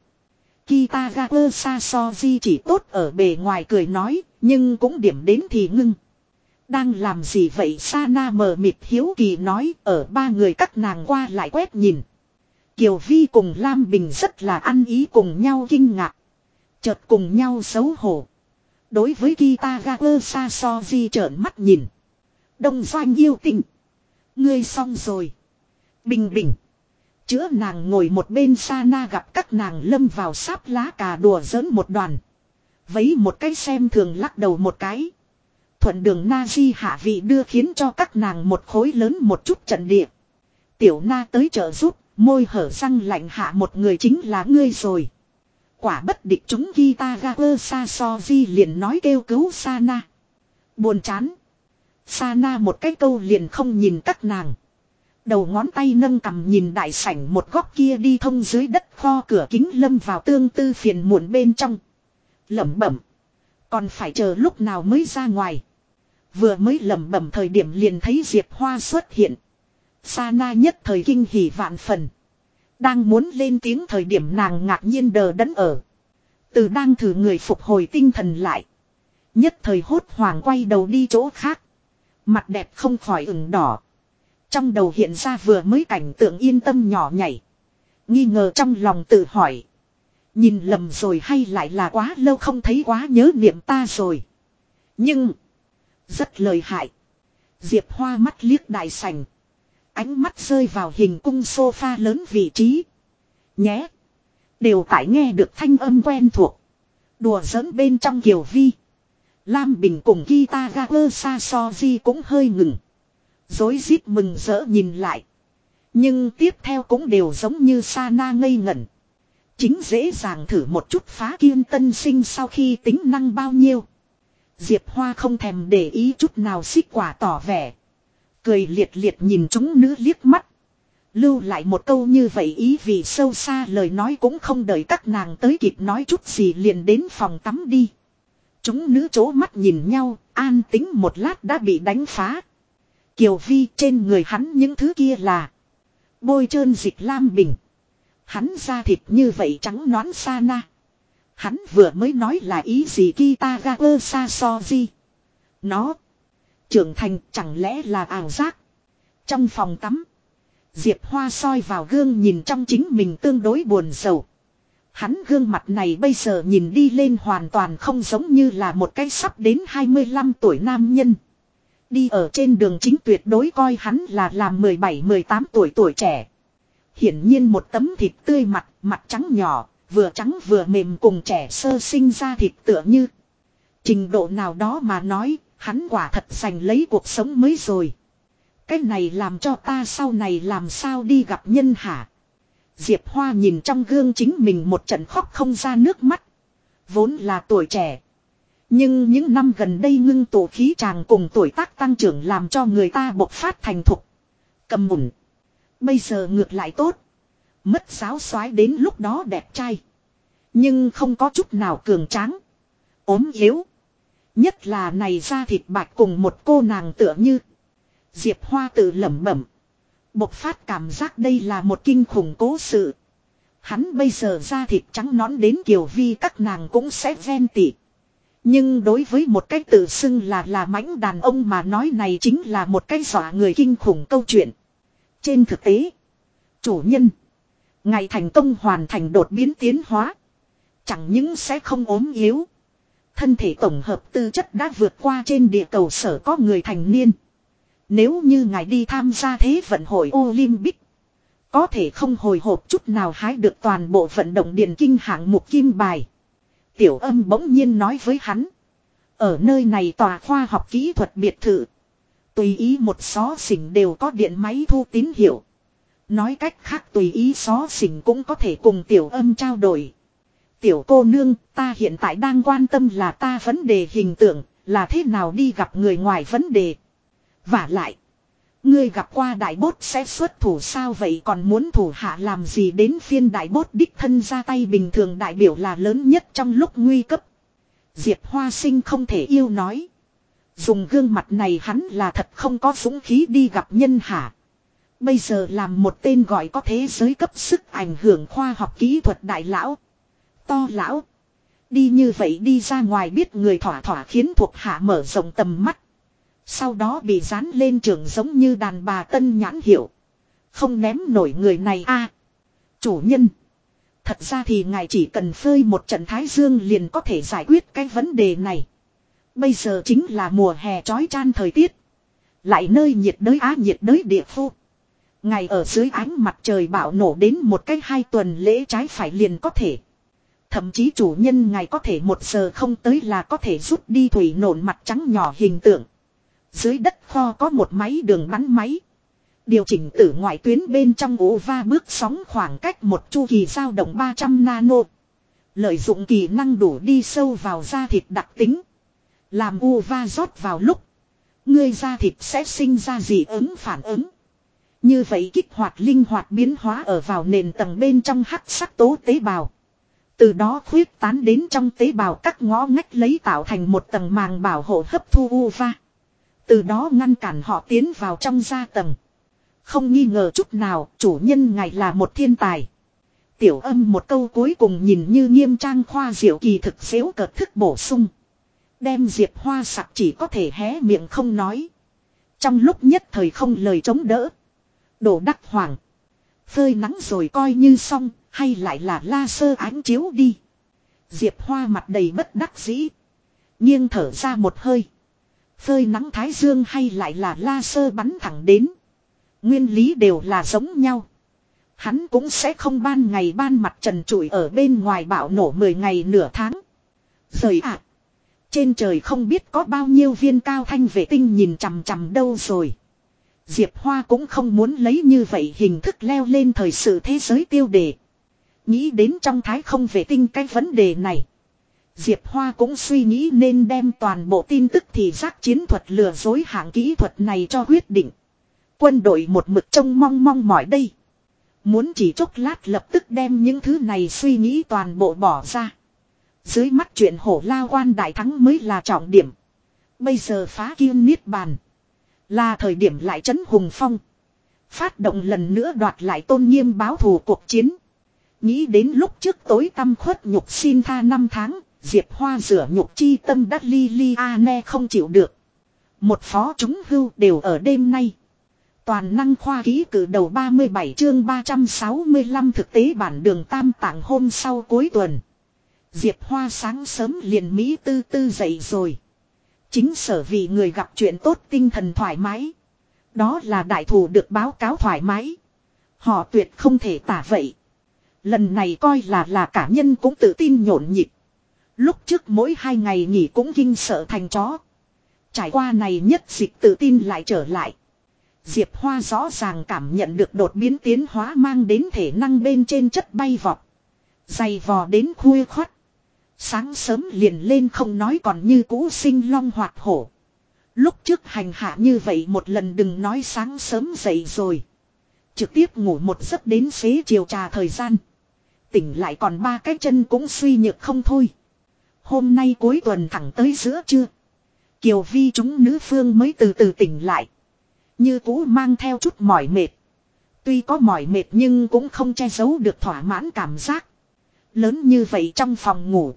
Kitagawa Sasoji chỉ tốt ở bề ngoài cười nói, nhưng cũng điểm đến thì ngưng. Đang làm gì vậy Sana mờ mịt hiếu kỳ nói ở ba người các nàng qua lại quét nhìn. Kiều Vi cùng Lam Bình rất là ăn ý cùng nhau kinh ngạc. Chợt cùng nhau xấu hổ. Đối với Kitagawa Sasoji trợn mắt nhìn. Đông doanh yêu tình. Ngươi xong rồi. Bình bình. Chữa nàng ngồi một bên Sana gặp các nàng lâm vào sáp lá cà đùa giỡn một đoàn. Vấy một cái xem thường lắc đầu một cái. Thuận đường na di hạ vị đưa khiến cho các nàng một khối lớn một chút trận địa. Tiểu na tới trợ giúp, môi hở răng lạnh hạ một người chính là ngươi rồi. Quả bất địch chúng gita gaber sa so di liền nói kêu cứu Sana. Buồn chán. Sana một cái câu liền không nhìn các nàng. Đầu ngón tay nâng cầm nhìn đại sảnh một góc kia đi thông dưới đất kho cửa kính lâm vào tương tư phiền muộn bên trong. Lẩm bẩm. Còn phải chờ lúc nào mới ra ngoài. Vừa mới lẩm bẩm thời điểm liền thấy Diệp Hoa xuất hiện. Sa na nhất thời kinh hỉ vạn phần. Đang muốn lên tiếng thời điểm nàng ngạc nhiên đờ đẫn ở. Từ đang thử người phục hồi tinh thần lại. Nhất thời hốt hoảng quay đầu đi chỗ khác. Mặt đẹp không khỏi ửng đỏ. Trong đầu hiện ra vừa mới cảnh tượng yên tâm nhỏ nhảy. Nghi ngờ trong lòng tự hỏi. Nhìn lầm rồi hay lại là quá lâu không thấy quá nhớ niệm ta rồi. Nhưng. Rất lời hại. Diệp Hoa mắt liếc đại sành. Ánh mắt rơi vào hình cung sofa lớn vị trí. Nhé. Đều tại nghe được thanh âm quen thuộc. Đùa giỡn bên trong kiều vi. Lam Bình cùng Kita Gager di cũng hơi ngừng. Dối rít mừng rỡ nhìn lại. Nhưng tiếp theo cũng đều giống như sa na ngây ngẩn. Chính dễ dàng thử một chút phá kiên tân sinh sau khi tính năng bao nhiêu. Diệp Hoa không thèm để ý chút nào xích quả tỏ vẻ. Cười liệt liệt nhìn chúng nữ liếc mắt. Lưu lại một câu như vậy ý vì sâu xa lời nói cũng không đợi các nàng tới kịp nói chút gì liền đến phòng tắm đi. Chúng nữ chố mắt nhìn nhau, an tính một lát đã bị đánh phá. Kiều Vi trên người hắn những thứ kia là bôi trơn dịch lam bình. Hắn da thịt như vậy trắng nón sa na. Hắn vừa mới nói là ý gì kita ga ơ sa so di? Nó. Trưởng thành chẳng lẽ là ảo giác. Trong phòng tắm. Diệp Hoa soi vào gương nhìn trong chính mình tương đối buồn sầu. Hắn gương mặt này bây giờ nhìn đi lên hoàn toàn không giống như là một cái sắp đến 25 tuổi nam nhân. Đi ở trên đường chính tuyệt đối coi hắn là làm 17-18 tuổi tuổi trẻ. Hiển nhiên một tấm thịt tươi mặt, mặt trắng nhỏ, vừa trắng vừa mềm cùng trẻ sơ sinh ra thịt tựa như. Trình độ nào đó mà nói, hắn quả thật giành lấy cuộc sống mới rồi. Cái này làm cho ta sau này làm sao đi gặp nhân hả? Diệp Hoa nhìn trong gương chính mình một trận khóc không ra nước mắt. Vốn là tuổi trẻ. Nhưng những năm gần đây ngưng tổ khí chàng cùng tuổi tác tăng trưởng làm cho người ta bộc phát thành thục. Cầm mụn. Bây giờ ngược lại tốt. Mất giáo soái đến lúc đó đẹp trai. Nhưng không có chút nào cường tráng. ốm yếu. Nhất là này ra thịt bạch cùng một cô nàng tựa như. Diệp Hoa tự lẩm bẩm. Bộc phát cảm giác đây là một kinh khủng cố sự. Hắn bây giờ ra thịt trắng nón đến kiểu vi các nàng cũng sẽ ven tị. Nhưng đối với một cách tự xưng là là mãnh đàn ông mà nói này chính là một cái dọa người kinh khủng câu chuyện. Trên thực tế, chủ nhân, ngày thành công hoàn thành đột biến tiến hóa. Chẳng những sẽ không ốm yếu. Thân thể tổng hợp tư chất đã vượt qua trên địa cầu sở có người thành niên. Nếu như ngài đi tham gia thế vận hội Olympic. Có thể không hồi hộp chút nào hái được toàn bộ vận động điền kinh hạng mục kim bài. Tiểu âm bỗng nhiên nói với hắn. Ở nơi này tòa khoa học kỹ thuật biệt thự. Tùy ý một xó xỉnh đều có điện máy thu tín hiệu. Nói cách khác tùy ý xó xỉnh cũng có thể cùng tiểu âm trao đổi. Tiểu cô nương, ta hiện tại đang quan tâm là ta vấn đề hình tượng, là thế nào đi gặp người ngoài vấn đề. Và lại, ngươi gặp qua đại bốt sẽ xuất thủ sao vậy còn muốn thủ hạ làm gì đến phiên đại bốt đích thân ra tay bình thường đại biểu là lớn nhất trong lúc nguy cấp. Diệp Hoa Sinh không thể yêu nói. Dùng gương mặt này hắn là thật không có dũng khí đi gặp nhân hạ. Bây giờ làm một tên gọi có thế giới cấp sức ảnh hưởng khoa học kỹ thuật đại lão. To lão. Đi như vậy đi ra ngoài biết người thỏa thỏa khiến thuộc hạ mở rộng tầm mắt. Sau đó bị dán lên trường giống như đàn bà tân nhãn hiệu. Không ném nổi người này a Chủ nhân. Thật ra thì ngài chỉ cần phơi một trận thái dương liền có thể giải quyết cái vấn đề này. Bây giờ chính là mùa hè trói chan thời tiết. Lại nơi nhiệt đới á nhiệt đới địa phu. Ngày ở dưới ánh mặt trời bạo nổ đến một cái hai tuần lễ trái phải liền có thể. Thậm chí chủ nhân ngài có thể một giờ không tới là có thể rút đi thủy nổn mặt trắng nhỏ hình tượng. Dưới đất kho có một máy đường bắn máy. Điều chỉnh tử ngoại tuyến bên trong ố va bước sóng khoảng cách một chu kỳ dao động 300 nano. Lợi dụng kỳ năng đủ đi sâu vào da thịt đặc tính. Làm u va rót vào lúc. Người da thịt sẽ sinh ra dị ứng phản ứng. Như vậy kích hoạt linh hoạt biến hóa ở vào nền tầng bên trong hắc sắc tố tế bào. Từ đó khuyết tán đến trong tế bào các ngõ ngách lấy tạo thành một tầng màng bảo hộ hấp thu uva. Từ đó ngăn cản họ tiến vào trong gia tầng. Không nghi ngờ chút nào, chủ nhân ngài là một thiên tài. Tiểu âm một câu cuối cùng nhìn như nghiêm trang khoa diệu kỳ thực xếu cợt thức bổ sung. Đem diệp hoa sặc chỉ có thể hé miệng không nói. Trong lúc nhất thời không lời chống đỡ. Đổ đắc hoàng. Phơi nắng rồi coi như xong, hay lại là la sơ ánh chiếu đi. Diệp hoa mặt đầy bất đắc dĩ. nghiêng thở ra một hơi. Phơi nắng thái dương hay lại là la sơ bắn thẳng đến. Nguyên lý đều là giống nhau. Hắn cũng sẽ không ban ngày ban mặt trần trụi ở bên ngoài bạo nổ 10 ngày nửa tháng. Rời ạ. Trên trời không biết có bao nhiêu viên cao thanh vệ tinh nhìn chằm chằm đâu rồi. Diệp Hoa cũng không muốn lấy như vậy hình thức leo lên thời sự thế giới tiêu đề. Nghĩ đến trong thái không vệ tinh cái vấn đề này. Diệp Hoa cũng suy nghĩ nên đem toàn bộ tin tức thì giác chiến thuật lừa dối hạng kỹ thuật này cho quyết định. Quân đội một mực trông mong mong mỏi đây. Muốn chỉ chốc lát lập tức đem những thứ này suy nghĩ toàn bộ bỏ ra. Dưới mắt chuyện hổ lao quan đại thắng mới là trọng điểm. Bây giờ phá kiên niết bàn. Là thời điểm lại chấn hùng phong. Phát động lần nữa đoạt lại tôn nghiêm báo thù cuộc chiến. Nghĩ đến lúc trước tối tâm khuất nhục xin tha năm tháng, Diệp Hoa rửa nhục chi tâm đắc li li a ne không chịu được. Một phó chúng hưu đều ở đêm nay. Toàn năng khoa ký cử đầu 37 chương 365 thực tế bản đường tam tạng hôm sau cuối tuần. Diệp Hoa sáng sớm liền Mỹ tư tư dậy rồi. Chính sở vì người gặp chuyện tốt tinh thần thoải mái. Đó là đại thủ được báo cáo thoải mái. Họ tuyệt không thể tả vậy. Lần này coi là là cả nhân cũng tự tin nhộn nhịp. Lúc trước mỗi hai ngày nghỉ cũng kinh sợ thành chó. Trải qua này nhất dịch tự tin lại trở lại. Diệp Hoa rõ ràng cảm nhận được đột biến tiến hóa mang đến thể năng bên trên chất bay vọt. Dày vò đến khuya khoắt. Sáng sớm liền lên không nói còn như cũ sinh long hoạt hổ. Lúc trước hành hạ như vậy một lần đừng nói sáng sớm dậy rồi. Trực tiếp ngủ một giấc đến xế chiều trà thời gian. Tỉnh lại còn ba cái chân cũng suy nhược không thôi. Hôm nay cuối tuần thẳng tới giữa trưa. Kiều vi chúng nữ phương mới từ từ tỉnh lại. Như cũ mang theo chút mỏi mệt. Tuy có mỏi mệt nhưng cũng không che giấu được thỏa mãn cảm giác. Lớn như vậy trong phòng ngủ.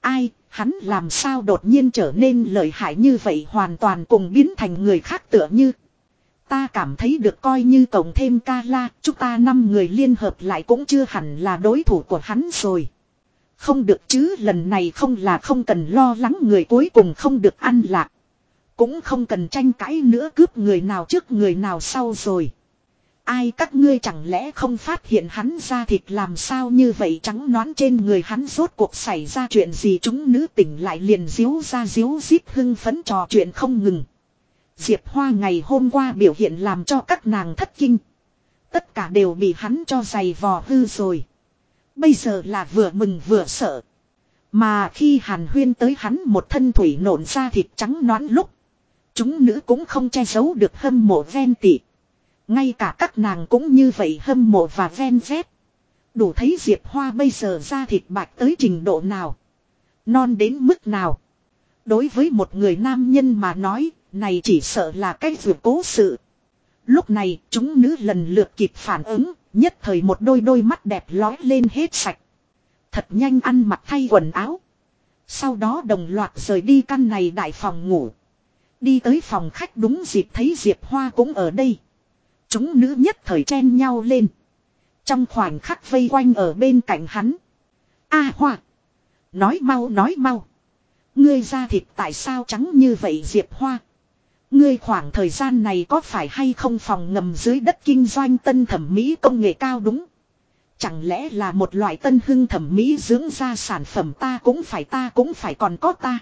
Ai, hắn làm sao đột nhiên trở nên lợi hại như vậy hoàn toàn cùng biến thành người khác tựa như. Ta cảm thấy được coi như cộng thêm ca la, chúng ta năm người liên hợp lại cũng chưa hẳn là đối thủ của hắn rồi. Không được chứ lần này không là không cần lo lắng người cuối cùng không được ăn lạc. Cũng không cần tranh cãi nữa cướp người nào trước người nào sau rồi. Ai các ngươi chẳng lẽ không phát hiện hắn ra thịt làm sao như vậy trắng nón trên người hắn rốt cuộc xảy ra chuyện gì chúng nữ tỉnh lại liền díu ra díu díp hưng phấn trò chuyện không ngừng. Diệp Hoa ngày hôm qua biểu hiện làm cho các nàng thất kinh. Tất cả đều bị hắn cho giày vò hư rồi. Bây giờ là vừa mừng vừa sợ. Mà khi Hàn Huyên tới hắn một thân thủy nộn ra thịt trắng nõn lúc. Chúng nữ cũng không che giấu được hâm mộ ven tị. Ngay cả các nàng cũng như vậy hâm mộ và ven vét. Đủ thấy Diệp Hoa bây giờ ra thịt bạch tới trình độ nào. Non đến mức nào. Đối với một người nam nhân mà nói, này chỉ sợ là cái vượt cố sự. Lúc này, chúng nữ lần lượt kịp phản ứng, nhất thời một đôi đôi mắt đẹp lói lên hết sạch. Thật nhanh ăn mặc thay quần áo. Sau đó đồng loạt rời đi căn này đại phòng ngủ. Đi tới phòng khách đúng dịp thấy Diệp Hoa cũng ở đây. Chúng nữ nhất thời chen nhau lên. Trong khoảnh khắc vây quanh ở bên cạnh hắn. A Hoa. Nói mau nói mau. Ngươi da thịt tại sao trắng như vậy Diệp Hoa. Ngươi khoảng thời gian này có phải hay không phòng ngầm dưới đất kinh doanh tân thẩm mỹ công nghệ cao đúng. Chẳng lẽ là một loại tân hưng thẩm mỹ dưỡng ra sản phẩm ta cũng phải ta cũng phải còn có ta.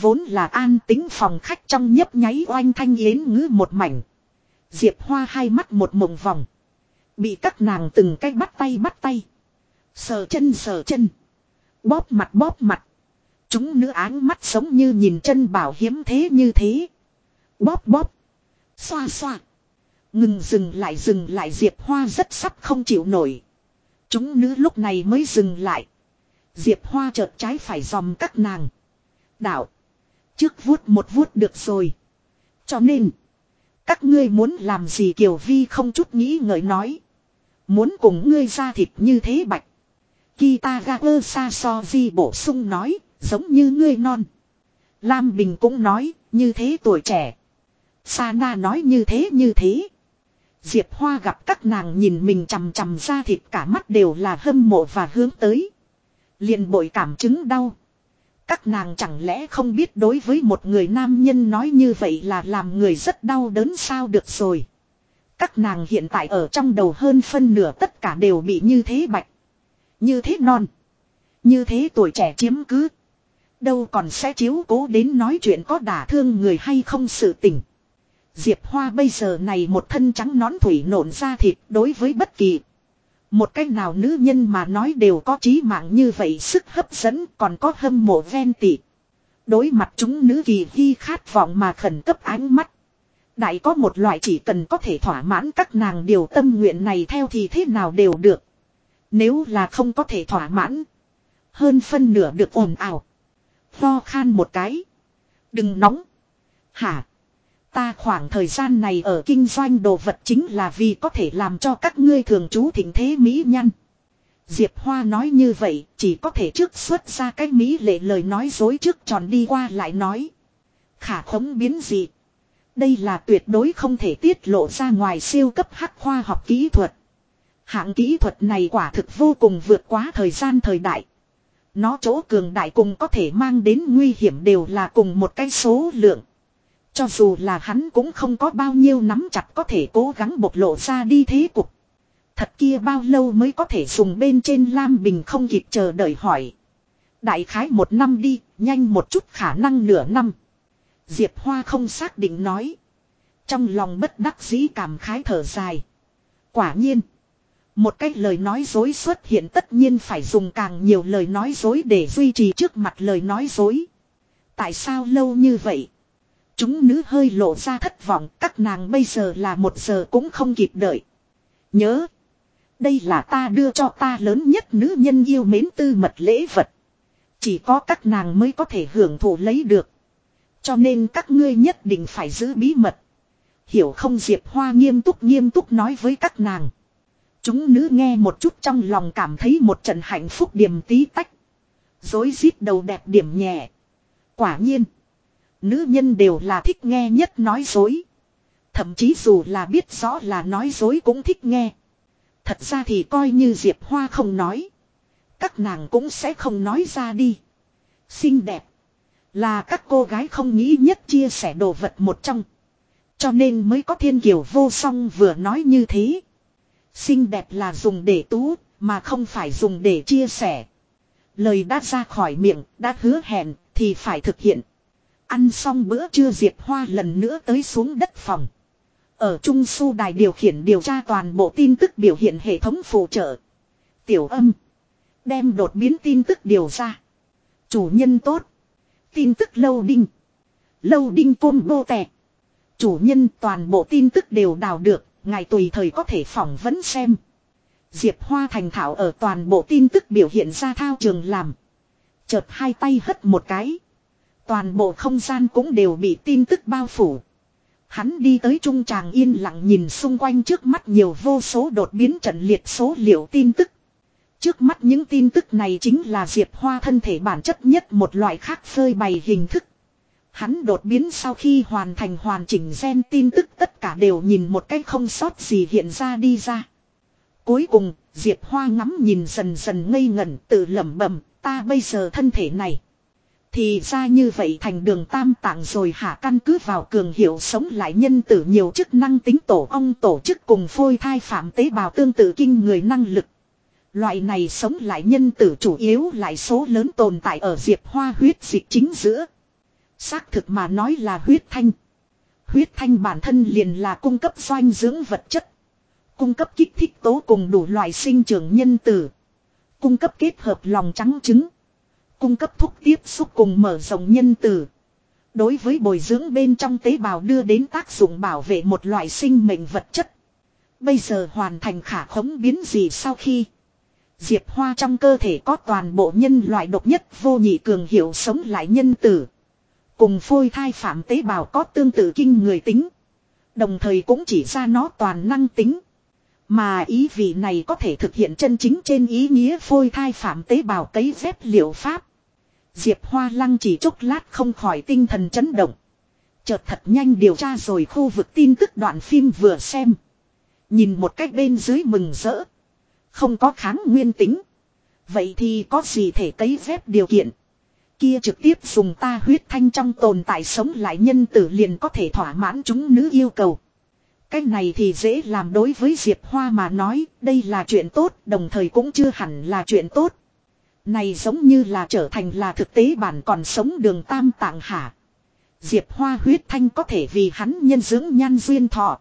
Vốn là an tính phòng khách trong nhấp nháy oanh thanh yến ngữ một mảnh. Diệp Hoa hai mắt một mộng vòng. Bị các nàng từng cách bắt tay bắt tay. Sờ chân sờ chân. Bóp mặt bóp mặt. Chúng nữ áng mắt sống như nhìn chân bảo hiếm thế như thế. Bóp bóp. Xoa xoa. Ngừng dừng lại dừng lại Diệp Hoa rất sắp không chịu nổi. Chúng nữ lúc này mới dừng lại. Diệp Hoa chợt trái phải dòm các nàng. Đạo. Trước vuốt một vuốt được rồi. Cho nên. Các ngươi muốn làm gì Kiều Vi không chút nghĩ ngợi nói. Muốn cùng ngươi ra thịt như thế bạch. Kitagawa Sasoji bổ sung nói. Giống như ngươi non. Lam Bình cũng nói. Như thế tuổi trẻ. Sana nói như thế như thế. Diệp Hoa gặp các nàng nhìn mình chằm chằm ra thịt cả mắt đều là hâm mộ và hướng tới. liền bội cảm chứng đau. Các nàng chẳng lẽ không biết đối với một người nam nhân nói như vậy là làm người rất đau đớn sao được rồi. Các nàng hiện tại ở trong đầu hơn phân nửa tất cả đều bị như thế bạch. Như thế non. Như thế tuổi trẻ chiếm cứ. Đâu còn sẽ chiếu cố đến nói chuyện có đả thương người hay không sự tình. Diệp Hoa bây giờ này một thân trắng nón thủy nộn ra thịt đối với bất kỳ. Một cách nào nữ nhân mà nói đều có trí mạng như vậy sức hấp dẫn còn có hâm mộ ven tị. Đối mặt chúng nữ kỳ hy khát vọng mà khẩn cấp ánh mắt. Đại có một loại chỉ cần có thể thỏa mãn các nàng điều tâm nguyện này theo thì thế nào đều được. Nếu là không có thể thỏa mãn. Hơn phân nửa được ồn ào. Lo khan một cái. Đừng nóng. Hả? Ta khoảng thời gian này ở kinh doanh đồ vật chính là vì có thể làm cho các ngươi thường trú thịnh thế mỹ nhân. Diệp Hoa nói như vậy, chỉ có thể trước xuất ra cái mỹ lệ lời nói dối trước tròn đi qua lại nói. Khả khống biến gì? Đây là tuyệt đối không thể tiết lộ ra ngoài siêu cấp hắc khoa học kỹ thuật. Hạng kỹ thuật này quả thực vô cùng vượt quá thời gian thời đại. Nó chỗ cường đại cùng có thể mang đến nguy hiểm đều là cùng một cái số lượng. Cho dù là hắn cũng không có bao nhiêu nắm chặt có thể cố gắng bộc lộ ra đi thế cục. Thật kia bao lâu mới có thể dùng bên trên Lam Bình không kịp chờ đợi hỏi. Đại khái một năm đi, nhanh một chút khả năng nửa năm. Diệp Hoa không xác định nói. Trong lòng bất đắc dĩ cảm khái thở dài. Quả nhiên. Một cách lời nói dối xuất hiện tất nhiên phải dùng càng nhiều lời nói dối để duy trì trước mặt lời nói dối. Tại sao lâu như vậy? Chúng nữ hơi lộ ra thất vọng, các nàng bây giờ là một giờ cũng không kịp đợi. Nhớ, đây là ta đưa cho ta lớn nhất nữ nhân yêu mến tư mật lễ vật. Chỉ có các nàng mới có thể hưởng thụ lấy được. Cho nên các ngươi nhất định phải giữ bí mật. Hiểu không Diệp Hoa nghiêm túc nghiêm túc nói với các nàng. Chúng nữ nghe một chút trong lòng cảm thấy một trận hạnh phúc điểm tí tách. Dối rít đầu đẹp điểm nhẹ. Quả nhiên. Nữ nhân đều là thích nghe nhất nói dối. Thậm chí dù là biết rõ là nói dối cũng thích nghe. Thật ra thì coi như Diệp Hoa không nói. Các nàng cũng sẽ không nói ra đi. Xinh đẹp. Là các cô gái không nghĩ nhất chia sẻ đồ vật một trong. Cho nên mới có thiên kiều vô song vừa nói như thế. Xinh đẹp là dùng để tú, mà không phải dùng để chia sẻ. Lời đã ra khỏi miệng, đã hứa hẹn, thì phải thực hiện. Ăn xong bữa trưa Diệp Hoa lần nữa tới xuống đất phòng. Ở Trung Su Đài điều khiển điều tra toàn bộ tin tức biểu hiện hệ thống phụ trợ. Tiểu âm. Đem đột biến tin tức điều ra. Chủ nhân tốt. Tin tức lâu đinh. Lâu đinh côn bô tẹ Chủ nhân toàn bộ tin tức đều đào được. Ngài tùy thời có thể phỏng vấn xem. Diệp Hoa thành thảo ở toàn bộ tin tức biểu hiện ra thao trường làm. Chợt hai tay hất một cái. Toàn bộ không gian cũng đều bị tin tức bao phủ. Hắn đi tới trung tràng yên lặng nhìn xung quanh trước mắt nhiều vô số đột biến trận liệt số liệu tin tức. Trước mắt những tin tức này chính là Diệp Hoa thân thể bản chất nhất một loại khác phơi bày hình thức. Hắn đột biến sau khi hoàn thành hoàn chỉnh gen tin tức tất cả đều nhìn một cách không sót gì hiện ra đi ra. Cuối cùng, Diệp Hoa ngắm nhìn dần dần ngây ngẩn tự lẩm bẩm, ta bây giờ thân thể này. Thì ra như vậy thành đường tam tạng rồi hạ căn cứ vào cường hiệu sống lại nhân tử nhiều chức năng tính tổ ong tổ chức cùng phôi thai phạm tế bào tương tự kinh người năng lực. Loại này sống lại nhân tử chủ yếu lại số lớn tồn tại ở diệp hoa huyết dịch chính giữa. Xác thực mà nói là huyết thanh. Huyết thanh bản thân liền là cung cấp doanh dưỡng vật chất. Cung cấp kích thích tố cùng đủ loại sinh trưởng nhân tử. Cung cấp kết hợp lòng trắng trứng. Cung cấp thuốc tiếp xúc cùng mở rộng nhân tử. Đối với bồi dưỡng bên trong tế bào đưa đến tác dụng bảo vệ một loại sinh mệnh vật chất. Bây giờ hoàn thành khả khống biến gì sau khi. Diệp Hoa trong cơ thể có toàn bộ nhân loại độc nhất vô nhị cường hiệu sống lại nhân tử. Cùng phôi thai phạm tế bào có tương tự kinh người tính. Đồng thời cũng chỉ ra nó toàn năng tính. Mà ý vị này có thể thực hiện chân chính trên ý nghĩa phôi thai phạm tế bào cấy dép liệu pháp. Diệp Hoa Lăng chỉ chốc lát không khỏi tinh thần chấn động. Chợt thật nhanh điều tra rồi khu vực tin tức đoạn phim vừa xem. Nhìn một cách bên dưới mừng rỡ. Không có kháng nguyên tính. Vậy thì có gì thể cấy phép điều kiện. Kia trực tiếp dùng ta huyết thanh trong tồn tại sống lại nhân tử liền có thể thỏa mãn chúng nữ yêu cầu. Cái này thì dễ làm đối với Diệp Hoa mà nói, đây là chuyện tốt, đồng thời cũng chưa hẳn là chuyện tốt. Này giống như là trở thành là thực tế bản còn sống đường tam tạng hạ. Diệp Hoa huyết thanh có thể vì hắn nhân dưỡng nhan duyên thọ.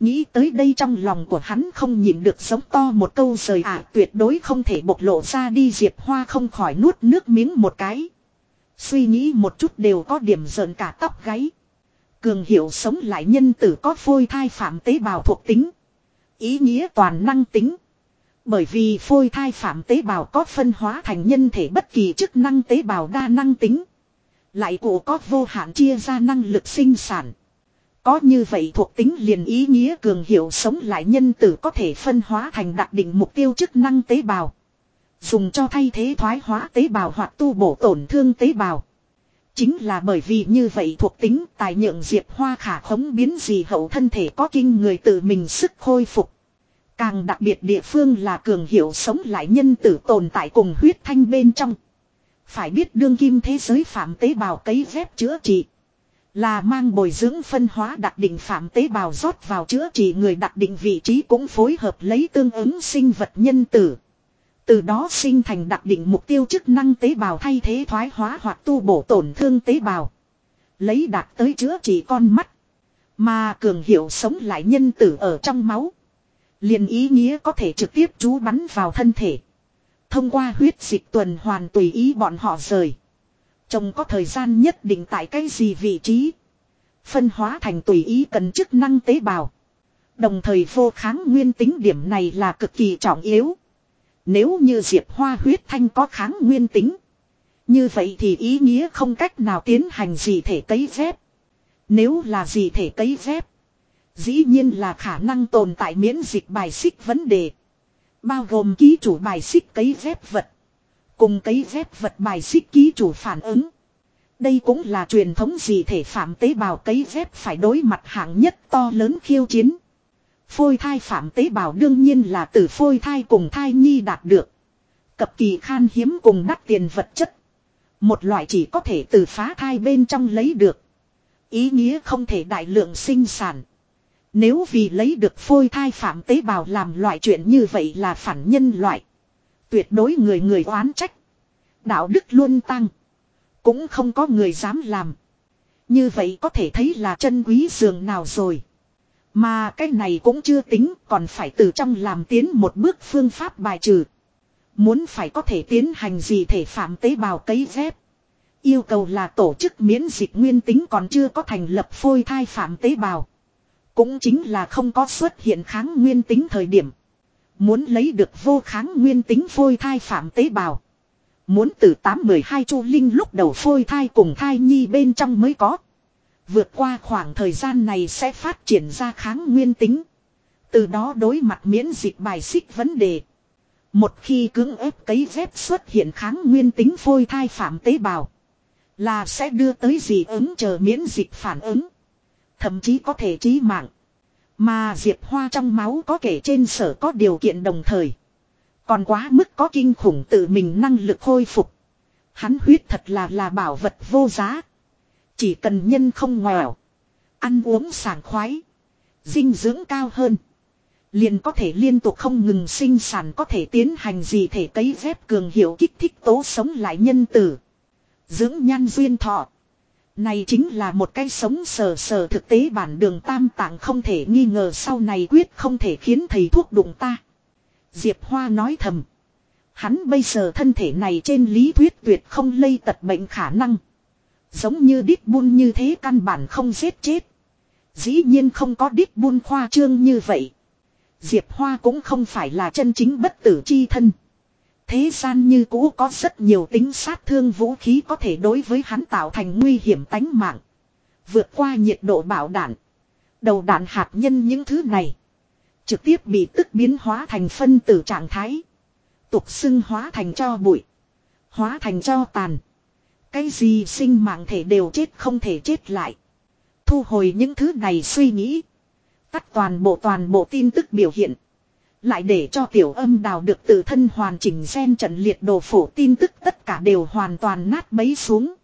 Nghĩ tới đây trong lòng của hắn không nhịn được giống to một câu rời ạ tuyệt đối không thể bộc lộ ra đi Diệp Hoa không khỏi nuốt nước miếng một cái. Suy nghĩ một chút đều có điểm giận cả tóc gáy. Cường hiểu sống lại nhân tử có phôi thai phạm tế bào thuộc tính. Ý nghĩa toàn năng tính. Bởi vì phôi thai phạm tế bào có phân hóa thành nhân thể bất kỳ chức năng tế bào đa năng tính. Lại cụ có vô hạn chia ra năng lực sinh sản. Có như vậy thuộc tính liền ý nghĩa cường hiệu sống lại nhân tử có thể phân hóa thành đặc định mục tiêu chức năng tế bào. Dùng cho thay thế thoái hóa tế bào hoặc tu bổ tổn thương tế bào. Chính là bởi vì như vậy thuộc tính tài nhượng diệp hoa khả khống biến gì hậu thân thể có kinh người tự mình sức khôi phục. Càng đặc biệt địa phương là cường hiệu sống lại nhân tử tồn tại cùng huyết thanh bên trong. Phải biết đương kim thế giới phạm tế bào cấy ghép chữa trị. Là mang bồi dưỡng phân hóa đặc định phạm tế bào rót vào chữa trị người đặc định vị trí cũng phối hợp lấy tương ứng sinh vật nhân tử. Từ đó sinh thành đặc định mục tiêu chức năng tế bào thay thế thoái hóa hoặc tu bổ tổn thương tế bào. Lấy đạt tới chữa trị con mắt. Mà cường hiệu sống lại nhân tử ở trong máu liền ý nghĩa có thể trực tiếp chú bắn vào thân thể. Thông qua huyết dịch tuần hoàn tùy ý bọn họ rời. Trông có thời gian nhất định tại cái gì vị trí. Phân hóa thành tùy ý cần chức năng tế bào. Đồng thời vô kháng nguyên tính điểm này là cực kỳ trọng yếu. Nếu như diệp hoa huyết thanh có kháng nguyên tính. Như vậy thì ý nghĩa không cách nào tiến hành gì thể cấy phép. Nếu là gì thể cấy phép. Dĩ nhiên là khả năng tồn tại miễn dịch bài xích vấn đề. Bao gồm ký chủ bài xích cấy phép vật. Cùng cấy ghép vật bài xích ký chủ phản ứng. Đây cũng là truyền thống gì thể phạm tế bào cấy ghép phải đối mặt hạng nhất to lớn khiêu chiến. Phôi thai phạm tế bào đương nhiên là từ phôi thai cùng thai nhi đạt được. Cập kỳ khan hiếm cùng đắt tiền vật chất. Một loại chỉ có thể từ phá thai bên trong lấy được. Ý nghĩa không thể đại lượng sinh sản. Nếu vì lấy được phôi thai phạm tế bào làm loại chuyện như vậy là phản nhân loại. Tuyệt đối người người oán trách. Đạo đức luôn tăng. Cũng không có người dám làm. Như vậy có thể thấy là chân quý giường nào rồi. Mà cái này cũng chưa tính, còn phải từ trong làm tiến một bước phương pháp bài trừ. Muốn phải có thể tiến hành gì thể phạm tế bào cấy ghép. Yêu cầu là tổ chức miễn dịch nguyên tính còn chưa có thành lập phôi thai phạm tế bào. Cũng chính là không có xuất hiện kháng nguyên tính thời điểm. Muốn lấy được vô kháng nguyên tính phôi thai phạm tế bào. Muốn từ 8-12 chu linh lúc đầu phôi thai cùng thai nhi bên trong mới có. Vượt qua khoảng thời gian này sẽ phát triển ra kháng nguyên tính. Từ đó đối mặt miễn dịch bài xích vấn đề. Một khi cưỡng ép cấy ghép xuất hiện kháng nguyên tính phôi thai phạm tế bào. Là sẽ đưa tới dị ứng chờ miễn dịch phản ứng. Thậm chí có thể chí mạng. Mà Diệp Hoa trong máu có kể trên sở có điều kiện đồng thời. Còn quá mức có kinh khủng tự mình năng lực khôi phục. Hắn huyết thật là là bảo vật vô giá. Chỉ cần nhân không nghèo. Ăn uống sảng khoái. Dinh dưỡng cao hơn. Liền có thể liên tục không ngừng sinh sản có thể tiến hành gì thể cấy ghép cường hiệu kích thích tố sống lại nhân tử. Dưỡng nhan duyên thọ. Này chính là một cái sống sờ sờ thực tế bản đường tam tạng không thể nghi ngờ sau này quyết không thể khiến thầy thuốc đụng ta. Diệp Hoa nói thầm. Hắn bây giờ thân thể này trên lý thuyết tuyệt không lây tật bệnh khả năng. Giống như đít buôn như thế căn bản không giết chết. Dĩ nhiên không có đít buôn khoa trương như vậy. Diệp Hoa cũng không phải là chân chính bất tử chi thân. Thế gian như cũ có rất nhiều tính sát thương vũ khí có thể đối với hắn tạo thành nguy hiểm tánh mạng. Vượt qua nhiệt độ bảo đạn. Đầu đạn hạt nhân những thứ này. Trực tiếp bị tức biến hóa thành phân tử trạng thái. Tục xưng hóa thành cho bụi. Hóa thành cho tàn. Cái gì sinh mạng thể đều chết không thể chết lại. Thu hồi những thứ này suy nghĩ. Tắt toàn bộ toàn bộ tin tức biểu hiện. Lại để cho tiểu âm đào được tự thân hoàn chỉnh gen trận liệt đồ phổ tin tức tất cả đều hoàn toàn nát bấy xuống.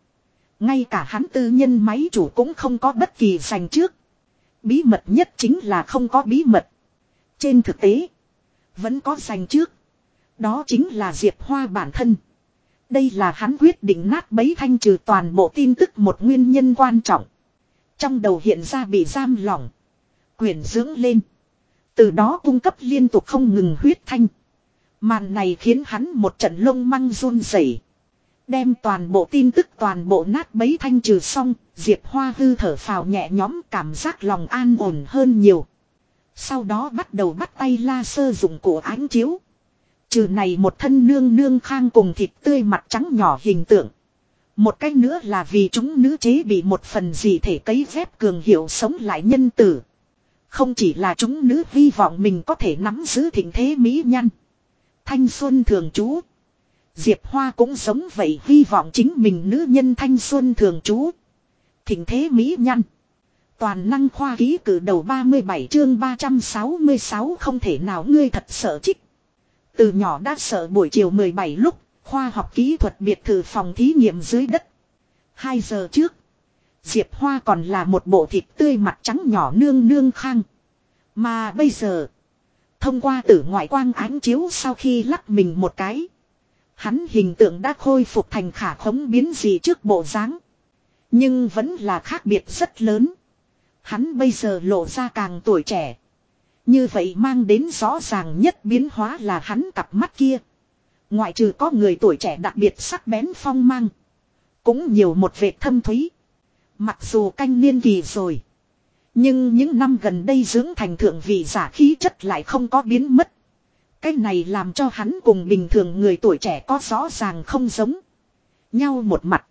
Ngay cả hắn tư nhân máy chủ cũng không có bất kỳ dành trước. Bí mật nhất chính là không có bí mật. Trên thực tế, vẫn có dành trước. Đó chính là Diệp Hoa bản thân. Đây là hắn quyết định nát bấy thanh trừ toàn bộ tin tức một nguyên nhân quan trọng. Trong đầu hiện ra bị giam lỏng. Quyền dưỡng lên. Từ đó cung cấp liên tục không ngừng huyết thanh. Màn này khiến hắn một trận lông măng run rẩy. Đem toàn bộ tin tức toàn bộ nát bấy thanh trừ xong, Diệp Hoa hư thở phào nhẹ nhõm cảm giác lòng an ổn hơn nhiều. Sau đó bắt đầu bắt tay la sơ dụng của ánh chiếu. Trừ này một thân nương nương khang cùng thịt tươi mặt trắng nhỏ hình tượng. Một cách nữa là vì chúng nữ chế bị một phần gì thể cấy ghép cường hiệu sống lại nhân tử. Không chỉ là chúng nữ hy vọng mình có thể nắm giữ thịnh thế mỹ nhân. Thanh xuân thường trú. Diệp Hoa cũng giống vậy hy vọng chính mình nữ nhân thanh xuân thường trú. Thịnh thế mỹ nhân. Toàn năng khoa ký cử đầu 37 chương 366 không thể nào ngươi thật sợ chích. Từ nhỏ đã sợ buổi chiều 17 lúc, khoa học kỹ thuật biệt thự phòng thí nghiệm dưới đất. 2 giờ trước, Diệp Hoa còn là một bộ thịt tươi mặt trắng nhỏ nương nương khang. Mà bây giờ, thông qua tử ngoại quang ánh chiếu sau khi lắc mình một cái. Hắn hình tượng đã khôi phục thành khả khống biến gì trước bộ dáng Nhưng vẫn là khác biệt rất lớn. Hắn bây giờ lộ ra càng tuổi trẻ. Như vậy mang đến rõ ràng nhất biến hóa là hắn cặp mắt kia. Ngoại trừ có người tuổi trẻ đặc biệt sắc bén phong mang. Cũng nhiều một vệt thâm thúy. Mặc dù canh niên kỳ rồi. Nhưng những năm gần đây dưỡng thành thượng vị giả khí chất lại không có biến mất. Cái này làm cho hắn cùng bình thường người tuổi trẻ có rõ ràng không giống. Nhau một mặt.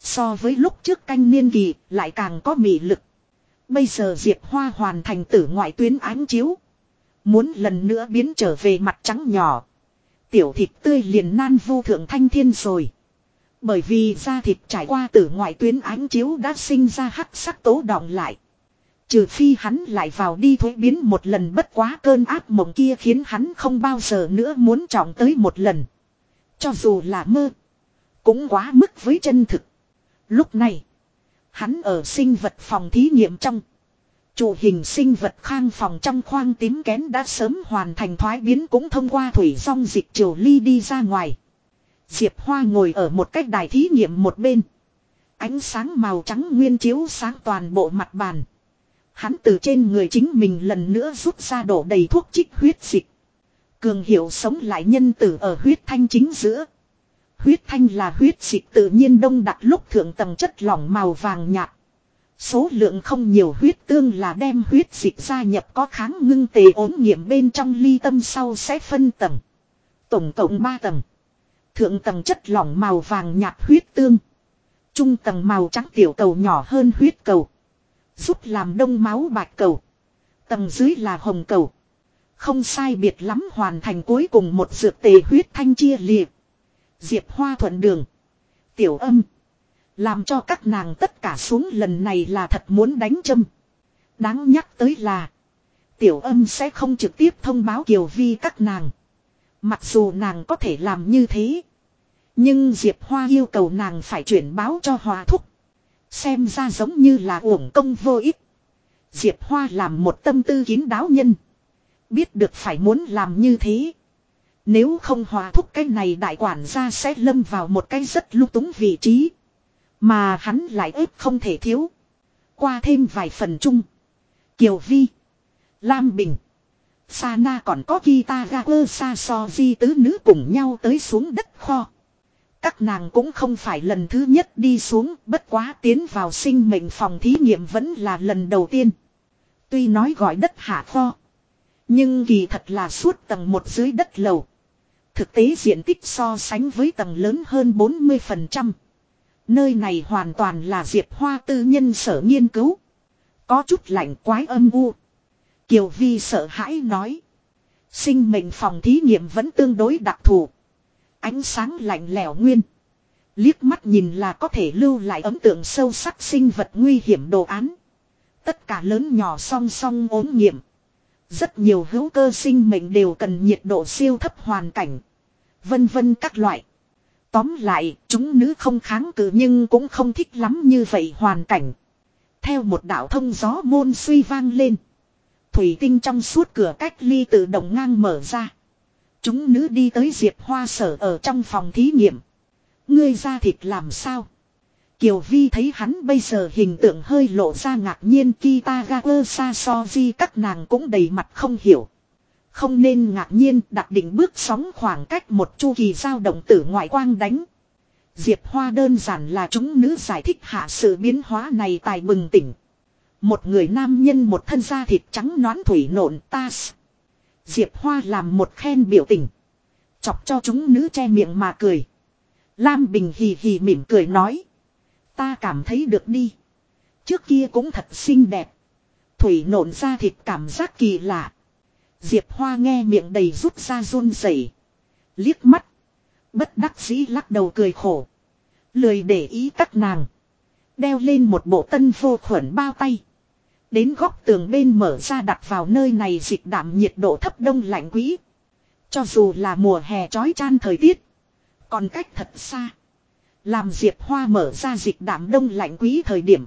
So với lúc trước canh niên kỳ lại càng có mị lực. Bây giờ Diệp Hoa hoàn thành tử ngoại tuyến ánh chiếu. Muốn lần nữa biến trở về mặt trắng nhỏ. Tiểu thịt tươi liền nan vô thượng thanh thiên rồi. Bởi vì da thịt trải qua tử ngoại tuyến ánh chiếu đã sinh ra hắc sắc tố đọng lại. Trừ phi hắn lại vào đi thuế biến một lần bất quá cơn áp mộng kia khiến hắn không bao giờ nữa muốn trọng tới một lần. Cho dù là mơ. Cũng quá mức với chân thực. Lúc này. Hắn ở sinh vật phòng thí nghiệm trong. Chủ hình sinh vật khang phòng trong khoang tím kén đã sớm hoàn thành thoái biến cũng thông qua thủy song dịch triều ly đi ra ngoài. Diệp Hoa ngồi ở một cách đài thí nghiệm một bên. Ánh sáng màu trắng nguyên chiếu sáng toàn bộ mặt bàn. Hắn từ trên người chính mình lần nữa rút ra đổ đầy thuốc trích huyết dịch. Cường hiệu sống lại nhân tử ở huyết thanh chính giữa. Huyết thanh là huyết dịch tự nhiên đông đặc lúc thượng tầng chất lỏng màu vàng nhạt. Số lượng không nhiều huyết tương là đem huyết dịch gia nhập có kháng ngưng tề ốm nghiệm bên trong ly tâm sau sẽ phân tầng. Tổng cộng 3 tầng. Thượng tầng chất lỏng màu vàng nhạt huyết tương. Trung tầng màu trắng tiểu cầu nhỏ hơn huyết cầu. Giúp làm đông máu bạch cầu. Tầng dưới là hồng cầu. Không sai biệt lắm hoàn thành cuối cùng một dược tề huyết thanh chia liệt. Diệp Hoa thuận đường. Tiểu âm. Làm cho các nàng tất cả xuống lần này là thật muốn đánh châm. Đáng nhắc tới là. Tiểu âm sẽ không trực tiếp thông báo Kiều Vi các nàng. Mặc dù nàng có thể làm như thế. Nhưng Diệp Hoa yêu cầu nàng phải chuyển báo cho Hòa Thúc. Xem ra giống như là uổng công vô ích. Diệp Hoa làm một tâm tư kín đáo nhân. Biết được phải muốn làm như thế. Nếu không hòa thúc cái này đại quản gia sẽ lâm vào một cái rất lung túng vị trí. Mà hắn lại ép không thể thiếu. Qua thêm vài phần chung. Kiều Vi. Lam Bình. Sana còn có Kita ơ xa So Di tứ nữ cùng nhau tới xuống đất kho. Các nàng cũng không phải lần thứ nhất đi xuống, bất quá tiến vào sinh mệnh phòng thí nghiệm vẫn là lần đầu tiên. Tuy nói gọi đất hạ kho. Nhưng kỳ thật là suốt tầng một dưới đất lầu. Thực tế diện tích so sánh với tầng lớn hơn 40%. Nơi này hoàn toàn là Diệp Hoa tư nhân sở nghiên cứu. Có chút lạnh quái âm u. Kiều Vi sợ hãi nói. Sinh mệnh phòng thí nghiệm vẫn tương đối đặc thù. Ánh sáng lạnh lẽo nguyên. Liếc mắt nhìn là có thể lưu lại ấn tượng sâu sắc sinh vật nguy hiểm đồ án. Tất cả lớn nhỏ song song ốm nghiệm. Rất nhiều hữu cơ sinh mệnh đều cần nhiệt độ siêu thấp hoàn cảnh. Vân vân các loại. Tóm lại, chúng nữ không kháng cự nhưng cũng không thích lắm như vậy hoàn cảnh. Theo một đạo thông gió môn suy vang lên. Thủy tinh trong suốt cửa cách ly tự động ngang mở ra. Chúng nữ đi tới Diệp Hoa sở ở trong phòng thí nghiệm. Ngươi ra thịt làm sao? Kiều Vi thấy hắn bây giờ hình tượng hơi lộ ra ngạc nhiên, Kitagawa Sasoji các nàng cũng đầy mặt không hiểu. Không nên ngạc nhiên, đặt định bước sóng khoảng cách một chu kỳ dao động tử ngoại quang đánh. Diệp Hoa đơn giản là chúng nữ giải thích hạ sự biến hóa này tài bừng tỉnh. Một người nam nhân một thân da thịt trắng nón thủy nộn tas. Diệp Hoa làm một khen biểu tình. Chọc cho chúng nữ che miệng mà cười. Lam Bình hì hì mỉm cười nói. Ta cảm thấy được đi. Trước kia cũng thật xinh đẹp. Thủy nộn ra thịt cảm giác kỳ lạ. Diệp Hoa nghe miệng đầy rút ra run rẩy, Liếc mắt. Bất đắc dĩ lắc đầu cười khổ. Lười để ý các nàng. Đeo lên một bộ tân vô khuẩn bao tay. Đến góc tường bên mở ra đặt vào nơi này dịch đảm nhiệt độ thấp đông lạnh quý. Cho dù là mùa hè trói chan thời tiết. Còn cách thật xa. Làm Diệp Hoa mở ra dịch đảm đông lạnh quý thời điểm.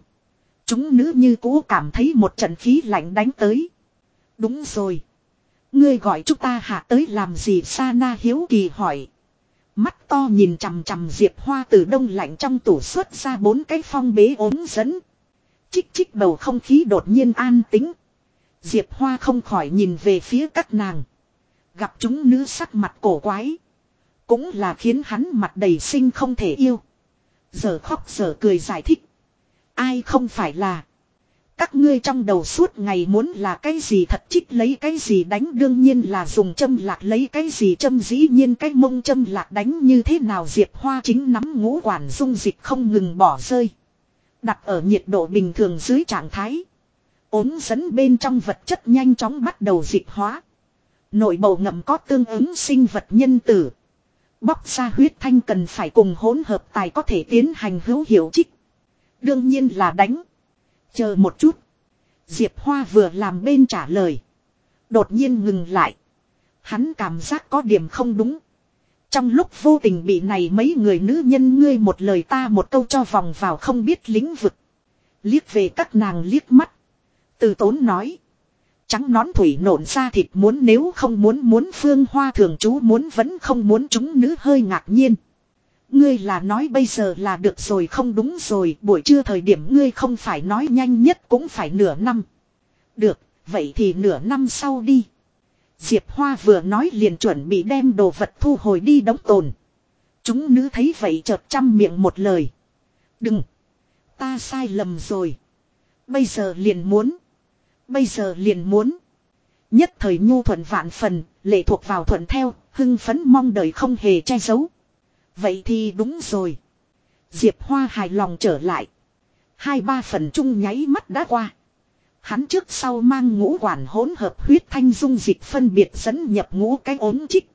Chúng nữ như cũ cảm thấy một trận khí lạnh đánh tới. Đúng rồi. Ngươi gọi chúng ta hạ tới làm gì sa na hiếu kỳ hỏi. Mắt to nhìn chằm chằm Diệp Hoa từ đông lạnh trong tủ xuất ra bốn cái phong bế ốm dẫn. Chích chích bầu không khí đột nhiên an tính. Diệp Hoa không khỏi nhìn về phía các nàng. Gặp chúng nữ sắc mặt cổ quái. Cũng là khiến hắn mặt đầy sinh không thể yêu. Giờ khóc giờ cười giải thích. Ai không phải là. Các ngươi trong đầu suốt ngày muốn là cái gì thật chích lấy cái gì đánh đương nhiên là dùng châm lạc lấy cái gì châm dĩ nhiên cái mông châm lạc đánh như thế nào Diệp Hoa chính nắm ngũ quản dung dịch không ngừng bỏ rơi. Đặt ở nhiệt độ bình thường dưới trạng thái. ốm dẫn bên trong vật chất nhanh chóng bắt đầu dịch hóa. Nội bầu ngậm có tương ứng sinh vật nhân tử. Bóc ra huyết thanh cần phải cùng hỗn hợp tài có thể tiến hành hữu hiệu trích. Đương nhiên là đánh. Chờ một chút. Diệp Hoa vừa làm bên trả lời. Đột nhiên ngừng lại. Hắn cảm giác có điểm không đúng. Trong lúc vô tình bị này mấy người nữ nhân ngươi một lời ta một câu cho vòng vào không biết lĩnh vực. Liếc về các nàng liếc mắt. Từ tốn nói. Trắng nón thủy nộn ra thịt muốn nếu không muốn muốn phương hoa thường chú muốn vẫn không muốn chúng nữ hơi ngạc nhiên. Ngươi là nói bây giờ là được rồi không đúng rồi buổi trưa thời điểm ngươi không phải nói nhanh nhất cũng phải nửa năm. Được, vậy thì nửa năm sau đi. Diệp Hoa vừa nói liền chuẩn bị đem đồ vật thu hồi đi đóng tồn. Chúng nữ thấy vậy chợt chăm miệng một lời. Đừng. Ta sai lầm rồi. Bây giờ liền muốn. Bây giờ liền muốn. Nhất thời nhu thuận vạn phần, lệ thuộc vào thuận theo, hưng phấn mong đợi không hề che giấu. Vậy thì đúng rồi. Diệp Hoa hài lòng trở lại. Hai ba phần chung nháy mắt đã qua. Hắn trước sau mang ngũ quản hỗn hợp huyết thanh dung dịch phân biệt dẫn nhập ngũ cái ốm chích.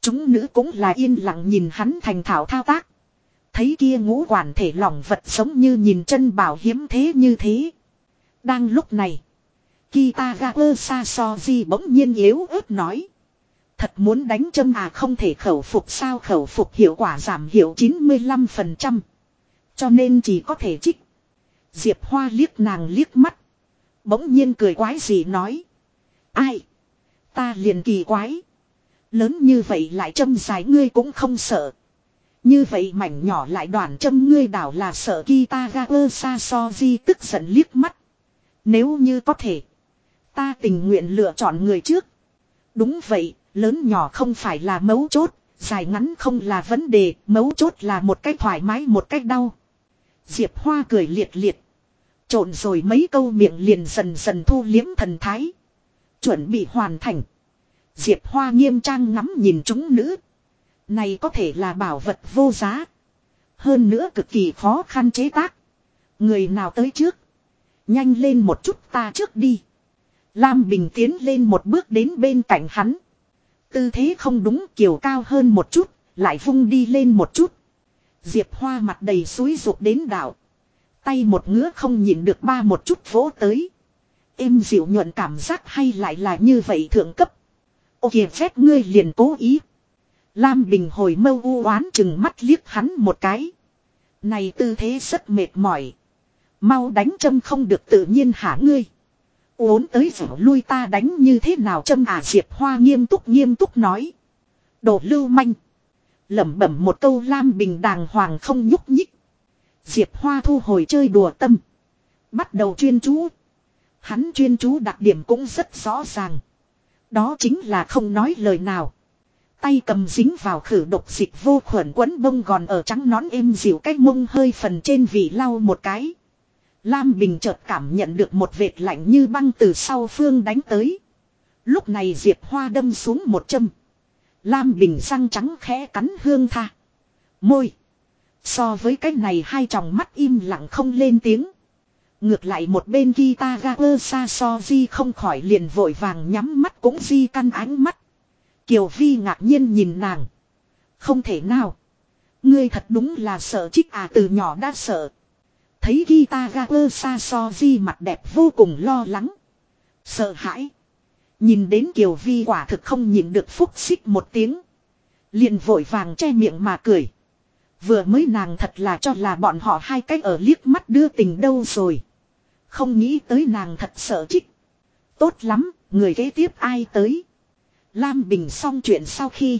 Chúng nữ cũng là yên lặng nhìn hắn thành thảo thao tác. Thấy kia ngũ quản thể lỏng vật sống như nhìn chân bảo hiếm thế như thế. Đang lúc này. Kitagawa Sasoji bỗng nhiên yếu ớt nói. Thật muốn đánh châm à không thể khẩu phục sao khẩu phục hiệu quả giảm hiệu 95%. Cho nên chỉ có thể trích. Diệp Hoa liếc nàng liếc mắt. Bỗng nhiên cười quái gì nói. Ai? Ta liền kỳ quái. Lớn như vậy lại châm dài ngươi cũng không sợ. Như vậy mảnh nhỏ lại đoàn châm ngươi đảo là sợ Kitagawa Sasoji tức giận liếc mắt. Nếu như có thể. Ta tình nguyện lựa chọn người trước. Đúng vậy, lớn nhỏ không phải là mấu chốt, dài ngắn không là vấn đề, mấu chốt là một cách thoải mái một cách đau. Diệp Hoa cười liệt liệt. Trộn rồi mấy câu miệng liền dần dần thu liếm thần thái. Chuẩn bị hoàn thành. Diệp Hoa nghiêm trang ngắm nhìn chúng nữ. Này có thể là bảo vật vô giá. Hơn nữa cực kỳ khó khăn chế tác. Người nào tới trước. Nhanh lên một chút ta trước đi. Lam Bình tiến lên một bước đến bên cạnh hắn. Tư thế không đúng kiểu cao hơn một chút, lại vung đi lên một chút. Diệp Hoa mặt đầy suối ruột đến đảo. Tay một ngứa không nhìn được ba một chút vỗ tới. Êm dịu nhuận cảm giác hay lại là như vậy thượng cấp. Ô kìa, phép ngươi liền cố ý. Lam Bình hồi mâu u oán chừng mắt liếc hắn một cái. Này tư thế rất mệt mỏi. Mau đánh châm không được tự nhiên hả ngươi. Uốn tới vỏ lui ta đánh như thế nào châm à Diệp Hoa nghiêm túc nghiêm túc nói. Đồ lưu manh. lẩm bẩm một câu Lam Bình đàng hoàng không nhúc nhích. Diệp Hoa thu hồi chơi đùa tâm. Bắt đầu chuyên chú. Hắn chuyên chú đặc điểm cũng rất rõ ràng. Đó chính là không nói lời nào. Tay cầm dính vào khử độc dịch vô khuẩn quấn bông gòn ở trắng nón êm dịu cách mông hơi phần trên vị lau một cái. Lam Bình chợt cảm nhận được một vệt lạnh như băng từ sau phương đánh tới. Lúc này Diệp Hoa đâm xuống một châm. Lam Bình răng trắng khẽ cắn hương tha. Môi. So với cái này hai tròng mắt im lặng không lên tiếng. Ngược lại một bên guitar Gaper xa so di không khỏi liền vội vàng nhắm mắt cũng di căn ánh mắt. Kiều Vi ngạc nhiên nhìn nàng. Không thể nào. Ngươi thật đúng là sợ chích à từ nhỏ đã sợ. Thấy Gita Gaper xa so di mặt đẹp vô cùng lo lắng. Sợ hãi. Nhìn đến Kiều Vi quả thực không nhìn được phúc xích một tiếng. Liền vội vàng che miệng mà cười. Vừa mới nàng thật là cho là bọn họ hai cách ở liếc mắt đưa tình đâu rồi. Không nghĩ tới nàng thật sợ chích. Tốt lắm, người kế tiếp ai tới. Lam Bình xong chuyện sau khi.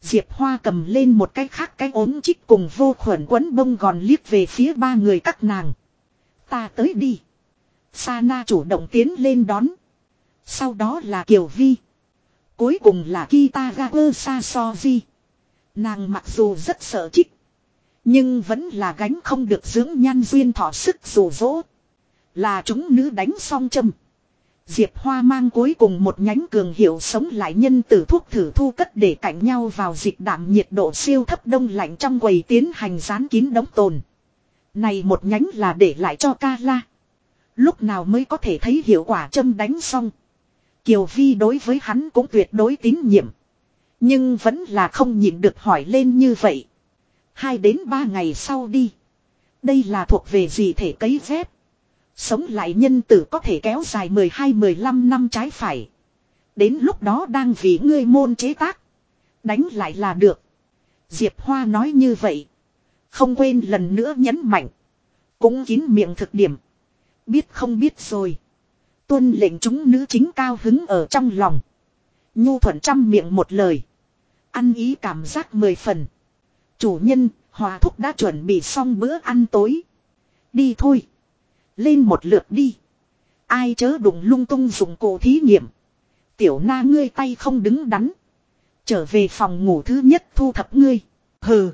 Diệp Hoa cầm lên một cái khác cái ốm chích cùng vô khuẩn quấn bông gòn liếc về phía ba người các nàng. Ta tới đi. Sana chủ động tiến lên đón. Sau đó là Kiều Vi. Cuối cùng là Kitagawa Sasoji. Nàng mặc dù rất sợ chích. Nhưng vẫn là gánh không được dưỡng nhan duyên thọ sức rủ rỗ. Là chúng nữ đánh song châm. Diệp Hoa mang cuối cùng một nhánh cường hiệu sống lại nhân tử thuốc thử thu cất để cạnh nhau vào dịch đảm nhiệt độ siêu thấp đông lạnh trong quầy tiến hành rán kín đóng tồn. Này một nhánh là để lại cho ca la. Lúc nào mới có thể thấy hiệu quả châm đánh xong. Kiều Vi đối với hắn cũng tuyệt đối tín nhiệm. Nhưng vẫn là không nhịn được hỏi lên như vậy. Hai đến ba ngày sau đi. Đây là thuộc về gì thể cấy ghép. Sống lại nhân tử có thể kéo dài 12-15 năm trái phải. Đến lúc đó đang vì ngươi môn chế tác. Đánh lại là được. Diệp Hoa nói như vậy. Không quên lần nữa nhấn mạnh. Cũng kín miệng thực điểm. Biết không biết rồi. Tuân lệnh chúng nữ chính cao hứng ở trong lòng. Nhu thuận trăm miệng một lời. Ăn ý cảm giác mười phần. Chủ nhân, hòa thúc đã chuẩn bị xong bữa ăn tối. Đi thôi. Lên một lượt đi. Ai chớ đụng lung tung dùng cổ thí nghiệm. Tiểu na ngươi tay không đứng đắn. Trở về phòng ngủ thứ nhất thu thập ngươi. Hừ.